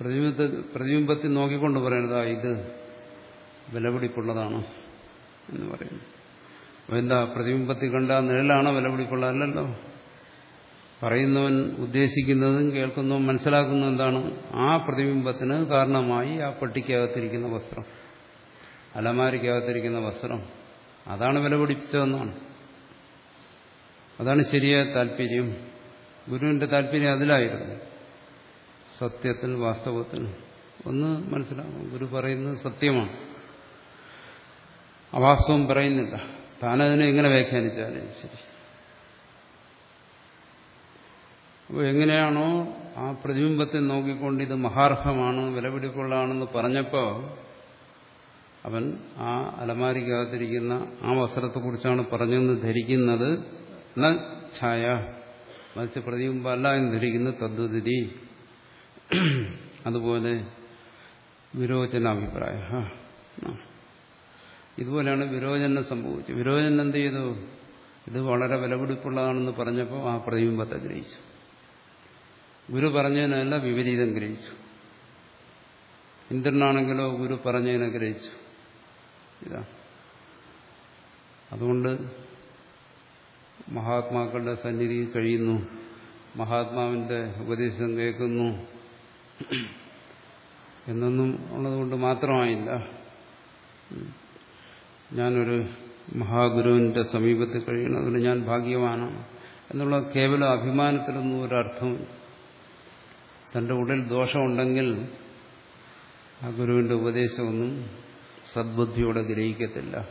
A: പ്രതിബിംബത്തിൽ പ്രതിബിംബത്തിൽ നോക്കിക്കൊണ്ട് പറയണതാ ഇത് വിലപിടിപ്പുള്ളതാണ് എന്ന് പറയുന്നു. എന്താ പ്രതിബിംബത്തിൽ കണ്ട നിഴലാണോ വിലപിടിപ്പുള്ളതല്ലല്ലോ പറയുന്നവൻ ഉദ്ദേശിക്കുന്നതും കേൾക്കുന്നതും മനസ്സിലാക്കുന്നതും എന്താണ്? ആ പ്രതിബിംബത്തിന് കാരണമായി ആ പെട്ടിക്കകത്തിരിക്കുന്ന വസ്ത്രം. അലമാരിക്കകത്തിരിക്കുന്ന വസ്ത്രം. അതാണ് വിലപിടിപ്പിച്ചതെന്നാണ് അതാണ് ശരിയായ താല്പര്യം. ഗുരുവിന്റെ താല്പര്യം അതിലായിരുന്നു. സത്യത്തിൽ വാസ്തവത്തിൽ ഒന്ന് മനസ്സിലാകും ഗുരു പറയുന്നത് സത്യമാണ്. അവാസ്തവം പറയുന്നില്ല. താനതിനെ എങ്ങനെ വ്യാഖ്യാനിച്ചാലും ശരി. അപ്പോൾ എങ്ങനെയാണോ ആ പ്രതിബിംബത്തെ നോക്കിക്കൊണ്ട് ഇത് മഹാർഹമാണ് വിലപിടിക്കൊള്ളാണെന്ന് പറഞ്ഞപ്പോൾ അവൻ ആ അലമാരിക്കകത്തിരിക്കുന്ന ആ വസ്ത്രത്തെക്കുറിച്ചാണ് പറഞ്ഞെന്ന് ധരിക്കുന്നത്. ന ഛായ. മറിച്ച് പ്രതിബിംബമല്ല എന്ന് ധരിക്കുന്ന തദ്വതിരി അതുപോലെ വിരോചനാഭിപ്രായ. ഇതുപോലെയാണ് വിരോചനം സംഭവിച്ചത്. വിരോചനം എന്ത് ചെയ്തു? ഇത് വളരെ വിലപിടിപ്പുള്ളതാണെന്ന് പറഞ്ഞപ്പോൾ ആ പ്രതിബിംബത്തെ ഗ്രഹിച്ചു ഗുരു പറഞ്ഞതിനല്ല വിപരീതം ഗ്രഹിച്ചു. ഇന്ദ്രനാണെങ്കിലോ ഗുരു പറഞ്ഞതിനെ ഗ്രഹിച്ചു. ഇതാ. അതുകൊണ്ട് മഹാത്മാക്കളുടെ സന്നിധി കഴിയുന്നു. മഹാത്മാവിന്റെ ഉപദേശം കേൾക്കുന്നു. എന്നൊന്നും ഉള്ളതുകൊണ്ട് മാത്രമായില്ല. ഞാനൊരു മഹാഗുരുവിന്റെ സമീപത്തിൽ കഴിയണം. അതുകൊണ്ട് ഞാൻ ഭാഗ്യവാനാണ്. എന്നുള്ള കേവല അഭിമാനത്തിലൊന്നും ഒരർത്ഥം തന്റെ ഉള്ളിൽ ദോഷമുണ്ടെങ്കിൽ ആ ഗുരുവിന്റെ ഉപദേശമൊന്നും സദ്ബുദ്ധിയോടെ ഗ്രഹിക്കത്തില്ല.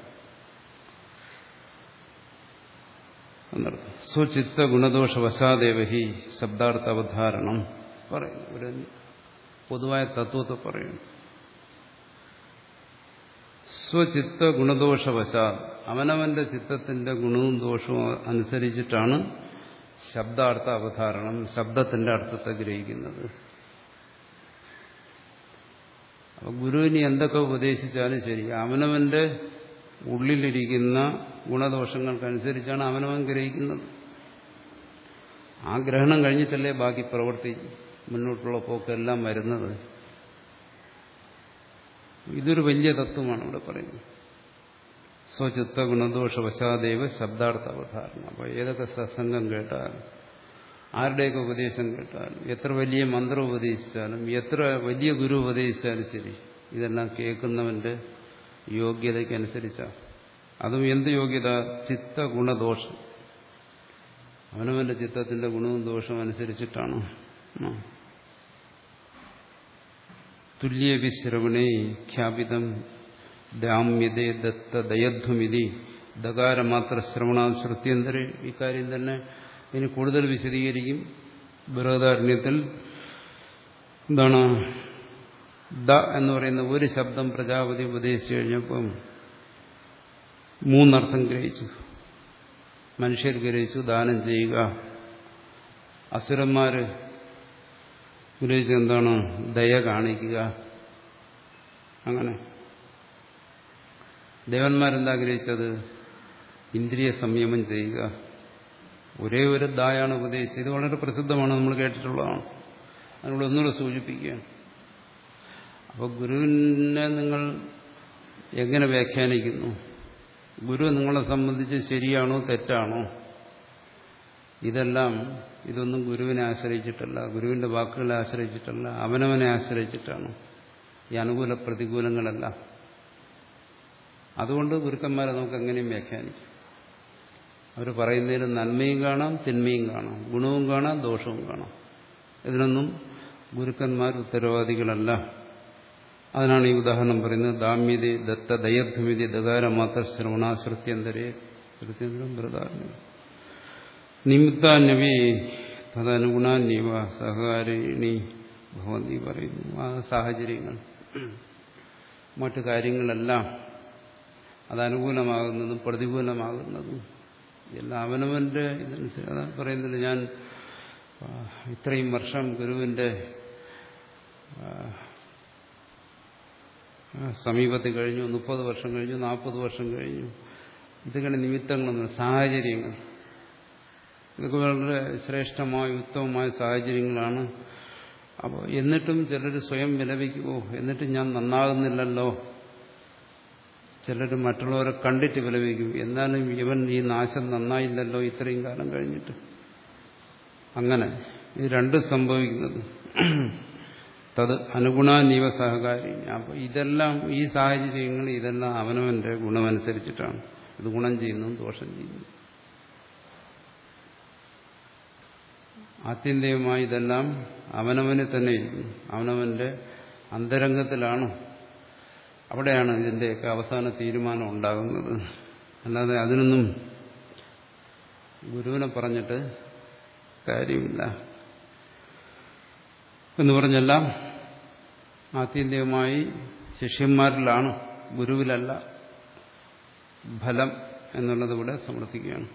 A: എന്നർത്ഥം സ്വചിത്ത ഗുണദോഷ വശാദേവഹി ശബ്ദാർത്ഥ അവധാരണം പറയുന്നു. ഒരു പൊതുവായ തത്വത്തെ പറയുന്നു. സ്വചിത്ത ഗുണദോഷവശാൽ അവനവന്റെ ചിത്തത്തിന്റെ ഗുണവും ദോഷവും അനുസരിച്ചിട്ടാണ് ശബ്ദാർത്ഥ അവധാരണം ശബ്ദത്തിന്റെ അർത്ഥത്തെ ഗ്രഹിക്കുന്നത്. അപ്പൊ ഗുരുവിന് എന്തൊക്കെ ഉപദേശിച്ചാലും ശരി. അവനവന്റെ ഉള്ളിലിരിക്കുന്ന ഗുണദോഷങ്ങൾക്കനുസരിച്ചാണ് അവനവൻ ഗ്രഹിക്കുന്നത്. ആ ഗ്രഹണം കഴിഞ്ഞിട്ടല്ലേ ബാക്കി പ്രവൃത്തി മുന്നോട്ടുള്ള പോക്കെല്ലാം വരുന്നത്. ഇതൊരു വലിയ തത്വമാണ് ഇവിടെ പറയുന്നത്. സ്വചിത്ത ഗുണദോഷ വശാദേവ ശബ്ദാർത്ഥ അവധാരണം അപ്പോൾ ഏതൊക്കെ സത്സംഗം കേട്ടാലും ആരുടെയൊക്കെ ഉപദേശം കേട്ടാലും എത്ര വലിയ മന്ത്രം ഉപദേശിച്ചാലും എത്ര വലിയ ഗുരു ഉപദേശിച്ചാലും ശരി ഇതെല്ലാം കേൾക്കുന്നവന്റെ യോഗ്യതയ്ക്കനുസരിച്ചാണ്. അതും എന്ത് യോഗ്യത? ചിത്ത ഗുണദോഷം. അവനവന്റെ ചിത്തത്തിന്റെ ഗുണവും ദോഷവും അനുസരിച്ചിട്ടാണ്. തുല്യവിശ്രവണേ ഖ്യാപിതം ദാമ്യതേ ദത്ത ദയധ്വമിതി. ദകാര മാത്ര ശ്രവണ ശ്രുത്യന്തര ഇക്കാര്യം തന്നെ ഇനി കൂടുതൽ വിശദീകരിക്കും. ബൃഹദാരണ്യത്തിൽ എന്താണ്? ദ എന്ന് പറയുന്ന ഒരു ശബ്ദം പ്രജാപതി ഉപദേശിച്ചു കഴിഞ്ഞപ്പം മൂന്നർത്ഥം ഗ്രഹിച്ചു. മനുഷ്യർ ഗ്രഹിച്ചു ദാനം ചെയ്യുക. അസുരന്മാര് ഗ്രഹിച്ചെന്താണ് ദയ കാണിക്കുക. അങ്ങനെ. ദേവന്മാരെന്താ ഗ്രഹിച്ചത്? ഇന്ദ്രിയ സംയമം ചെയ്യുക. ഒരേ ഒരു ദായാണ് ഉപദേശിച്ചത്. ഇത് വളരെ പ്രസിദ്ധമാണ്. നമ്മൾ കേട്ടിട്ടുള്ളതാണ്. അതിനോട് ഒന്നുകൂടെ സൂചിപ്പിക്കുകയാണ്. അപ്പോൾ ഗുരുവിനെ നിങ്ങൾ എങ്ങനെ വ്യാഖ്യാനിക്കുന്നു? ഗുരു നിങ്ങളെ സംബന്ധിച്ച് ശരിയാണോ തെറ്റാണോ? ഇതെല്ലാം ഇതൊന്നും ഗുരുവിനെ ആശ്രയിച്ചിട്ടല്ല. ഗുരുവിന്റെ വാക്കുകളെ ആശ്രയിച്ചിട്ടല്ല. അവനവനെ ആശ്രയിച്ചിട്ടാണ്. ഈ അനുകൂല പ്രതികൂലങ്ങളല്ല. അതുകൊണ്ട് ഗുരുക്കന്മാരെ നമുക്ക് എങ്ങനെയും വ്യാഖ്യാനിക്കും. അവർ പറയുന്നതിന് നന്മയും കാണാം തിന്മയും കാണാം ഗുണവും കാണാം ദോഷവും കാണാം. ഇതിനൊന്നും ഗുരുക്കന്മാർ ഉത്തരവാദികളല്ല. അതിനാണ് ഈ ഉദാഹരണം പറയുന്നത് ദാമ്യതി ദത്ത ദയധ്വമിതി ദകാര മാത്ര ശ്രവണാശ്രുത്യന്തരേ ശ്രുത്യന്തരം തദനുഗുണാന്യവ സഹകാരിണി ഭവന്തി പറയുന്നു. ആ സാഹചര്യങ്ങൾ മറ്റു കാര്യങ്ങളെല്ലാം അതനുകൂലമാകുന്നതും പ്രതികൂലമാകുന്നതും. എല്ലാം അവനവന്റെ ഇതനുസരിച്ച് അതാണ് ഞാൻ ഇത്രയും വർഷം ഗുരുവിന്റെ സമീപത്തിൽ കഴിഞ്ഞു മുപ്പത് വർഷം കഴിഞ്ഞു നാൽപ്പത് വർഷം കഴിഞ്ഞു. ഇതൊക്കെ നിമിത്തങ്ങളൊന്നും സാഹചര്യങ്ങൾ. ഇതൊക്കെ വളരെ ശ്രേഷ്ഠമായ ഉത്തമമായ സാഹചര്യങ്ങളാണ്. അപ്പോൾ എന്നിട്ടും ചിലർ സ്വയം വിലപിക്കുമോ എന്നിട്ടും ഞാൻ നന്നാകുന്നില്ലല്ലോ? ചിലർ മറ്റുള്ളവരെ കണ്ടിട്ട് വിലപിക്കും. എന്നാലും ഇവൻ ഈ നാശം നന്നായില്ലല്ലോ ഇത്രയും കാലം കഴിഞ്ഞിട്ട്. അങ്ങനെ ഇത് രണ്ടും സംഭവിക്കുന്നത്. തത് അനുഗുണാനീവ സഹകാരി. അപ്പോൾ ഇതെല്ലാം ഈ സാഹചര്യങ്ങൾ ഇതെല്ലാം അവനവന്റെ ഗുണമനുസരിച്ചിട്ടാണ്. ഇത് ഗുണം ചെയ്യുന്നു ദോഷം ചെയ്യുന്നു. ആത്യന്തികമായി ഇതെല്ലാം അവനവന് തന്നെ ഇരിക്കുന്നു. അവനവന്റെ അന്തരംഗത്തിലാണ് അവിടെയാണ് ഇതിന്റെയൊക്കെ അവസാന തീരുമാനം ഉണ്ടാകുന്നത്. അല്ലാതെ അതിനൊന്നും ഗുരുവിനെ പറഞ്ഞിട്ട് കാര്യമില്ല. എന്ന് പറഞ്ഞെല്ലാം ആത്യന്തികമായി ശിഷ്യന്മാരിലാണ് ഗുരുവിലല്ല ഫലം എന്നുള്ളത് ഇവിടെ സമർത്ഥിക്കുകയാണ്.